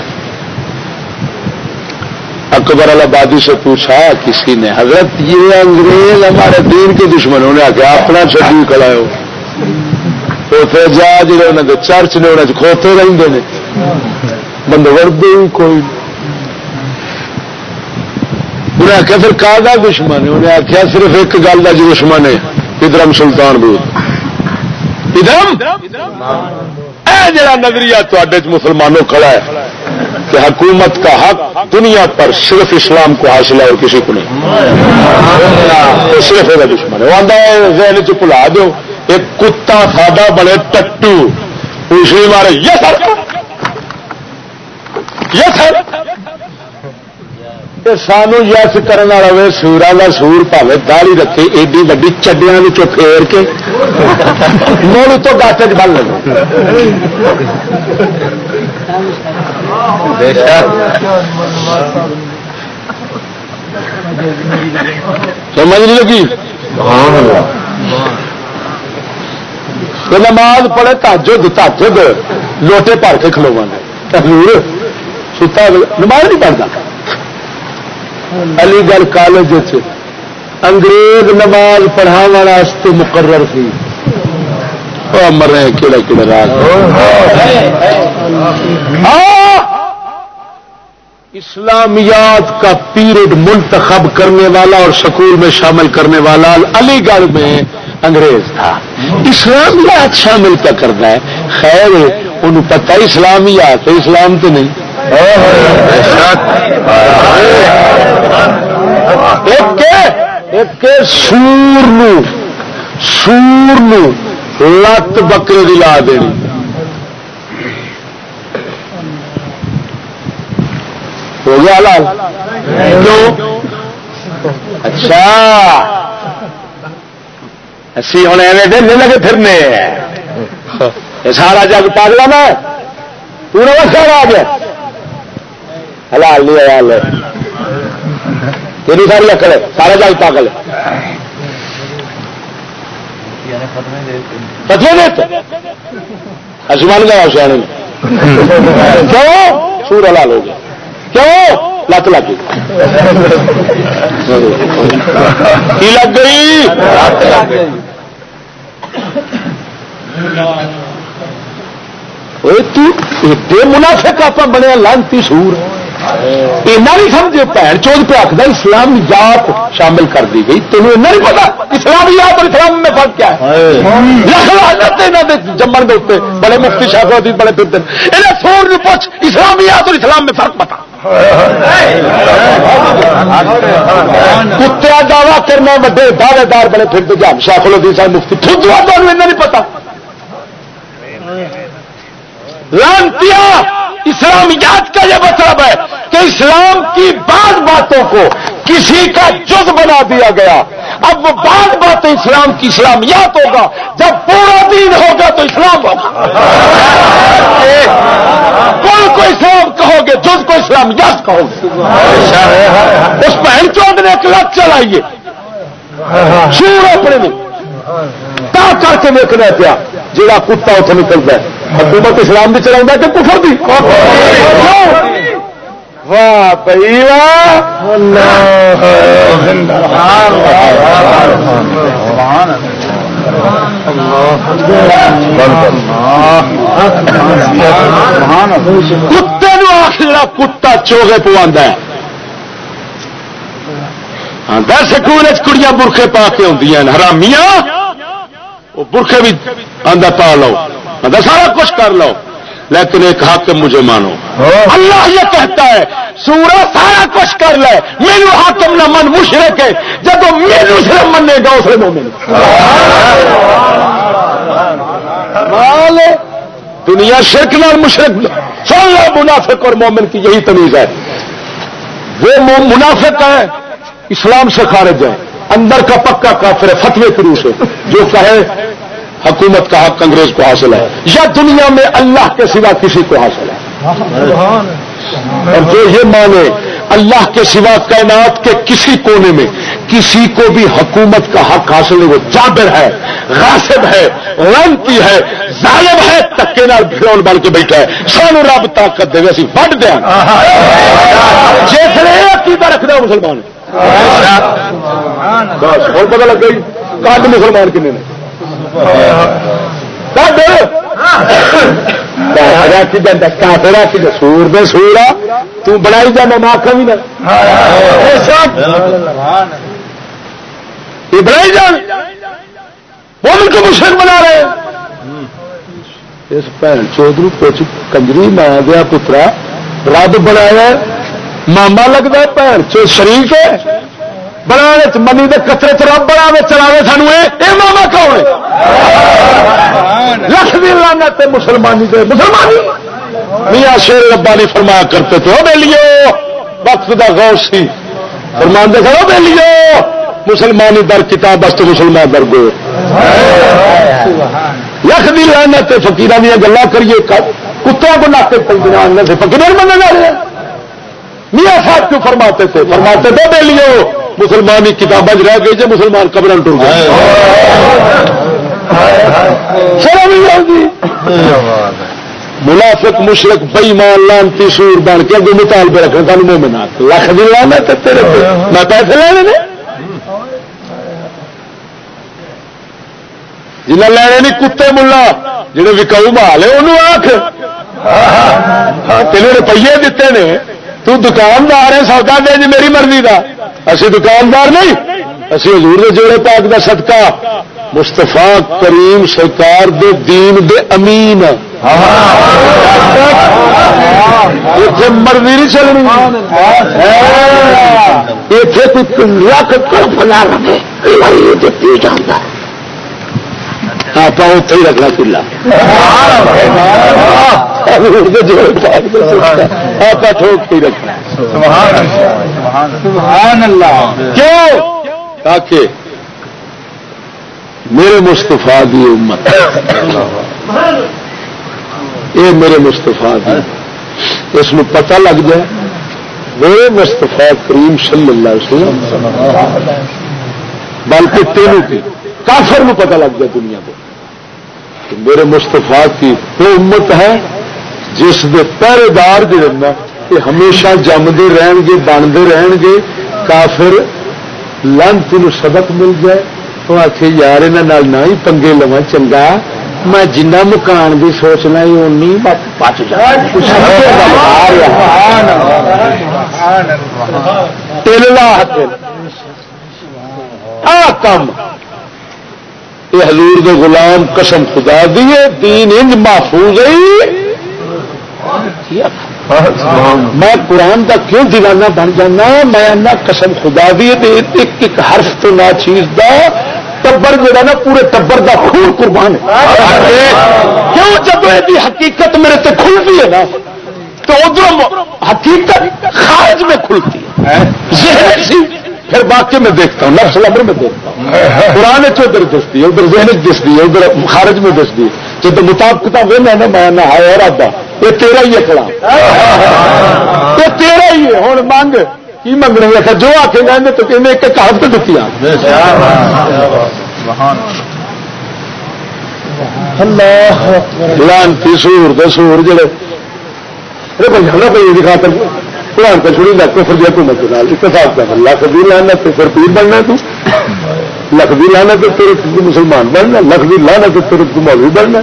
اکبر آبادی سے پوچھا کسی نے، حضرت یہ انگریز ہمارے دین کے دشمنوں نے آ کے اپنا چٹو کلاؤ اتنے جا جی چرچ نے انہیں کھوتے رہتے ہیں بندے وردے کوئی۔ انہیں آخیا پھر کا دشمن ہے؟ انہیں آخیا صرف ایک گل کا جو جی دشمن ہے، ادرم سلطان بود۔ ادرم؟ جڑا نظریہ تے مسلمانوں کھڑا ہے۔ کہ حکومت کا حق دنیا پر صرف اسلام کو حاصل ہے اور کسی کو نہیں۔ صرف دشمن ہے۔ وہ آدھا ذہن چ بلا دو ایک کتا ساڈا بڑے ٹٹو۔ اسی مارے یس یس سانو یس کرنے والا سورا کا سور پاوے داڑی رکھے ایڈی وی چڈیا پھیر کے مڑ تو گاٹ چ بن لگے سمجھ نہیں لگی نماز پڑھے تاجد تاجد لوٹے پھر کے کھلو گے ستا نماز نہیں پڑھتا علی گڑھ کالج انگریز نماز پڑھاو مقرر تھی۔ مر رہے کہڑا کہڑا راج اسلامیات کا پیریڈ منتخب کرنے والا اور سکول میں شامل کرنے والا علی گڑھ میں انگریز تھا۔ اسلامیات شامل کیا کرنا ہے۔ خیر انہوں پتا اسلامیات اسلام تو نہیں۔ سور نو سور نو لت بکرے دلا دینی۔ ہو گیا لال کیوں؟ اچھا۔ اسی ہوں ایویں دن نہیں لگے پھرنے یہ سارا جگ پاگلا میں پورا وقت آ گیا حلال نہیں حلال تیری ساری اکڑ سارا جگ پاگل فتوے دیتے آسمان گیا سیاح کیوں سور حلال ہو گیا کیوں لت لگ گئی۔ لگ گئی؟ منافق آپ بنے لانتی سور۔ ایسا نہیں سمجھے بھن چوج پہ آخر اسلام یات شامل کر دی گئی۔ تینوں ایسا نہیں پتا اسلام یات اور اسلام میں فرق کیا ہے۔ جمن کے اتنے بڑے مفتی شاہ بڑے پھرتے ہیں سور پوچھ اسلامیات اور اسلام میں فرق پتا کتیا دعوی کرنا وڈے دعوے دار بڑے پھر جام شاخ الدین صاحب مفتی خود نہیں پتا۔ لانتیا اسلامیات کا یہ مطلب ہے کہ اسلام کی بعض باتوں کو کسی کا جز بنا دیا گیا۔ اب وہ بعض باتیں اسلام کی اسلامیات ہوگا۔ جب پورا دین ہوگا تو اسلام ہوگا۔ کل کو اسلام کہو گے؟ جز کو اسلامیات کہو گے۔ اس بہن چوند نے ایک لت چلائیے شور اپنے میں۔ تا کر کے دیکھنا پیا جا کتا اتنے نکلتا ہے۔ حکومت اسلام بھی چلا کہ کفر بھی۔ واہ بھائی کتے آخر کتا چوگے پوا دس سکول کڑیاں برخے پا کے آدی حرامیاں، وہ برخے بھی آدھا پا لو۔ آدھا سارا کچھ کر لو۔ لیکن ایک حاکم مجھے مانو۔ اللہ یہ کہتا ہے سورا سارا کچھ کر لے۔ میرے حاکم نہ من مشرق ہے۔ جب میرے سے منے گا اسے مومن۔ دنیا شرک نال مشرق سن لو منافق اور مومن کی یہی تمیز ہے۔ وہ منافق ہے اسلام سے خارج ہے اندر کا پکا کافر ہے فتوے کے روح سے۔ جو کہے حکومت کا حق انگریز کو حاصل ہے، یا دنیا میں اللہ کے سوا کسی کو حاصل ہے۔ اور جو یہ مانے، اللہ کے سوا کائنات کے کسی کونے میں، کسی کو بھی حکومت کا حق حاصل ہے وہ جابر ہے، غاصب ہے رنگتی ہے، ظالم ہے، تکے نال بھیڑ بن کے بیٹھا ہے۔ سانو رب طاقت دے اسی وڈ دیا جیسے عقیدہ رکھنا مسلمان۔ بس، اور پتا لگ گئی کد مسلمان کنے نے۔ سور دے سور تنائی جانا ماں بھی نہ۔ بنائی جان وہ کو مشرق بنا رہے اس بھن چودھری پوچھ کنجری ماں دیا پترا رب بنایا ماما لگتا ہے بھن چو شریف ہے بنا منی دے کترے چ رب بنا چلا سانو یہ کون لکھ بھی لانا تے مسلمانی دے، مسلمانی؟ میاں شیر ربانی فرمایا کرتے تھے وہ بیلیو، وقت دا غور سی۔ فرمان دے وہ بیلیو، مسلمانی در کتاب بس مسلمان در گو۔ لکھ بھی لانا تے فکیر دیا گلا کریے کتوں کو ناتے پنجاب سے فکیر بننے جا رہے میاں صاحب کیوں فرماتے تھے فرماتے تھے بیلیو مسلمان کی کتابیں رہ گئی جی مسلمان قبر ٹر گئے۔ منافق مشرق بئیمان لانتی سور بن کے اگے مطالبے رکھنے سانو مومن لکھ بھی لانا تیرے میں پیسے لینے نے۔ جنہیں لینے نہیں کتے ملا جہے وکاؤ مال ہے انہوں آخ تین روپیے دیتے نے۔ تو دکاندار ہے سودا دے جی میری مرضی کا اسی دکاندار نہیں، اسی حضور دے جوڑے پاک دا صدقہ۔ مستفا کریم سرکار دے دین دے امین۔ اتنے مرضی نہیں چلنی۔ اتنے لکھ فلا رکھے۔ آپ اتے ہی رکھنا کلا آپ ٹھوک ہی رکھنا کیوں تاکہ میرے مستفا دی امت یہ میرے مستفا دی اس میں پتہ لگ جائے میرے مستفا کریم صلی اللہ علیہ وسلم بلکہ تینوں کی کافر میں پتہ لگ جائے دنیا کو کہ میرے مستفا کی وہ امت ہے جس کے پہرے دار جو نا کہ ہمیشہ جمتے رہن گے بنتے رہن گے کافر لنچ سبق مل جائے تو آخ یار یہاں نہ ہی پنگے لوا چنگا میں جنہ مکان کی سوچنا اونی بچ کم یہ حضور دے غلام قسم خدا دیے دین انج محفوظ میں قرآن کا کیوں دیوانہ بن جانا؟ میں قسم خدا دی ایک ایک حرف تو نہ چیز دا ٹبر جا نا، پورے ٹبر کا خون قربان ہے۔ کیوں؟ جب یہ حقیقت میرے سے کھلتی ہے نا، تو ادھر حقیقت خارج میں کھلتی ہے۔ پھر باقی میں دیکھتا ہوں، نفس لمر میں دیکھتا ہوں۔ قرآن ادھر دستی ہے، ادھر ذہن دستی ہے، ادھر خارج میں دستی ہے۔ جب مطابقت وہ میں میں نہ آیا ارادہ یہ تیرا ہی ہے کڑا یہ تیرا ہی ہے۔ ہوں، منگ، کی منگنا ہے؟ جو آ کے گئے تو کہ ایک کہاوت دیتی لانتی سور دے جڑے۔ بھائی بھائی خاطر۔ قرآن کا چھوڑی لکھ پھر حکومت اتفاق کر لکھ بھی لانا تو پھر پیر بننا تو۔ لکھ بھی لانا تو تیرے مسلمان بننا لکھ بھی لانا تو تیرے مولوی بننا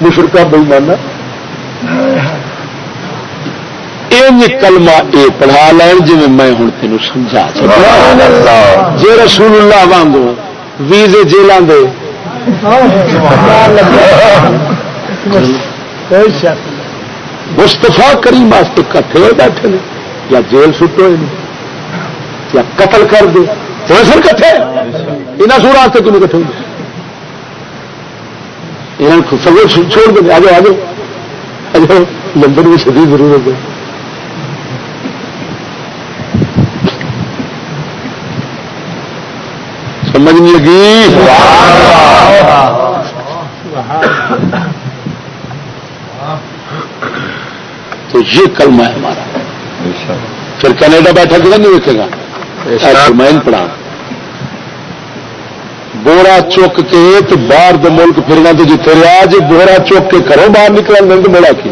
مشرقہ بھائی ماننا کلمہ اے پڑھا لین جی میں ہوں تین سمجھا جی رسول اللہ وانگو ویزے جیلان دے۔ مستفا کریم واسطے کٹھے بیٹھے نے۔ یا جیل سٹے یا قتل کر دے۔ تو سر کٹھے یہاں سور واسطے کیوں کٹھے ہوئے سب چھوڑ دیں آگے آگے۔ لندن میں سدی ضرورت ہے سمجھ نہیں لگی؟ تو یہ کلمہ ہے ہمارا۔ پھر کینیڈا بیٹھا کیا نہیں دیکھے گا؟ میں پڑھا۔ بورا چک کے تو باہر دے ملک پھرنا تو جتنے رہا جی بورا چک کے کرو باہر نکلا میں تو مڑا کی؟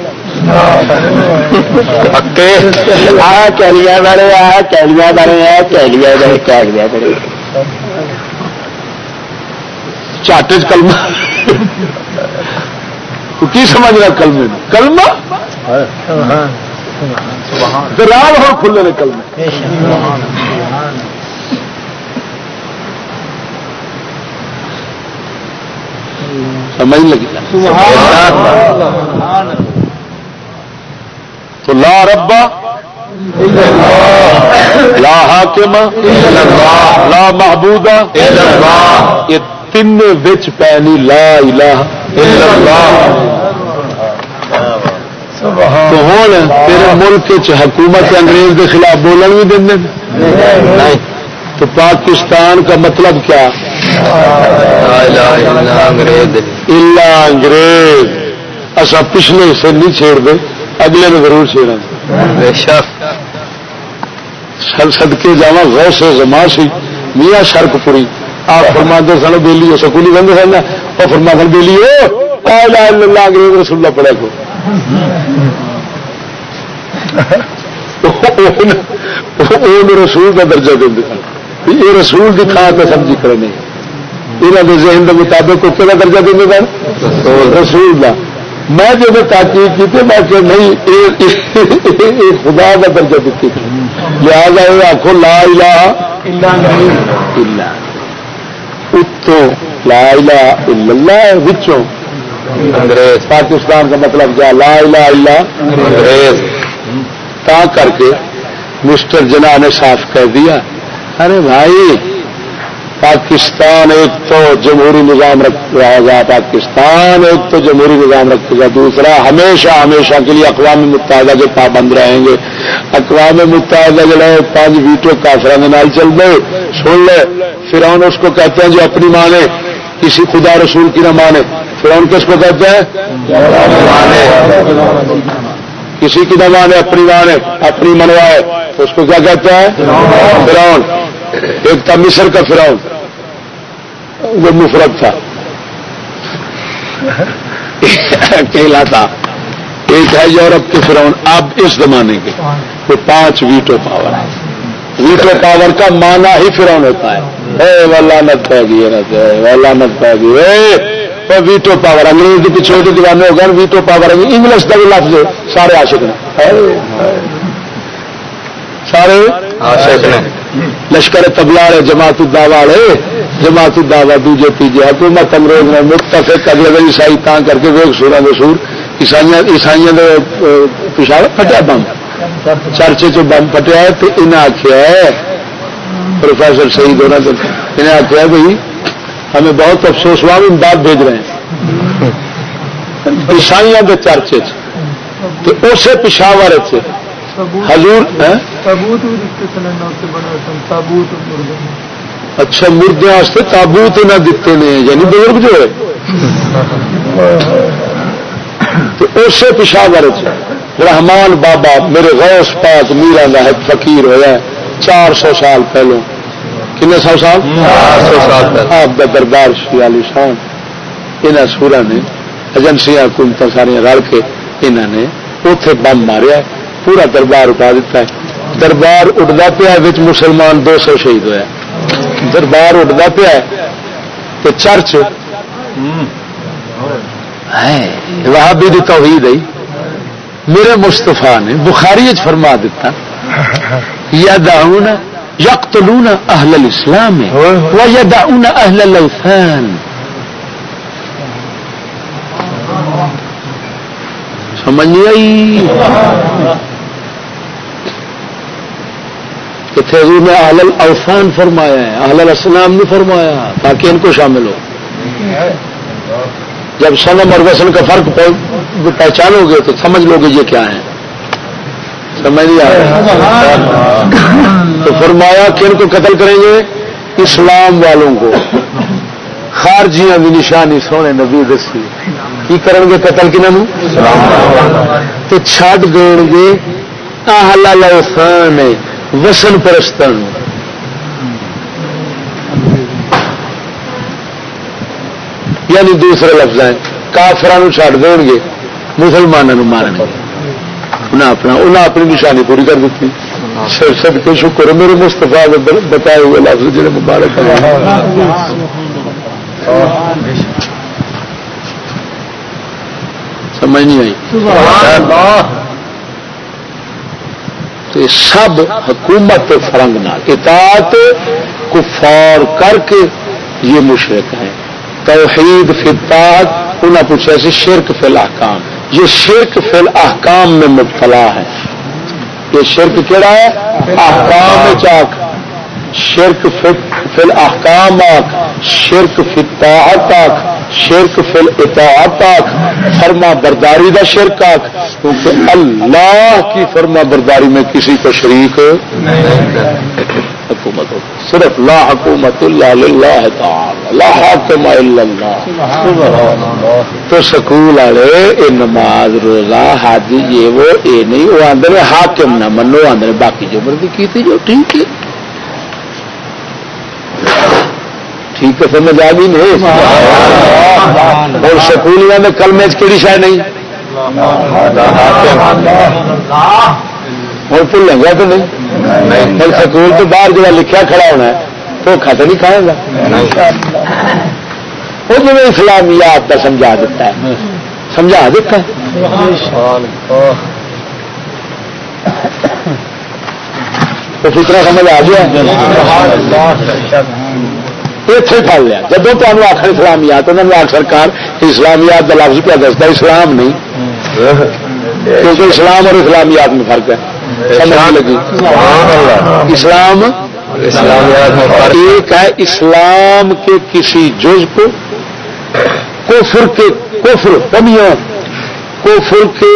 کیلیا بڑے آ کیلیا بڑے آ کیلیا بڑے کیلیا بڑے چاٹ کلمہ کی سمجھ رہا کلمے کلمہ رام ہو کھلے نے سمجھ لگی۔ تو لا ربا لا حاکم لا محبوبہ یہ تین بچ پینی لا الہ۔ الا اللہ تو ہوں تیرے ملک حکومت انگریز کے خلاف بولن بھی دیں تو پاکستان کا مطلب کیا؟ انگریز۔ اصا پچھلے حصے نہیں چھیڑ دے اگلے میں ضرور چھیڑا سدکے جا غوث زما سی میاں شرک پوری آپ فرما دے سن بہلی ہو سکولی بند سن اور فرما سن بہلی ہو اللہ انگریز رسول پڑھا کو رسول کا درجہ دیں یہ رسول کی تھان پہ سمجھی کرنے یہاں کے ذہن کے مطابق کتنے کا درجہ دیں گے رسول کا میں جب تاکید کی میں کہ نہیں خدا کا درجہ دیتی تھی۔ لہٰذا یہ آخو لا الہ الا اتو لا الہ الا اللہ، وچوں انگریز، پاکستان کا مطلب کیا؟ لا الہ الا انگریز۔ تا کر کے مسٹر جنا نے صاف کر دیا۔ ارے بھائی، پاکستان ایک تو جمہوری نظام رکھ رہے گا پاکستان ایک تو جمہوری نظام رکھے گا دوسرا، ہمیشہ ہمیشہ کے لیے اقوام متحدہ کے پابند رہیں گے۔ اقوام متحدہ جو ہے پانچ ویٹو کافران نال چل گئے سن لے۔ پھر اس کو کہتے ہیں جو اپنی مانے کسی خدا رسول کی نہ مانے۔ پھر کس کو کہتے ہیں؟ کسی کی نہ مانے، اپنی مانے، اپنی منوائے۔ اس کو کیا کہتے ہیں؟ فرون ایک تھا مصر کا فراؤن وہ مفرت تھا۔ اکیلا تھا۔ ایک ہے یورپ کے فراؤن اب اس زمانے کے۔ وہ پانچ ویٹو پاور۔ ہے ویٹو پاور کا مانا ہی فراؤن ہوتا ہے۔ اے پہ گئی والا نت پہ گئی ویٹو پاور انگریز کے پیچھے دیوانے ہو گئے ویٹو پاور انگلش کا بھی لفظ سارے عاشق نے سارے عاشق نے لشکر تبلا جماعت الدعوا والے جماعت الدعوا دوجے تیجے حکومت انگریز نے متفق اگلے دن عیسائی تا کر کے ویگ سورا دے سور عیسائی پشاور پٹیا بم چرچے چ بم پٹیا تو انہیں آخیا پروفیسر شہید ہونا انہیں آخیا بھائی ہمیں بہت افسوس ہوا ہم امداد بھیج رہے ہیں۔ عیسائی کے چرچے اسے پشاور حضور اچھا مردے تابوت نہ دیتے نے یعنی بزرگ جو ہے۔ تو اسے پشاور رحمان بابا میرے غوث پاک میرا لاہد فقیر ہوا چار سو سال پہلو۔ کنے سو سال؟ سو سال آپ کا دربار شیالی شان۔ یہاں سورا نے ایجنسیاں حکومت سارے رل کے انہوں نے اتے بم ماریا پورا دربار اٹھا دیتا ہے۔ دربار اٹھتا پیا مسلمان دو سو شہید ہوا دربار اٹھتا پیا تو چرچ۔ وہابی دی توحید آئی میرے مستفا نے بخاری فرما دیتا یا داؤن یقتلون اہل الاسلام و یا داؤن اہل الاوثان سمجھ آئی؟ اتنے حضور نے اہل الاوثان فرمایا ہے اہل الاسلام نہیں فرمایا تاکہ ان کو شامل ہو۔ جب سنم اور وسن کا فرق پہچانو گے تو سمجھ لو گے یہ کیا ہے سمجھ نہیں آیا تو فرمایا کہ ان کو قتل کریں گے اسلام والوں کو۔ خارجیاں بھی نشانی سونے نبی دسی۔ کی کریں گے قتل کی تو چھڈ دیں گے۔ آہلان وسن پرستان یعنی دوسرے لفظ ہیں۔ کافران چڈ دیں گے مسلمانوں مارن گے۔ انہیں اپنا انہیں اپنی نشانی پوری کر دیتی۔ سر سب کے شکر میرے مستفا بتائے ہوئے لفظ جڑے مبارک سمجھ نہیں آئی۔ سب حکومت فرنگ نال، اطاعت کفار کر کے یہ مشرق ہے توحید فطاعت انہیں پوچھا سی شرک فی الاحکام۔ یہ شرک فی الاحکام میں مبتلا ہے۔ یہ شرک کہڑا ہے؟ احکام چاک۔ شرک فی الاحکام آک۔ شرک فی الطاعت آک۔ شرک فل اطاعت فرما برداری دا شرک آخ کیونکہ اللہ کی فرما برداری میں کسی کو شریک حکومت ہو صرف لا حکومت اللہ لا حاکم اللہ۔ تو سکول والے یہ نماز، روزہ حج یہ وہ، یہ نہیں، وہ آدھے حاکم نہ منو آدھے باقی جو مرضی کی جو ٹھیک ہے ٹھیک ہے سمجھ آ گئی نہیں۔ اور سکولیاں میں کل میچ کہڑی شاید نہیں۔ اور پھر لگا تو نہیں۔ پھر سکول تو باہر جو لکھا کھڑا ہونا ہے تو نہیں کھائے گا۔ وہ جو اسلامیات کا سمجھا دیتا ہے۔ سمجھا دیتا ہے؟ تو فکر سمجھ آ گیا؟ اتنے پڑ لیا۔ جب تمہیں آخر اسلامیات انہوں نے آخ سرکار، اسلامیات کا لفظ کیا دستا اسلام نہیں۔ کیونکہ اسلام اور اسلامیات میں فرق ہے۔ لگی. اسلام ایک ہے اسلام کے کسی جز کو کفر کے کفر کمیوں کفر کے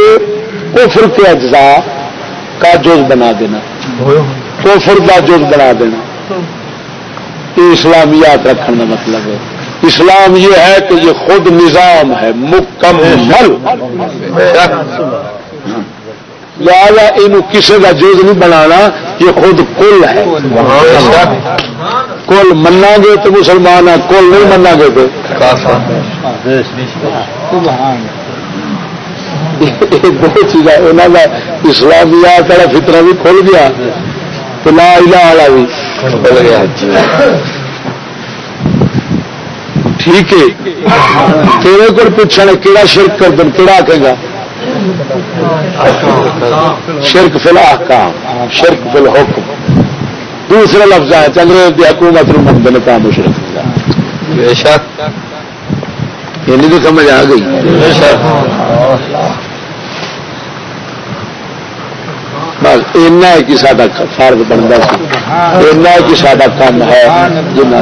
کفر کے اجزاء کا جز بنا دینا. کفر کا جز بنا دینا. یہ اسلامیات رکھنے کا مطلب ہے. اسلام یہ ہے کہ یہ خود نظام ہے مکمل. لہذا یہ کسی کا جز نہیں بنانا، یہ خود کل ہے۔ کل منا گے تو مسلمان ہے کل نہیں منا گے تو۔ دو چیزیں انہوں کا اسلامیات والا فطرہ بھی کھل گیا۔ تو لا الہ والا بھی کھل گیا ٹھیک ہے۔ تیرے کو پوچھنا کہڑا شرک کر دن کہڑا آکے گا؟ شرک فی الحکام شرک فی الحکم۔ دوسرے لفظ ہے چنگریز کی حکومت ہیں کام شرک۔ بے شک۔ یہ تو سمجھ آ گئی۔ بس اینا کہ سارا فرض بنتا اینا کہ سارا کام ہے۔ جنا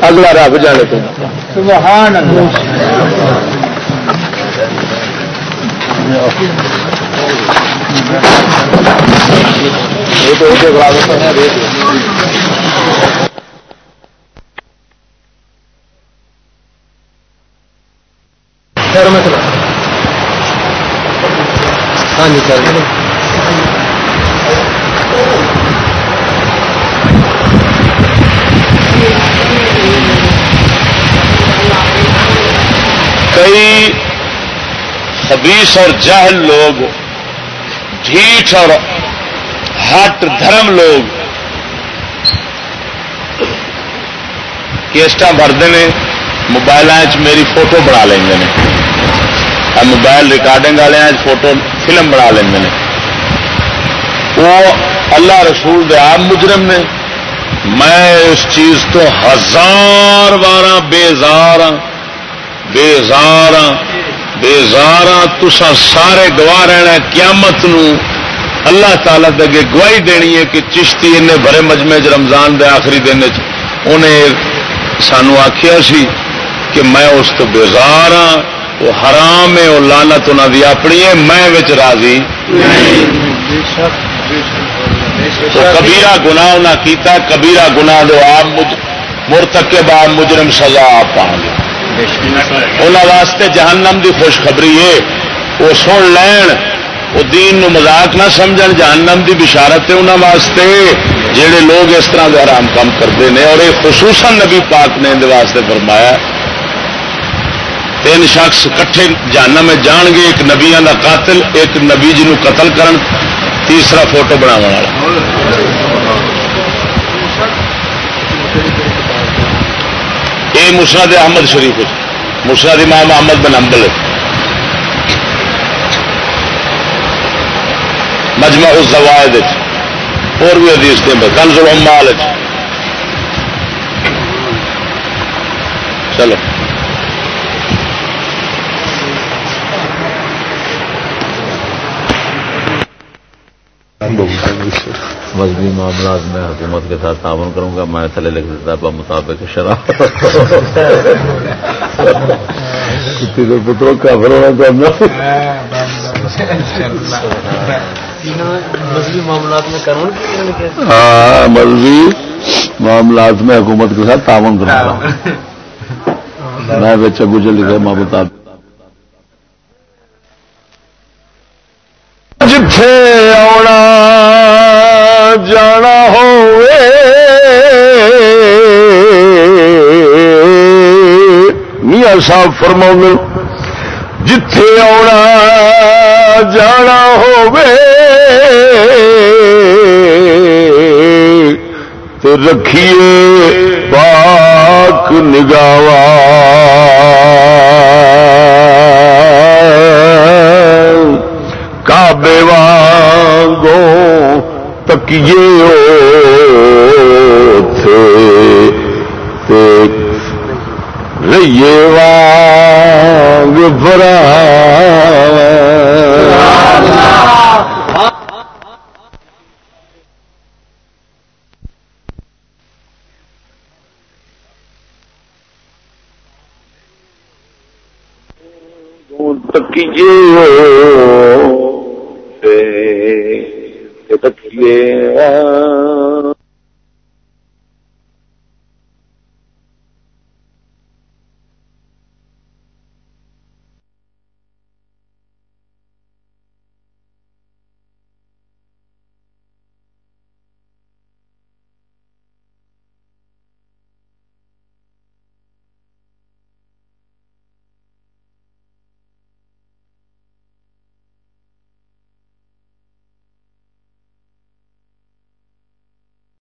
اگلا رب جانے پہ سبحان اللہ۔ ہاں جی چل کئی خبیص اور جہل لوگ ڈھیٹ اور ہٹ دھرم لوگ۔ کیسٹا بھرتے ہیں موبائل میری فوٹو بنا لیں گے موبائل ریکارڈنگ والے فوٹو فلم بنا لیں گے وہ اللہ رسول دے آپ مجرم نے۔ میں اس چیز تو ہزار بارہ بےزار ہاں بےزار ہاں۔ بےزار تسا سارے گواہ رہنا قیامت نو۔ اللہ تعالی دے گواہی دینی ہے کہ چشتی ان بڑے مجمے چ رمضان دے آخری دن انہیں سانو آخیا سی کہ میں اس تو بےزار ہاں وہ حرام ہے، وہ لانت انہوں کی اپنی ہے، میں راضی۔ کبیرا گنا انہیں کیتا کبیرا گنا دو آپ مرتک کے بعد مجرم سزا آپ پا گے۔ انہوں واسطے جہنم دی خوشخبری ہے۔ وہ سن لین، وہ دین نو مذاق نہ سمجھ جہنم دی بشارت ہے انہوں واسطے۔ جہے لوگ اس طرح کے آرام کام کرتے ہیں اور یہ خصوصاً نبی پاک نے اندر واسطے فرمایا، تین شخص کٹھے جہنم میں جان گے، ایک نبیا کا قاتل، ایک نبی جی قتل کرن، تیسرا فوٹو بنا والا۔ یہ مسرد احمد شریف مسرد امام احمد بن امبل مجمع الزوائد اور بھی حدیث دیں کنز العمال چلو۔ مذہبی معاملات میں حکومت کے ساتھ تعاون کروں گا میں تھلے لکھ دیتا با مطابق شرح۔ پتروں کا مذہبی معاملات میں کروں ہاں مذہبی معاملات میں حکومت کے ساتھ تعاون کروں گا۔ میں بچہ گجر لکھا ماں مطابق جتھے آنا جانا ہو میاں صاحب فرما جتھے آنا جانا ہو تو رکھیے پاک نگاوا کعبے وانگو تکیے اوتھے تے رئیے وانگ برا تکیے کے رکھیے